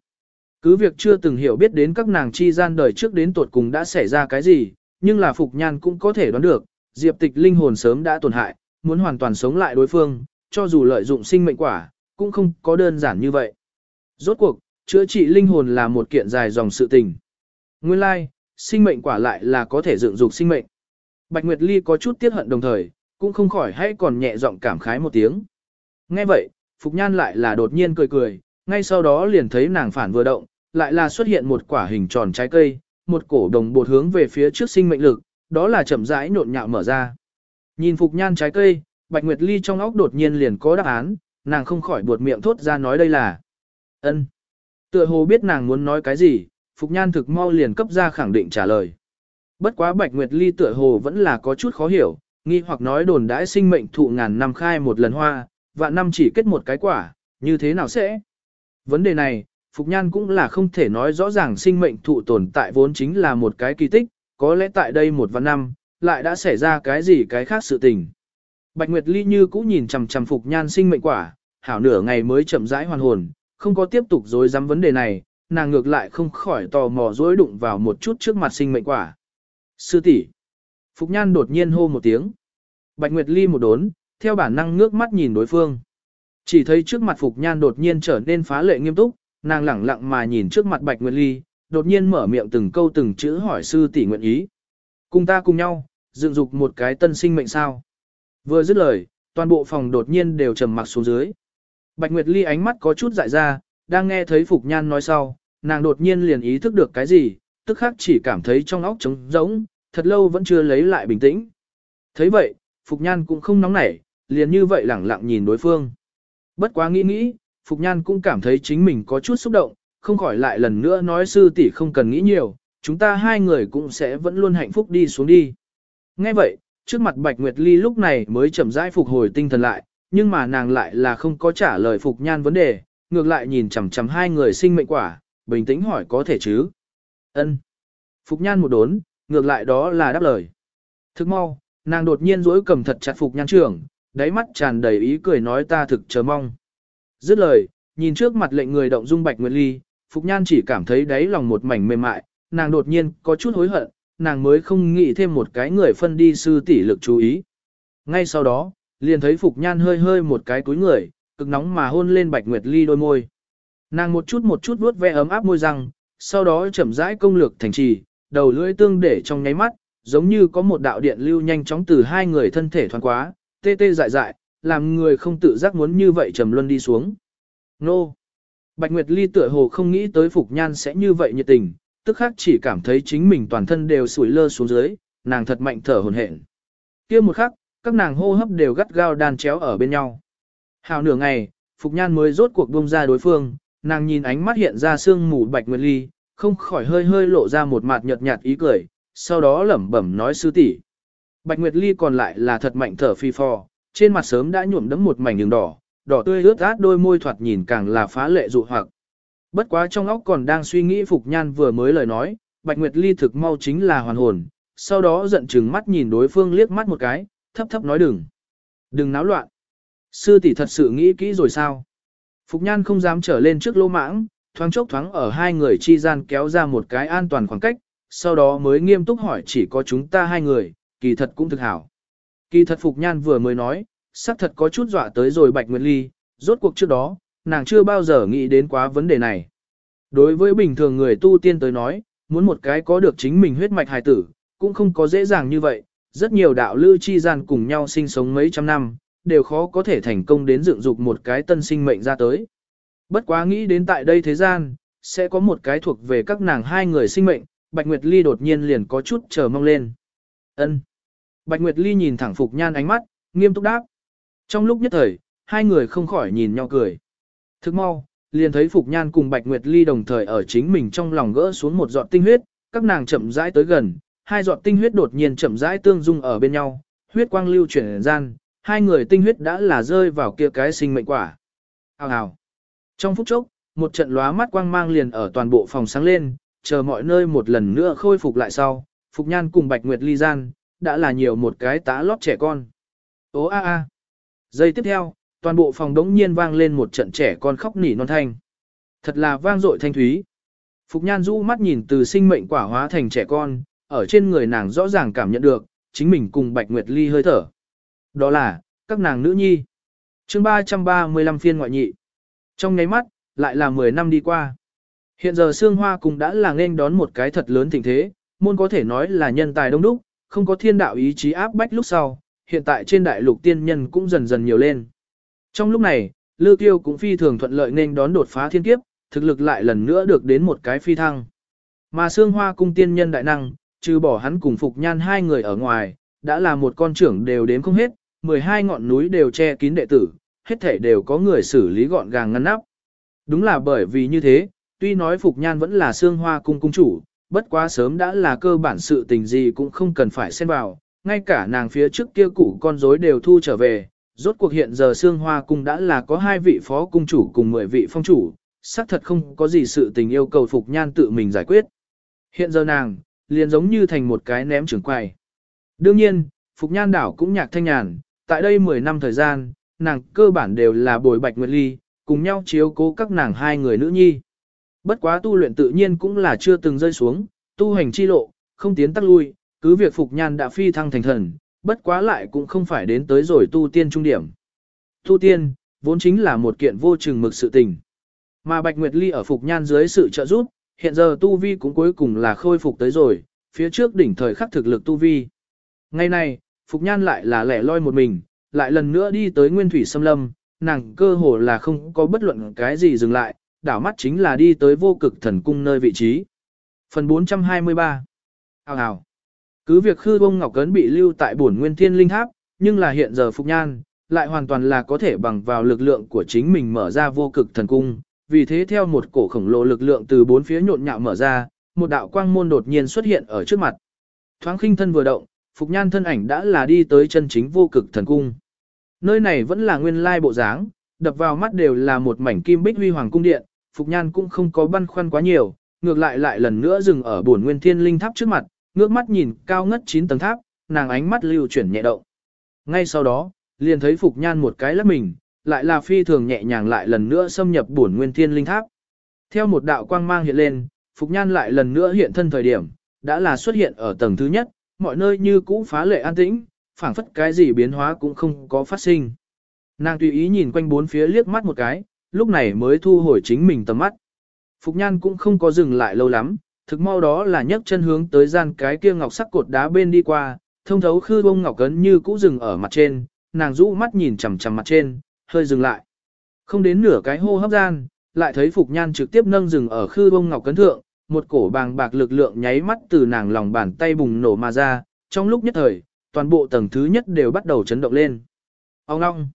[SPEAKER 1] Cứ việc chưa từng hiểu biết đến các nàng chi gian đời trước đến tuột cùng đã xảy ra cái gì, nhưng là Phục Nhan cũng có thể đoán được, diệp tịch linh hồn sớm đã tổn hại, muốn hoàn toàn sống lại đối phương, cho dù lợi dụng sinh mệnh quả, cũng không có đơn giản như vậy. Rốt cuộc, chữa trị linh hồn là một kiện dài dòng sự tình. Nguyên lai, like, sinh mệnh quả lại là có thể dựng dục sinh mệnh. Bạch Nguyệt Ly có chút tiếc hận đồng thời, cũng không khỏi hay còn nhẹ giọng cảm khái một tiếng. Nghe vậy, Phục Nhan lại là đột nhiên cười cười, ngay sau đó liền thấy nàng phản vừa động, lại là xuất hiện một quả hình tròn trái cây, một cổ đồng bột hướng về phía trước sinh mệnh lực, đó là chậm rãi nhộn nhạo mở ra. Nhìn Phục Nhan trái cây, Bạch Nguyệt Ly trong óc đột nhiên liền có đáp án, nàng không khỏi buột miệng thốt ra nói đây là ân. Tựa hồ biết nàng muốn nói cái gì, Phục Nhan thực mau liền cấp ra khẳng định trả lời. Bất quá Bạch Nguyệt Ly tựa hồ vẫn là có chút khó hiểu, nghi hoặc nói đồn đãi sinh mệnh thụ ngàn năm khai một lần hoa, và năm chỉ kết một cái quả, như thế nào sẽ? Vấn đề này, Phục Nhan cũng là không thể nói rõ ràng sinh mệnh thụ tồn tại vốn chính là một cái kỳ tích, có lẽ tại đây một vạn năm, lại đã xảy ra cái gì cái khác sự tình. Bạch Nguyệt Ly như cũng nhìn chằm chằm Phục Nhan sinh mệnh quả, hảo nửa ngày mới chậm rãi hoàn hồn, không có tiếp tục dối dám vấn đề này, nàng ngược lại không khỏi tò mò dối đụng vào một chút trước mặt sinh mệnh quả. Sư tỷ Phục Nhan đột nhiên hô một tiếng. Bạch Nguyệt Ly một đốn, theo bản năng ngước mắt nhìn đối phương. Chỉ thấy trước mặt Phục Nhan đột nhiên trở nên phá lệ nghiêm túc, nàng lẳng lặng mà nhìn trước mặt Bạch Nguyệt Ly, đột nhiên mở miệng từng câu từng chữ hỏi sư tỷ nguyện ý. Cùng ta cùng nhau, dựng dục một cái tân sinh mệnh sao. Vừa dứt lời, toàn bộ phòng đột nhiên đều trầm mặc xuống dưới. Bạch Nguyệt Ly ánh mắt có chút dại ra, đang nghe thấy Phục Nhan nói sau, nàng đột nhiên liền ý thức được cái gì, tức khắc chỉ cảm thấy trong óc trống rỗng, thật lâu vẫn chưa lấy lại bình tĩnh. thấy vậy, Phục Nhan cũng không nóng nảy, liền như vậy lẳng lặng nhìn đối phương. Bất quá nghĩ nghĩ, Phục Nhan cũng cảm thấy chính mình có chút xúc động, không khỏi lại lần nữa nói sư tỷ không cần nghĩ nhiều, chúng ta hai người cũng sẽ vẫn luôn hạnh phúc đi xuống đi. Nghe vậy, trước mặt Bạch Nguyệt Ly lúc này mới chậm rãi phục hồi tinh thần lại, nhưng mà nàng lại là không có trả lời Phục Nhan vấn đề, ngược lại nhìn chằm chằm hai người sinh mệnh quả, bình tĩnh hỏi có thể chứ. Ân. Phục Nhan một đốn, ngược lại đó là đáp lời. Thức mau, nàng đột nhiên rỗi cầm thật chặt Phục Nhan trưởng, đáy mắt tràn đầy ý cười nói ta thực chờ mong. Dứt lời, nhìn trước mặt lệnh người động dung Bạch Nguyệt Ly, Phục Nhan chỉ cảm thấy đáy lòng một mảnh mềm mại, nàng đột nhiên có chút hối hận, nàng mới không nghĩ thêm một cái người phân đi sư tỷ lực chú ý. Ngay sau đó, liền thấy Phục Nhan hơi hơi một cái túi người, cực nóng mà hôn lên Bạch Nguyệt Ly đôi môi. Nàng một chút một chút vuốt ve ấm áp môi răng, sau đó chậm rãi công lược thành trì, đầu lưỡi tương để trong nháy mắt, giống như có một đạo điện lưu nhanh chóng từ hai người thân thể thoáng quá, tê tê dại dại, làm người không tự giác muốn như vậy trầm luân đi xuống. Nô! Bạch Nguyệt Ly tựa hồ không nghĩ tới Phục Nhan sẽ như vậy nhiệt tình, tức khắc chỉ cảm thấy chính mình toàn thân đều sủi lơ xuống dưới, nàng thật mạnh thở hồn hển. Kia một khắc, các nàng hô hấp đều gắt gao đan chéo ở bên nhau. Hào nửa ngày, Phục Nhan mới rốt cuộc buông ra đối phương, nàng nhìn ánh mắt hiện ra sương mù Bạch Nguyệt Ly, không khỏi hơi hơi lộ ra một mặt nhợt nhạt ý cười, sau đó lẩm bẩm nói sư tỷ. Bạch Nguyệt Ly còn lại là thật mạnh thở phi phò, trên mặt sớm đã nhuộm đẫm một mảnh đường đỏ, đỏ tươi ướt át đôi môi thoạt nhìn càng là phá lệ dụ hoặc. Bất quá trong óc còn đang suy nghĩ Phục Nhan vừa mới lời nói, Bạch Nguyệt Ly thực mau chính là hoàn hồn, sau đó giận chừng mắt nhìn đối phương liếc mắt một cái, thấp thấp nói đừng. Đừng náo loạn. Sư tỷ thật sự nghĩ kỹ rồi sao? Phục Nhan không dám trở lên trước lô mãng, thoáng chốc thoáng ở hai người chi gian kéo ra một cái an toàn khoảng cách, sau đó mới nghiêm túc hỏi chỉ có chúng ta hai người, kỳ thật cũng thực hảo. Kỳ thật Phục Nhan vừa mới nói, xác thật có chút dọa tới rồi Bạch Nguyệt Ly, rốt cuộc trước đó, nàng chưa bao giờ nghĩ đến quá vấn đề này. Đối với bình thường người tu tiên tới nói, muốn một cái có được chính mình huyết mạch hài tử, cũng không có dễ dàng như vậy, rất nhiều đạo lưu chi gian cùng nhau sinh sống mấy trăm năm, đều khó có thể thành công đến dựng dục một cái tân sinh mệnh ra tới. Bất quá nghĩ đến tại đây thế gian, sẽ có một cái thuộc về các nàng hai người sinh mệnh, Bạch Nguyệt Ly đột nhiên liền có chút chờ mong lên. Ân. Bạch Nguyệt Ly nhìn thẳng Phục Nhan ánh mắt, nghiêm túc đáp. Trong lúc nhất thời, hai người không khỏi nhìn nhau cười. Thức mau, liền thấy Phục Nhan cùng Bạch Nguyệt Ly đồng thời ở chính mình trong lòng gỡ xuống một giọt tinh huyết, các nàng chậm rãi tới gần, hai giọt tinh huyết đột nhiên chậm rãi tương dung ở bên nhau, huyết quang lưu chuyển gian, hai người tinh huyết đã là rơi vào kia cái sinh mệnh quả. Hào hào. Trong phút chốc, một trận lóa mắt quang mang liền ở toàn bộ phòng sáng lên, chờ mọi nơi một lần nữa khôi phục lại sau, Phục Nhan cùng Bạch Nguyệt Ly gian, đã là nhiều một cái tá lót trẻ con. Ô a a. Giây tiếp theo, toàn bộ phòng đống nhiên vang lên một trận trẻ con khóc nỉ non thanh. Thật là vang dội thanh thúy. Phục Nhan rũ mắt nhìn từ sinh mệnh quả hóa thành trẻ con, ở trên người nàng rõ ràng cảm nhận được, chính mình cùng Bạch Nguyệt Ly hơi thở. Đó là, các nàng nữ nhi. chương 335 phiên ngoại nhị. Trong nháy mắt, lại là 10 năm đi qua. Hiện giờ Sương Hoa cùng đã là nên đón một cái thật lớn tình thế, môn có thể nói là nhân tài đông đúc, không có thiên đạo ý chí áp bách lúc sau, hiện tại trên đại lục tiên nhân cũng dần dần nhiều lên. Trong lúc này, Lư Tiêu cũng phi thường thuận lợi nên đón đột phá thiên kiếp, thực lực lại lần nữa được đến một cái phi thăng. Mà Sương Hoa cung tiên nhân đại năng, trừ bỏ hắn cùng Phục Nhan hai người ở ngoài, đã là một con trưởng đều đến không hết, 12 ngọn núi đều che kín đệ tử, hết thể đều có người xử lý gọn gàng ngăn nắp. Đúng là bởi vì như thế, tuy nói Phục Nhan vẫn là Sương Hoa cung cung chủ, bất quá sớm đã là cơ bản sự tình gì cũng không cần phải xen vào, ngay cả nàng phía trước kia củ con rối đều thu trở về, rốt cuộc hiện giờ Sương Hoa cung đã là có hai vị phó cung chủ cùng 10 vị phong chủ, xác thật không có gì sự tình yêu cầu Phục Nhan tự mình giải quyết. Hiện giờ nàng, liền giống như thành một cái ném trưởng quay Đương nhiên, Phục Nhan đảo cũng nhạc thanh nhàn, tại đây 10 năm thời gian, nàng cơ bản đều là bồi bạch nguyệt ly, cùng nhau chiếu cố các nàng hai người nữ nhi. Bất quá tu luyện tự nhiên cũng là chưa từng rơi xuống, tu hành chi lộ, không tiến tắc lui, cứ việc Phục Nhan đã phi thăng thành thần, bất quá lại cũng không phải đến tới rồi tu tiên trung điểm. Tu tiên, vốn chính là một kiện vô chừng mực sự tình. Mà Bạch Nguyệt Ly ở Phục Nhan dưới sự trợ giúp, hiện giờ tu vi cũng cuối cùng là khôi phục tới rồi, phía trước đỉnh thời khắc thực lực tu vi. Ngày này, Phục Nhan lại là lẻ loi một mình, lại lần nữa đi tới Nguyên Thủy Sâm Lâm, nàng cơ hồ là không có bất luận cái gì dừng lại, đảo mắt chính là đi tới vô cực thần cung nơi vị trí. Phần 423 Hào hào Cứ việc khư bông ngọc cấn bị lưu tại bổn nguyên thiên linh tháp, nhưng là hiện giờ Phục Nhan, lại hoàn toàn là có thể bằng vào lực lượng của chính mình mở ra vô cực thần cung. Vì thế theo một cổ khổng lồ lực lượng từ bốn phía nhộn nhạo mở ra, một đạo quang môn đột nhiên xuất hiện ở trước mặt. Thoáng khinh thân vừa động, Phục Nhan thân ảnh đã là đi tới chân chính vô cực thần cung. Nơi này vẫn là nguyên lai bộ dáng, đập vào mắt đều là một mảnh kim bích huy hoàng cung điện, Phục Nhan cũng không có băn khoăn quá nhiều, ngược lại lại lần nữa dừng ở buồn nguyên thiên linh tháp trước mặt, ngước mắt nhìn cao ngất 9 tầng tháp, nàng ánh mắt lưu chuyển nhẹ động. Ngay sau đó, liền thấy Phục Nhan một cái lắc mình, lại là phi thường nhẹ nhàng lại lần nữa xâm nhập buồn nguyên thiên linh tháp. Theo một đạo quang mang hiện lên, Phục Nhan lại lần nữa hiện thân thời điểm, đã là xuất hiện ở tầng thứ nhất, mọi nơi như cũ phá lệ an tĩnh, phảng phất cái gì biến hóa cũng không có phát sinh. Nàng tùy ý nhìn quanh bốn phía liếc mắt một cái, lúc này mới thu hồi chính mình tầm mắt. Phục Nhan cũng không có dừng lại lâu lắm, thực mau đó là nhấc chân hướng tới gian cái kia ngọc sắc cột đá bên đi qua, thông thấu khư bông ngọc cấn như cũ dừng ở mặt trên, nàng rũ mắt nhìn chằm chằm mặt trên, hơi dừng lại. Không đến nửa cái hô hấp gian, lại thấy Phục Nhan trực tiếp nâng dừng ở khư bông ngọc cấn thượng, một cổ bàng bạc lực lượng nháy mắt từ nàng lòng bàn tay bùng nổ mà ra, trong lúc nhất thời, toàn bộ tầng thứ nhất đều bắt đầu chấn động lên. Ông ngong.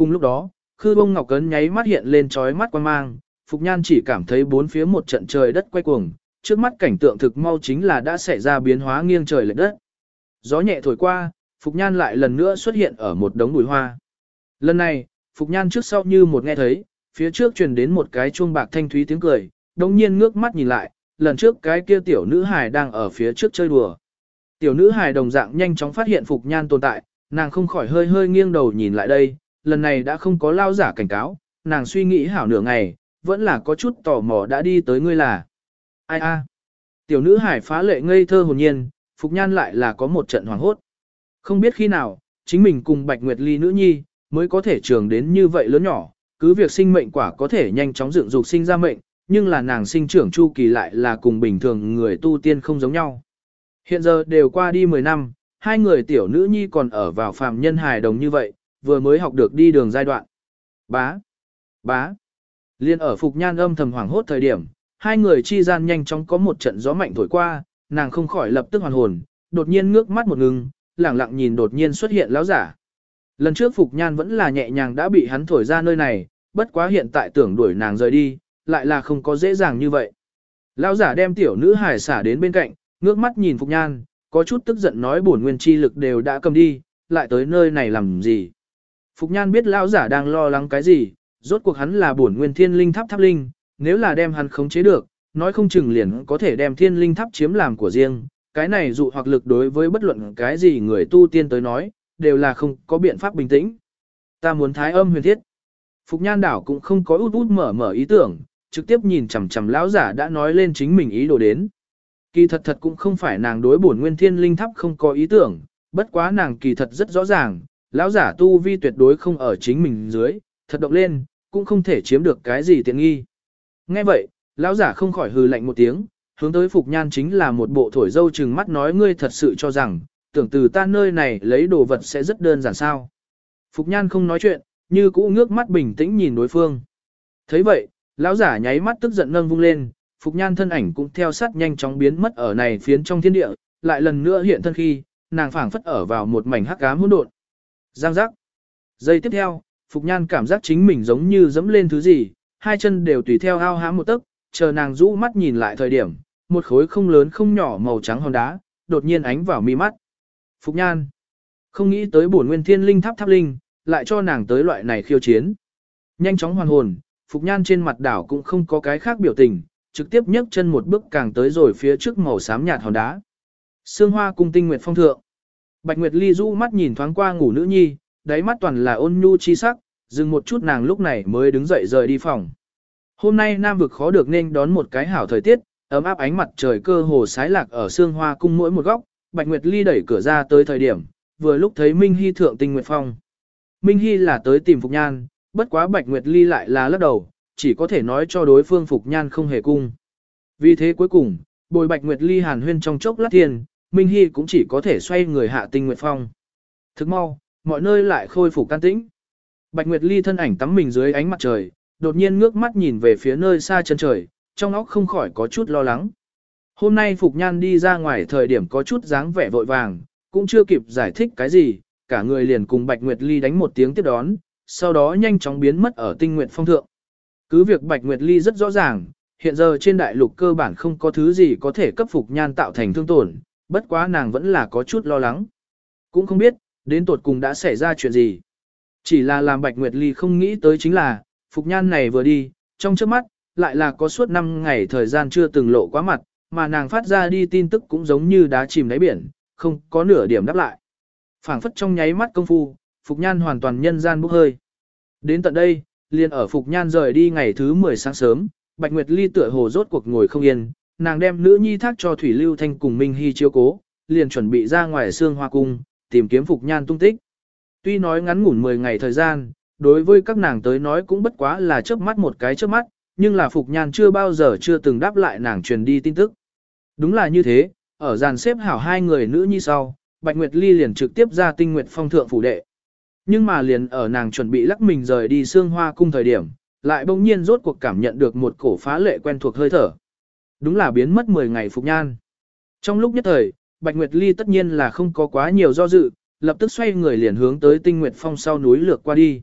[SPEAKER 1] Cùng lúc đó, khư bông ngọc cấn nháy mắt hiện lên trói mắt quan mang, Phục Nhan chỉ cảm thấy bốn phía một trận trời đất quay cuồng, trước mắt cảnh tượng thực mau chính là đã xảy ra biến hóa nghiêng trời lệch đất. Gió nhẹ thổi qua, Phục Nhan lại lần nữa xuất hiện ở một đống bụi hoa. Lần này, Phục Nhan trước sau như một nghe thấy, phía trước truyền đến một cái chuông bạc thanh thúy tiếng cười, đồng nhiên ngước mắt nhìn lại, lần trước cái kia tiểu nữ hài đang ở phía trước chơi đùa. Tiểu nữ hài đồng dạng nhanh chóng phát hiện Phục Nhan tồn tại, nàng không khỏi hơi hơi nghiêng đầu nhìn lại đây, lần này đã không có lao giả cảnh cáo, nàng suy nghĩ hảo nửa ngày, vẫn là có chút tò mò đã đi tới ngươi là. Ai a? Tiểu nữ hải phá lệ ngây thơ hồn nhiên, Phục Nhan lại là có một trận hoàng hốt. Không biết khi nào, chính mình cùng Bạch Nguyệt Ly nữ nhi, mới có thể trường đến như vậy lớn nhỏ, cứ việc sinh mệnh quả có thể nhanh chóng dựng dục sinh ra mệnh, nhưng là nàng sinh trưởng chu kỳ lại là cùng bình thường người tu tiên không giống nhau. Hiện giờ đều qua đi 10 năm, hai người tiểu nữ nhi còn ở vào phàm nhân hài đồng như vậy, vừa mới học được đi đường giai đoạn. Bá, bá, liên ở Phục Nhan âm thầm hoảng hốt thời điểm, hai người chi gian nhanh chóng có một trận gió mạnh thổi qua, nàng không khỏi lập tức hoàn hồn, đột nhiên ngước mắt một ngừng, lẳng lặng nhìn đột nhiên xuất hiện lão giả. Lần trước Phục Nhan vẫn là nhẹ nhàng đã bị hắn thổi ra nơi này, bất quá hiện tại tưởng đuổi nàng rời đi, lại là không có dễ dàng như vậy. Lão giả đem tiểu nữ hải xả đến bên cạnh, ngước mắt nhìn Phục Nhan, có chút tức giận nói bổn nguyên chi lực đều đã cầm đi, lại tới nơi này làm gì. Phục Nhan biết lão giả đang lo lắng cái gì, rốt cuộc hắn là bổn nguyên thiên linh tháp tháp linh, nếu là đem hắn khống chế được, nói không chừng liền có thể đem thiên linh tháp chiếm làm của riêng, cái này dụ hoặc lực đối với bất luận cái gì người tu tiên tới nói, đều là không có biện pháp bình tĩnh. Ta muốn thái âm huyền thiết. Phục Nhan đảo cũng không có út út mở mở ý tưởng, trực tiếp nhìn chằm chằm lão giả đã nói lên chính mình ý đồ đến. Kỳ thật thật cũng không phải nàng đối bổn nguyên thiên linh tháp không có ý tưởng, bất quá nàng kỳ thật rất rõ ràng, lão giả tu vi tuyệt đối không ở chính mình dưới, thật động lên, cũng không thể chiếm được cái gì tiện nghi. Nghe vậy, lão giả không khỏi hừ lạnh một tiếng, hướng tới Phục Nhan chính là một bộ thổi dâu trừng mắt nói ngươi thật sự cho rằng, tưởng từ ta nơi này lấy đồ vật sẽ rất đơn giản sao. Phục Nhan không nói chuyện, như cũ ngước mắt bình tĩnh nhìn đối phương. thấy vậy, lão giả nháy mắt tức giận nâng vung lên, Phục Nhan thân ảnh cũng theo sát nhanh chóng biến mất ở này phiến trong thiên địa, lại lần nữa hiện thân khi, nàng phảng phất ở vào một mảnh hắc ám hỗn độn. Giang giác. Giây tiếp theo, Phục Nhan cảm giác chính mình giống như dẫm lên thứ gì, hai chân đều tùy theo ao hám một tấc, chờ nàng rũ mắt nhìn lại thời điểm, một khối không lớn không nhỏ màu trắng hòn đá, đột nhiên ánh vào mi mắt. Phục Nhan không nghĩ tới bổn nguyên thiên linh tháp tháp linh, lại cho nàng tới loại này khiêu chiến. Nhanh chóng hoàn hồn, Phục Nhan trên mặt đảo cũng không có cái khác biểu tình, trực tiếp nhấc chân một bước càng tới rồi phía trước màu xám nhạt hòn đá. Sương hoa cung tinh nguyệt phong thượng. Bạch Nguyệt Ly du mắt nhìn thoáng qua ngủ nữ nhi, đáy mắt toàn là ôn nhu chi sắc, dừng một chút nàng lúc này mới đứng dậy rời đi phòng. Hôm nay Nam vực khó được nên đón một cái hảo thời tiết, ấm áp ánh mặt trời cơ hồ sái lạc ở xương hoa cung mỗi một góc, Bạch Nguyệt Ly đẩy cửa ra tới thời điểm, vừa lúc thấy Minh Hy thượng tinh Nguyệt Phong. Minh Hy là tới tìm Phục Nhan, bất quá Bạch Nguyệt Ly lại là lắc đầu, chỉ có thể nói cho đối phương Phục Nhan không hề cung. Vì thế cuối cùng, bồi Bạch Nguyệt Ly hàn huyên trong chốc lát tiền, Minh Hy cũng chỉ có thể xoay người hạ tinh Nguyệt Phong. Thức mau, mọi nơi lại khôi phục can tĩnh. Bạch Nguyệt Ly thân ảnh tắm mình dưới ánh mặt trời, đột nhiên ngước mắt nhìn về phía nơi xa chân trời, trong óc không khỏi có chút lo lắng. Hôm nay Phục Nhan đi ra ngoài thời điểm có chút dáng vẻ vội vàng, cũng chưa kịp giải thích cái gì, cả người liền cùng Bạch Nguyệt Ly đánh một tiếng tiếp đón, sau đó nhanh chóng biến mất ở tinh nguyện phong thượng. Cứ việc Bạch Nguyệt Ly rất rõ ràng, hiện giờ trên đại lục cơ bản không có thứ gì có thể cấp Phục Nhan tạo thành thương tổn, bất quá nàng vẫn là có chút lo lắng. Cũng không biết, đến tột cùng đã xảy ra chuyện gì. Chỉ là làm Bạch Nguyệt Ly không nghĩ tới chính là, Phục Nhan này vừa đi, trong trước mắt, lại là có suốt 5 ngày thời gian chưa từng lộ quá mặt, mà nàng phát ra đi tin tức cũng giống như đá chìm đáy biển, không có nửa điểm đáp lại. phảng phất trong nháy mắt công phu, Phục Nhan hoàn toàn nhân gian bốc hơi. Đến tận đây, liền ở Phục Nhan rời đi ngày thứ 10 sáng sớm, Bạch Nguyệt Ly tựa hồ rốt cuộc ngồi không yên, nàng đem nữ nhi thác cho Thủy Lưu Thanh cùng Minh Hy chiếu cố, liền chuẩn bị ra ngoài xương hoa cung, tìm kiếm Phục Nhan tung tích. Tuy nói ngắn ngủn 10 ngày thời gian, đối với các nàng tới nói cũng bất quá là chớp mắt một cái chớp mắt, nhưng là Phục Nhan chưa bao giờ chưa từng đáp lại nàng truyền đi tin tức. Đúng là như thế, ở dàn xếp hảo hai người nữ nhi sau, Bạch Nguyệt Ly liền trực tiếp ra tinh nguyệt phong thượng phủ đệ. Nhưng mà liền ở nàng chuẩn bị lắc mình rời đi xương hoa cung thời điểm, lại bỗng nhiên rốt cuộc cảm nhận được một cổ phá lệ quen thuộc hơi thở. Đúng là biến mất 10 ngày phục nhan. Trong lúc nhất thời, Bạch Nguyệt Ly tất nhiên là không có quá nhiều do dự, lập tức xoay người liền hướng tới tinh nguyệt phong sau núi lược qua đi.